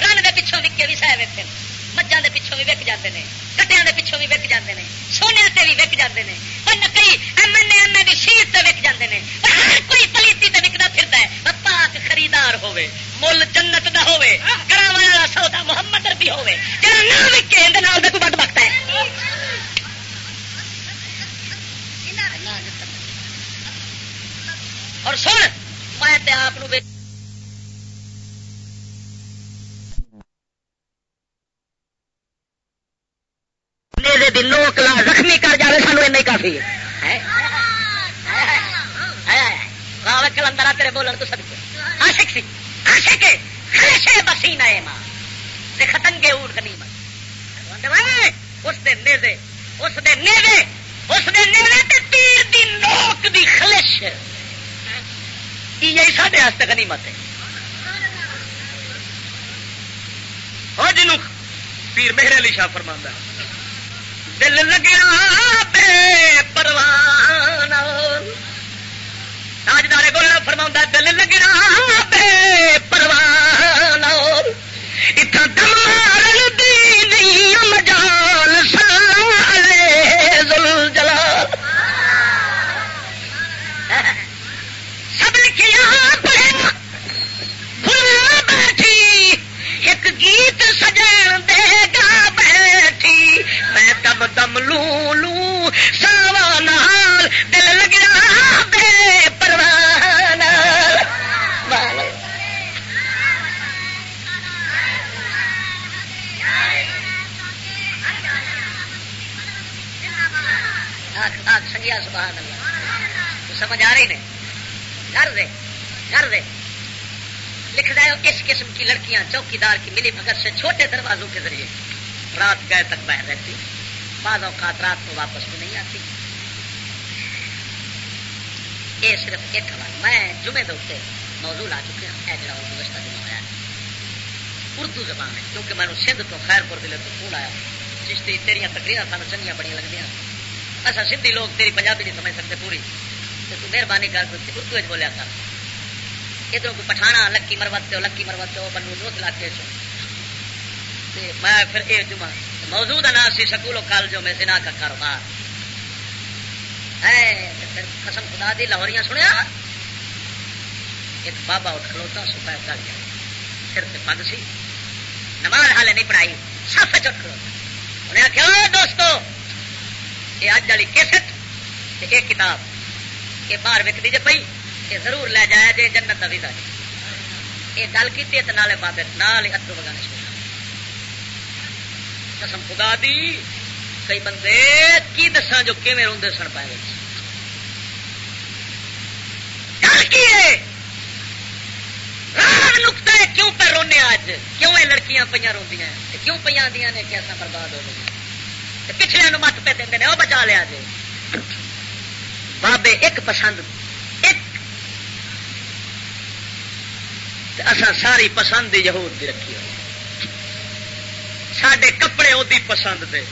رن دے پچھوں وکے بھی سہ ویکن مجھا کے پچھوں بھی وک جاتے ہیں کٹیا کے پچھوں بھی وک جاتے ہیں سونے سے بھی وک جاتے ہیں پر نکئی ایم این ایم کی شیر سے وک جاتے ہیں ہر کوئی پلیتی سے وکتا پھرتا ہے پاک خریدار ہوے مل جنت کا ہوے کرا والا سودا محمد بھی ہوے نہ وکے اندر کوئی بٹ وقت ہے اور سن میں آپ نیزے دی نوک لا زخمی کر جائے سانو این کافی کلندر تیرے بولن تو سب آشک سی آشک خلشے بسی نئے ماں۔ ختنگے اوٹ کنی اس دے نیزے، اس دے نیزے، اس دے نیزے تے تیر دی نوک دی خلش۔ یہی سارے ہاتھ غنیمت ہے۔ وہ جنوب، پیر مہر علی شاہ فرماندہ دل لگیا بے پروان۔ تاجدار گولڈا فرما دل لگنا بے پروان۔ اتنا دمار مجال جلال سب لکھیا بیٹھی، ایک گیت سجن دے گا بیٹھی۔ میں دم دم لو لو ساوا نال دل لگیا بے پروان سنگیا سبحان اللہ سمجھ آ رہی نے؟ گھر دے گھر دے۔ لکھ رہے ہو، اس قسم کی لڑکیاں چوکیدار کی ملی بھگت سے چھوٹے دروازوں کے ذریعے۔ رات گئے تک بہ رہتی۔ بعض اوقات رات کو واپس بھی نہیں آتی۔ یہ صرف ایک حوالہ میں جمعے دے موضوع لا چکے ہیں اے جڑا گزشتہ دن ہوا اردو زبان ہے۔ کیونکہ میں سندھ تو خیر پور ضلع تو فون آیا۔ چشتی تیریا تقریر سانو چنگیا بڑی لگتی ہیں اچھا سندھی لوگ تیری پنجابی نہیں سمجھ سکتے پوری۔ تو مہربانی کر کے اردو بولیا کر۔ ادھر کوئی پٹھانا لکی مروت لکی مروت بنو دوست علاقے چ میں پھر یہ جمعہ موجود نام سی سکولوں کالجوں میں زنا کا کاروبار۔ قسم خدا دی لاہوریاں سنیا؟ ایک بابا اٹھ کھلوتا سپا کر گیا۔ پھر سے پگ سی۔ نماز حالے نہیں پڑھائی سف چٹ کھلوتا۔ انہیں آخیا دوستو یہ اج والی کیسٹ یہ کتاب یہ باہر وکتی جی پی یہ ضرور لے جایا جی جنت کا ویزا جی یہ گل کی نالے بابے نال ہی ادو بگانے شروع قسم خدا دی، کئی بندے کی دساں جو کیون روندے سن پائے گل کی ہے؟ نکتا ہے، کیوں پہ رونے اج کیوں یہ لڑکیاں پہ روندیاں کیوں پہ آدی نے کہ ایسا برباد ہو گئی پچھلے مت پہ دیں وہ بچا لیا جی بابے، ایک پسند، ایک۔ اصا ساری پسند یہود دی رکھی ہوئی۔ سڈے کپڑے وہی پسند دے۔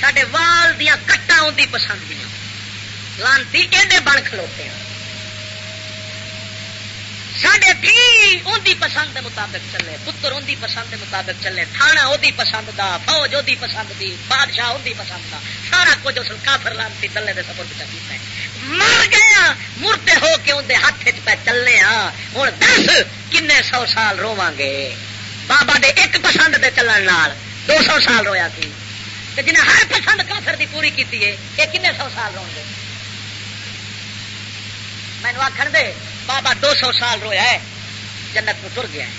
سڈے وال دیا کٹا وہی پسند دیا لانتی یہ بن کھلوتے ہیں۔ سڈے بھی اندی پسند کے مطابق چلے، پتر اندی پسند کے مطابق چلے تھانا وہی پسند دا، فوج وہی پسند دی، بادشاہ وہی پسند دا۔ سارا کچھ اس کافر لانتی چلے دے سبر پچا کیتا مر گیا ہاں، مرتے ہو کے اندر ہاتھ پہ چلنے ہاں۔ ہوں دس کن سو سال رواں گے۔ بابا دے ایک پسند دے چلن نال دو سو سال رویا سی جنہیں ہر پسند کافر دی پوری کی یہ کن سو سال رو گے؟ مینو آخر دے، بابا دو سو سال رویا ہے، جنت میں تر گیا ہے۔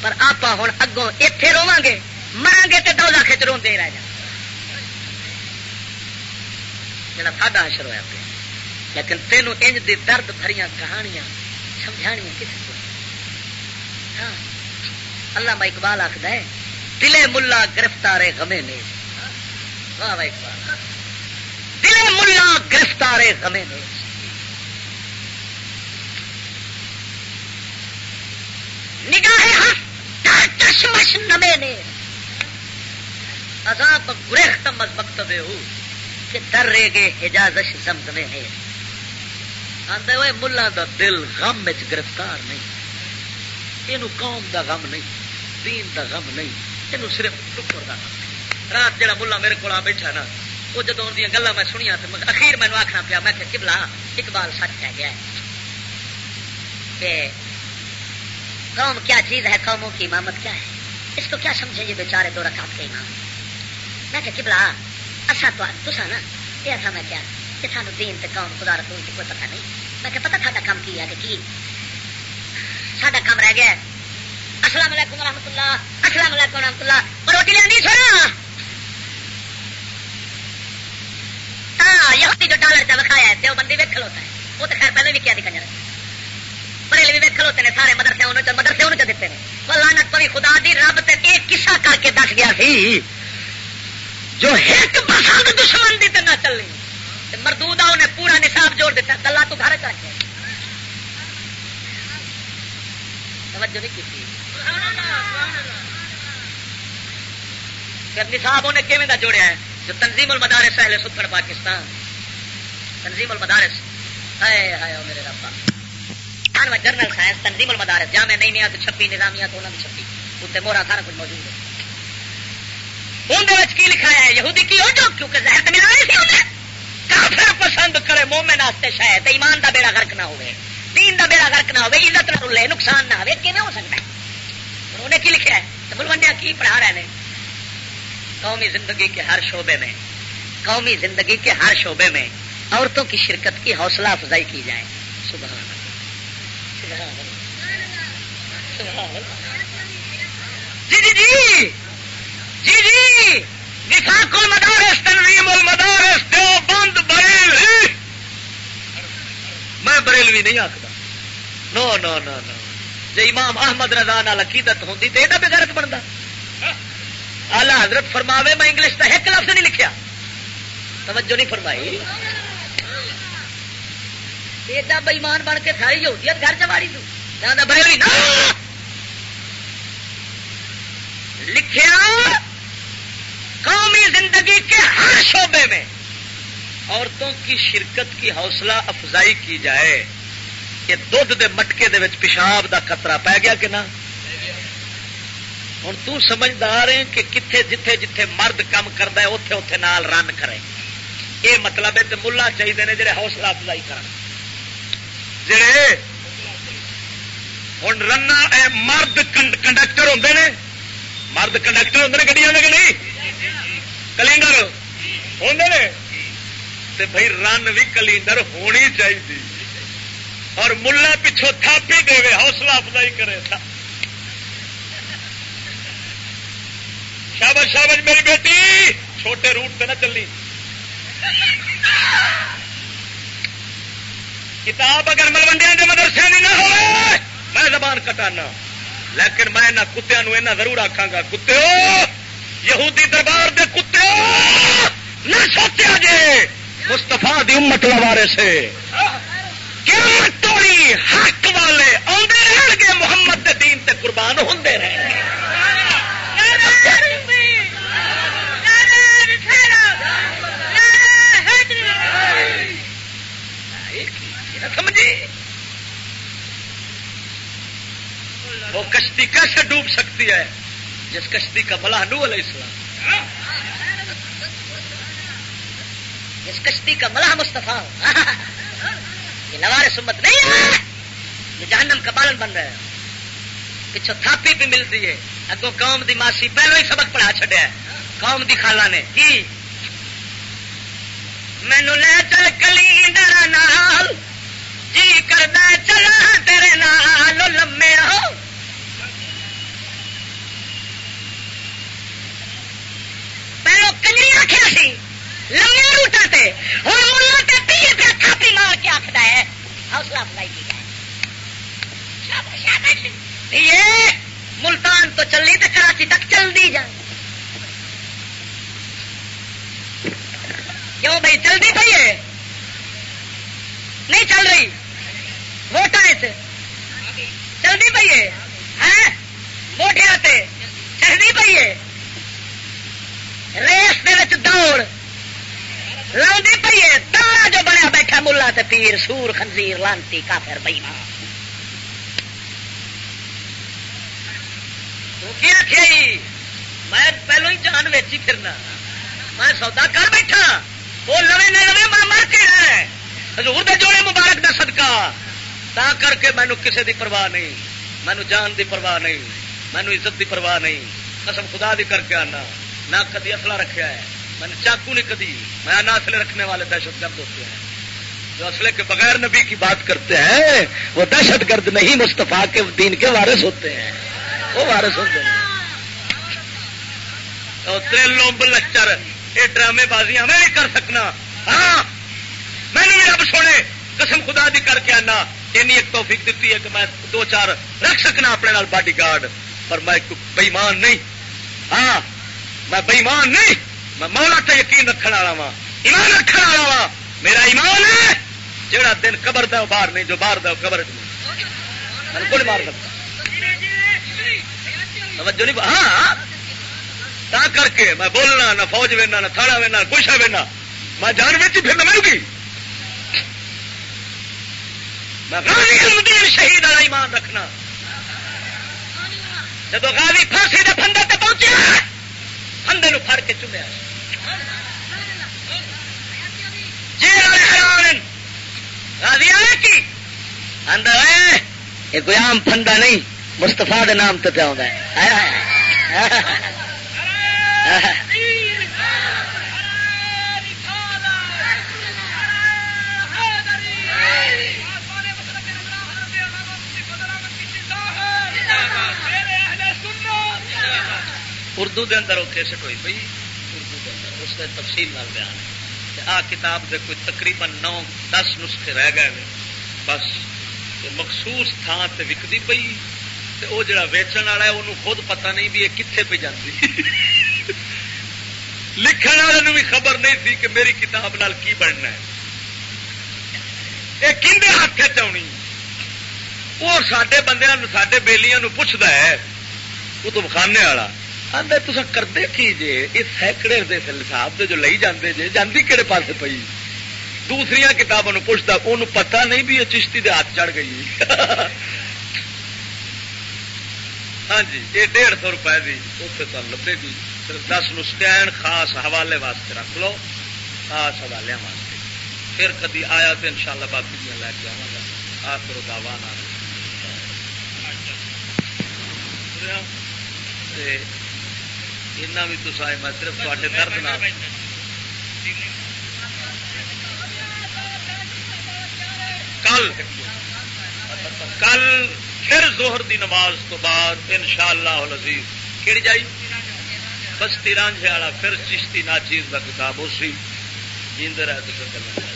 پر آپ ہوں اگوں اتے رواں گے مران گے تو دو لاکھ روندے رہ جا جا ساڈا حشر ہوا پہ لیکن تینوں انج دی درد بھری کہانیاں، سمجھانیاں کسی کو؟ ہاں۔ اللہ میں اقبال آخد ہے، دلے ملا گرفتار غمے نے۔ واہ اقبال۔ دلے ملا گرفتار غمے نے۔ نگاہ چشمش نمے نے۔ عذاب گریختم از مکتبے ہو کہ در رے گے حجازش زمزمے ہے آندے ہوئے ملا دا دل غم وچ گرفتار نہیں۔ یہ قوم دا غم نہیں، دین دا غم نہیں یہ صرف ٹکر دا غم رات جڑا ملا میرے کو بیٹھا نا وہ جدو دیا گلا میں سنیا تو اخیر مینو آخنا پیا، میں کہ کبلا اقبال سچ ہے گیا کہ قوم کیا چیز ہے، قوموں کی امامت کیا ہے؟ اس کو کیا سمجھے یہ بیچارے دو رکعت کے امام؟ میں کہ کبلا اچھا تو تسا نا، یہ تھا میں کیا کہ سانو دین تے قوم، خدا رسول کی کوئی پتہ نہیں۔ میں کہ پتہ ساڈا کام کی ہے کہ کی؟ ساڈا کام رہ گیا السلام علیکم ورحمۃ اللہ، السلام علیکم ورحمۃ اللہ۔ اور روٹی لینی سونا ہاں یہ جو ڈالر چا بکھایا ہے دیو بندی ویکھ ہوتا ہے۔ وہ تو خیر پہلے بھی کیا دکھا جائے بریلوی میں کھلوتے ہیں سارے مدرسے مدرسے انہوں دیتے ہیں وہ لانت پوری خدا دی، رب تے ایک قصہ کر کے دس گیا سی۔ جو ایک پسند دشمن دی تے نہ چلنی مردود انہیں پورا نصاب جوڑ دیتا گلا تو گھر چ رکھے توجہ نہیں کی نصاب انہیں کیون کا جوڑیا ہے؟ جو تنظیم المدارس ہے ستر پاکستان۔ تنظیم المدارس۔ ہائے ہائے میرے ربا جنرل سائنس تنظیم المدارس۔ جامع نہیں نیا تو چھپی، نظامیہ تو انہوں نے چھپی۔ اتنے مورا سارا کچھ موجود ہے۔ اندر کی لکھایا ہے؟ یہودی کی ہو جو کیونکہ زہر تو ملا سی انہیں کافر پسند کرے مومن واسطے شاید، ایمان دا بیڑا غرق نہ ہوئے۔ دین دا بیڑا غرق نہ ہوئے، عزت نہ رلے، نقصان نہ ہوئے کیون ہو سکتا ہے؟ انہوں نے کی لکھا ہے؟ تو بلوڈیا کی پڑھا رہے ہیں قومی زندگی کے ہر شعبے میں، قومی زندگی کے ہر شعبے میں عورتوں کی شرکت کی حوصلہ افزائی کی جائے۔ سبحان جی جی جی۔ جی جی۔ وفاق المدارس تنظیم المدارس دو بند بریل۔ میں بریلوی نہیں آخر نو نو نو نو۔ جی امام احمد رضا نال عقیدت ہوتی تو یہ بغیرت بنتا آلہ حضرت فرماوے، میں انگلش کا ایک لفظ نہیں لکھیا۔ توجہ نہیں فرمائی۔ ایڈا بئیمان بن کے ساری یہودیت گھر چواڑی تو بریلوی نہ۔ لکھیا، قومی زندگی کے ہر شعبے میں عورتوں کی شرکت کی حوصلہ افزائی کی جائے کہ دھد دے مٹکے دے وچ پیشاب دا خطرہ پی گیا کہ نہ؟ ہوں تمجھدار ہے کہ کتنے جتھے جتھے مرد کام کرتا ہے اتے اتے نال رن کرے۔ یہ مطلب ہے تو ملا چاہیے نے جڑے حوصلہ افزائی کر جڑے ہوں رن مرد کنڈکٹر ہوں نے۔ مرد کنڈکٹر ہوں گڈیا کہ نہیں؟ کلینڈر ہوں نے بھائی رن بھی کلینڈر ہونی چاہیے اور ملا پچھوں تھاپی دے حوصلہ افزائی کرے شابش شابش میری بیٹی، چھوٹے روٹ پہ نہ چلی۔ کتاب اگر ملوڈیا کے مدرسے نہ ہوئے، میں زبان کٹانا۔ لیکن میں کتوں ضرور آخا گا کتے یہودی دربار دے کتے نہ سوچا جے۔ مستفا دی امت لوارے سے۔ توڑی حق والے آدھے رہن گے، محمد دے دین تے قربان ہوں رہے سمجھی وہ کشتی کیسے ڈوب سکتی ہے؟ جس کشتی کا بلا نو علیہ السلام۔ جس کشتی کا ملا مستفا *laughs* یہ نوار سمت نہیں ہے. یہ جہنم کا بالن بن رہا ہے. پچھو تھاپی بھی ملتی ہے. اگو قوم دی ماسی پہلو ہی سبق پڑھا چڈیا قوم دی خالہ نے. جی مینو لے چل کلی نال. جی کردہ چلا ہاں تیرے نال. لمے ہو پہلو کنجری آخیا سی لمے روٹا سے ہوں ملا کے پیے پہ تھاپی مار کے آخر ہے حوصلہ افزائی کی جائے ملتان تو چلی تو کراچی تک چل دی جائے کیوں بھائی چلتی پی ہے؟ نہیں چل رہی۔ ووٹ چلتی پی ہے؟ موٹیا چلتی پی ہے۔ ریس دوڑ۔ لاؤنی پی ہے۔ جو بنیا بیٹھا ملا تے پیر، سور، خنزیر، لانتی، کافر بئی ماں کیا جی؟ میں پہلو ہی جان ویچی پھرنا۔ میں سودا کر بیٹھا۔ وہ لوے نہ لوے، میں مر کے ہے۔ حضور دے جوڑے مبارک دا صدقہ۔ تا کر کے مینو کسی دی پرواہ نہیں۔ مینو جان دی پرواہ نہیں۔ مینو عزت دی پرواہ نہیں۔ قسم خدا دی کر کے آنا۔ نہ کدی اصلہ رکھا ہے۔ میں نے چاقو نہیں کدی۔ میں نہ اصلے رکھنے والے دہشت گرد ہوتے ہیں۔ جو اسلحے کے بغیر نبی کی بات کرتے ہیں، وہ دہشت گرد نہیں مستفا کے دین کے وارث ہوتے ہیں۔ وہ وارث ہوتے ہیں۔ لومب لچر یہ ڈرامے بازیاں، میں نہیں کر سکنا۔ ہاں میں نے رب سونے، قسم خدا دی کر کے آنا۔ این ایک توفیق دیتی ہے کہ میں دو چار رکھ سکنا اپنے نال باڈی گارڈ۔ پر میں بےمان نہیں۔ ہاں میں بےمان نہیں۔ میں مولا تے یقین رکھنے والا وا ایمان رکھنے والا وا میرا ایمان ہے۔ جہاں دن قبر دا باہر نہیں، جو باہر دا قبر بالکل مار سکتا توجہ نہیں ہاں،, ہاں تا کر کے میں بولنا، نہ فوج وینا، نہ تھانا وینا کچھ ہے وینا۔ میں جان بچ پھر مل گئی میں شہید والا ایمان رکھنا۔ جب غازی پھانسی کے فندے تک پہنچیا فندے پھڑ کے چومیا۔ جی غازی آیا کی؟ اندر یہ کوئی عام فندا نہیں مستفا دے نام تو پیا اردو دے اندر وہ کیسٹ ہوئی پی اردو دے اندر، اس تفصیل نال بیان۔ ہے آ کتاب دے کوئی تقریباً نو، دس نسخے رہ گئے بس مخصوص تھان سے وکتی پی وہ جڑا ویچن والا ہے انہوں خود پتہ نہیں بھی یہ کتنے پہ جاتی لکھن والے بھی خبر نہیں تھی کہ میری کتاب نال کی بننا ہے۔ یہ کھے ہاتھ چنی وہ سڈے بندے سڈے بےلیاں پوچھتا ہے وہ تو بخانے والا۔ آدھے تو کرتے کی جے یہ سینکڑے حساب سے جو لئی جاندے جے جاندی کہڑے پاس پی دوسری کتابوں پوچھتا انہوں پتا نہیں بھی یہ چشتی دے ہاتھ چڑھ گئی ہاں جی یہ ڈیڑھ سو روپئے کی اتنے تو لبے گی صرف دس نسخے خاص حوالے واسطے رکھ لو خاص حوالے واسطے پھر کدی آیا تو ان شاء اللہ باقی دیا لے کے آوا گا آخر دعوا بھی تو آئے میں صرف تے درد نہ کل کل پھر زہر دی نماز تو بعد ان شاء اللہ کہڑی جائی بستی رانجھے والا پھر چشتی ناچیز کا کتاب اسی جیندے رہے تو پھر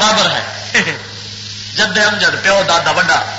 برابر ہے۔ جد امجد پیو دادا وڈا۔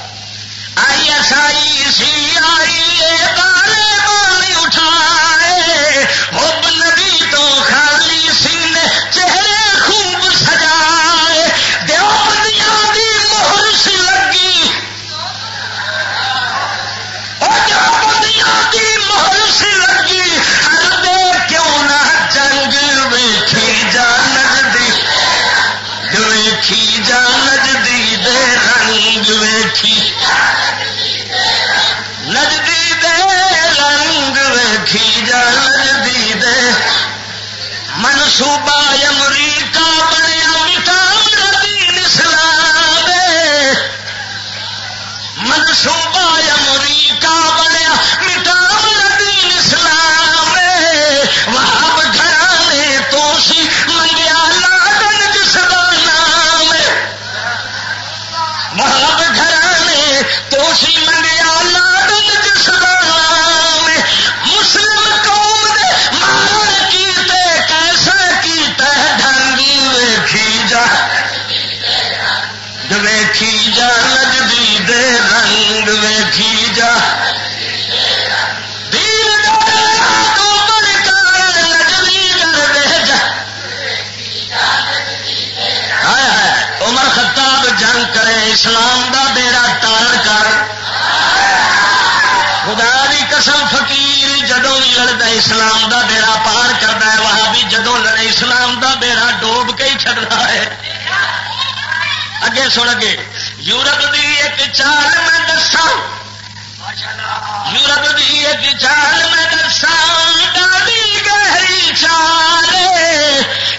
ویکھی جا لگدی دے رنگ ویکھی جا خطاب جنگ کرے اسلام دا بیڑا تار کر خدا دی قسم فقیر جدوں بھی لڑتا اسلام دا بیڑا پار کرتا ہے وہاں بھی جدو لڑے اسلام دا بیڑا ڈوب کے ہی چڑھتا ہے اگے سن اگے یورپ دی ایک چال میں دسا یورپ دی ایک چال میں دسا ڈالی گہری چال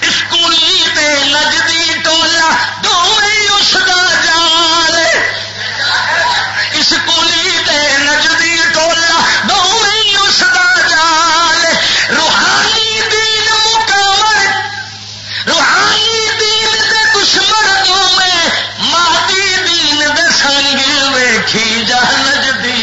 اسکولی دے نجدی ٹولا دوئی اس کا جال اسکولی دے نجدی ٹولا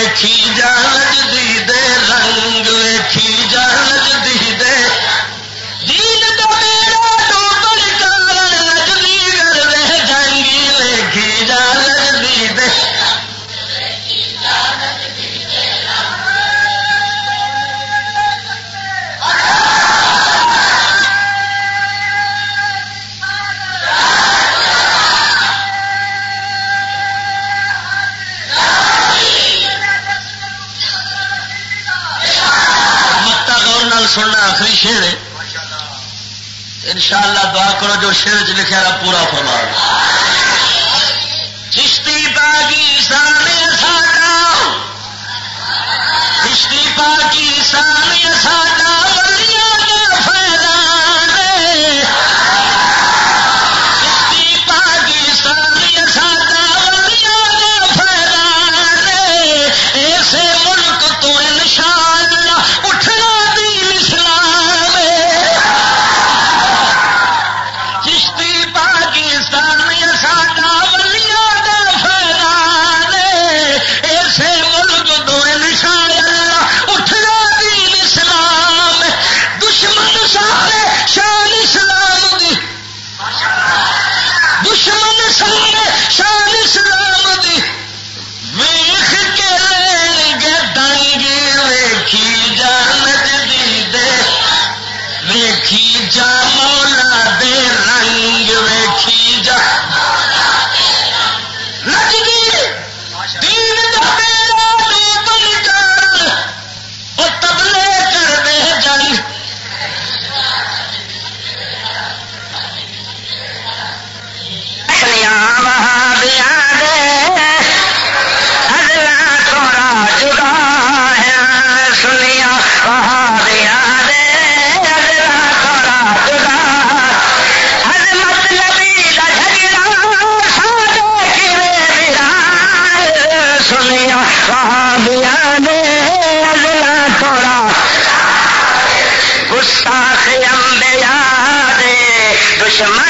ویکھی جا لجدی دے رنگ ویکھی جا لجدی دے دین تو میرا تو بڑا لجدی کر جنگی ویکھی جا لجدی دے سننا آخری شیر ان شاء اللہ دعا کرو جو شیر چ لکھا رہا پورا فرما چشتی باغی سان ساڈا ویکھی جا مولا دے رنگ ویکھی جا۔ جمع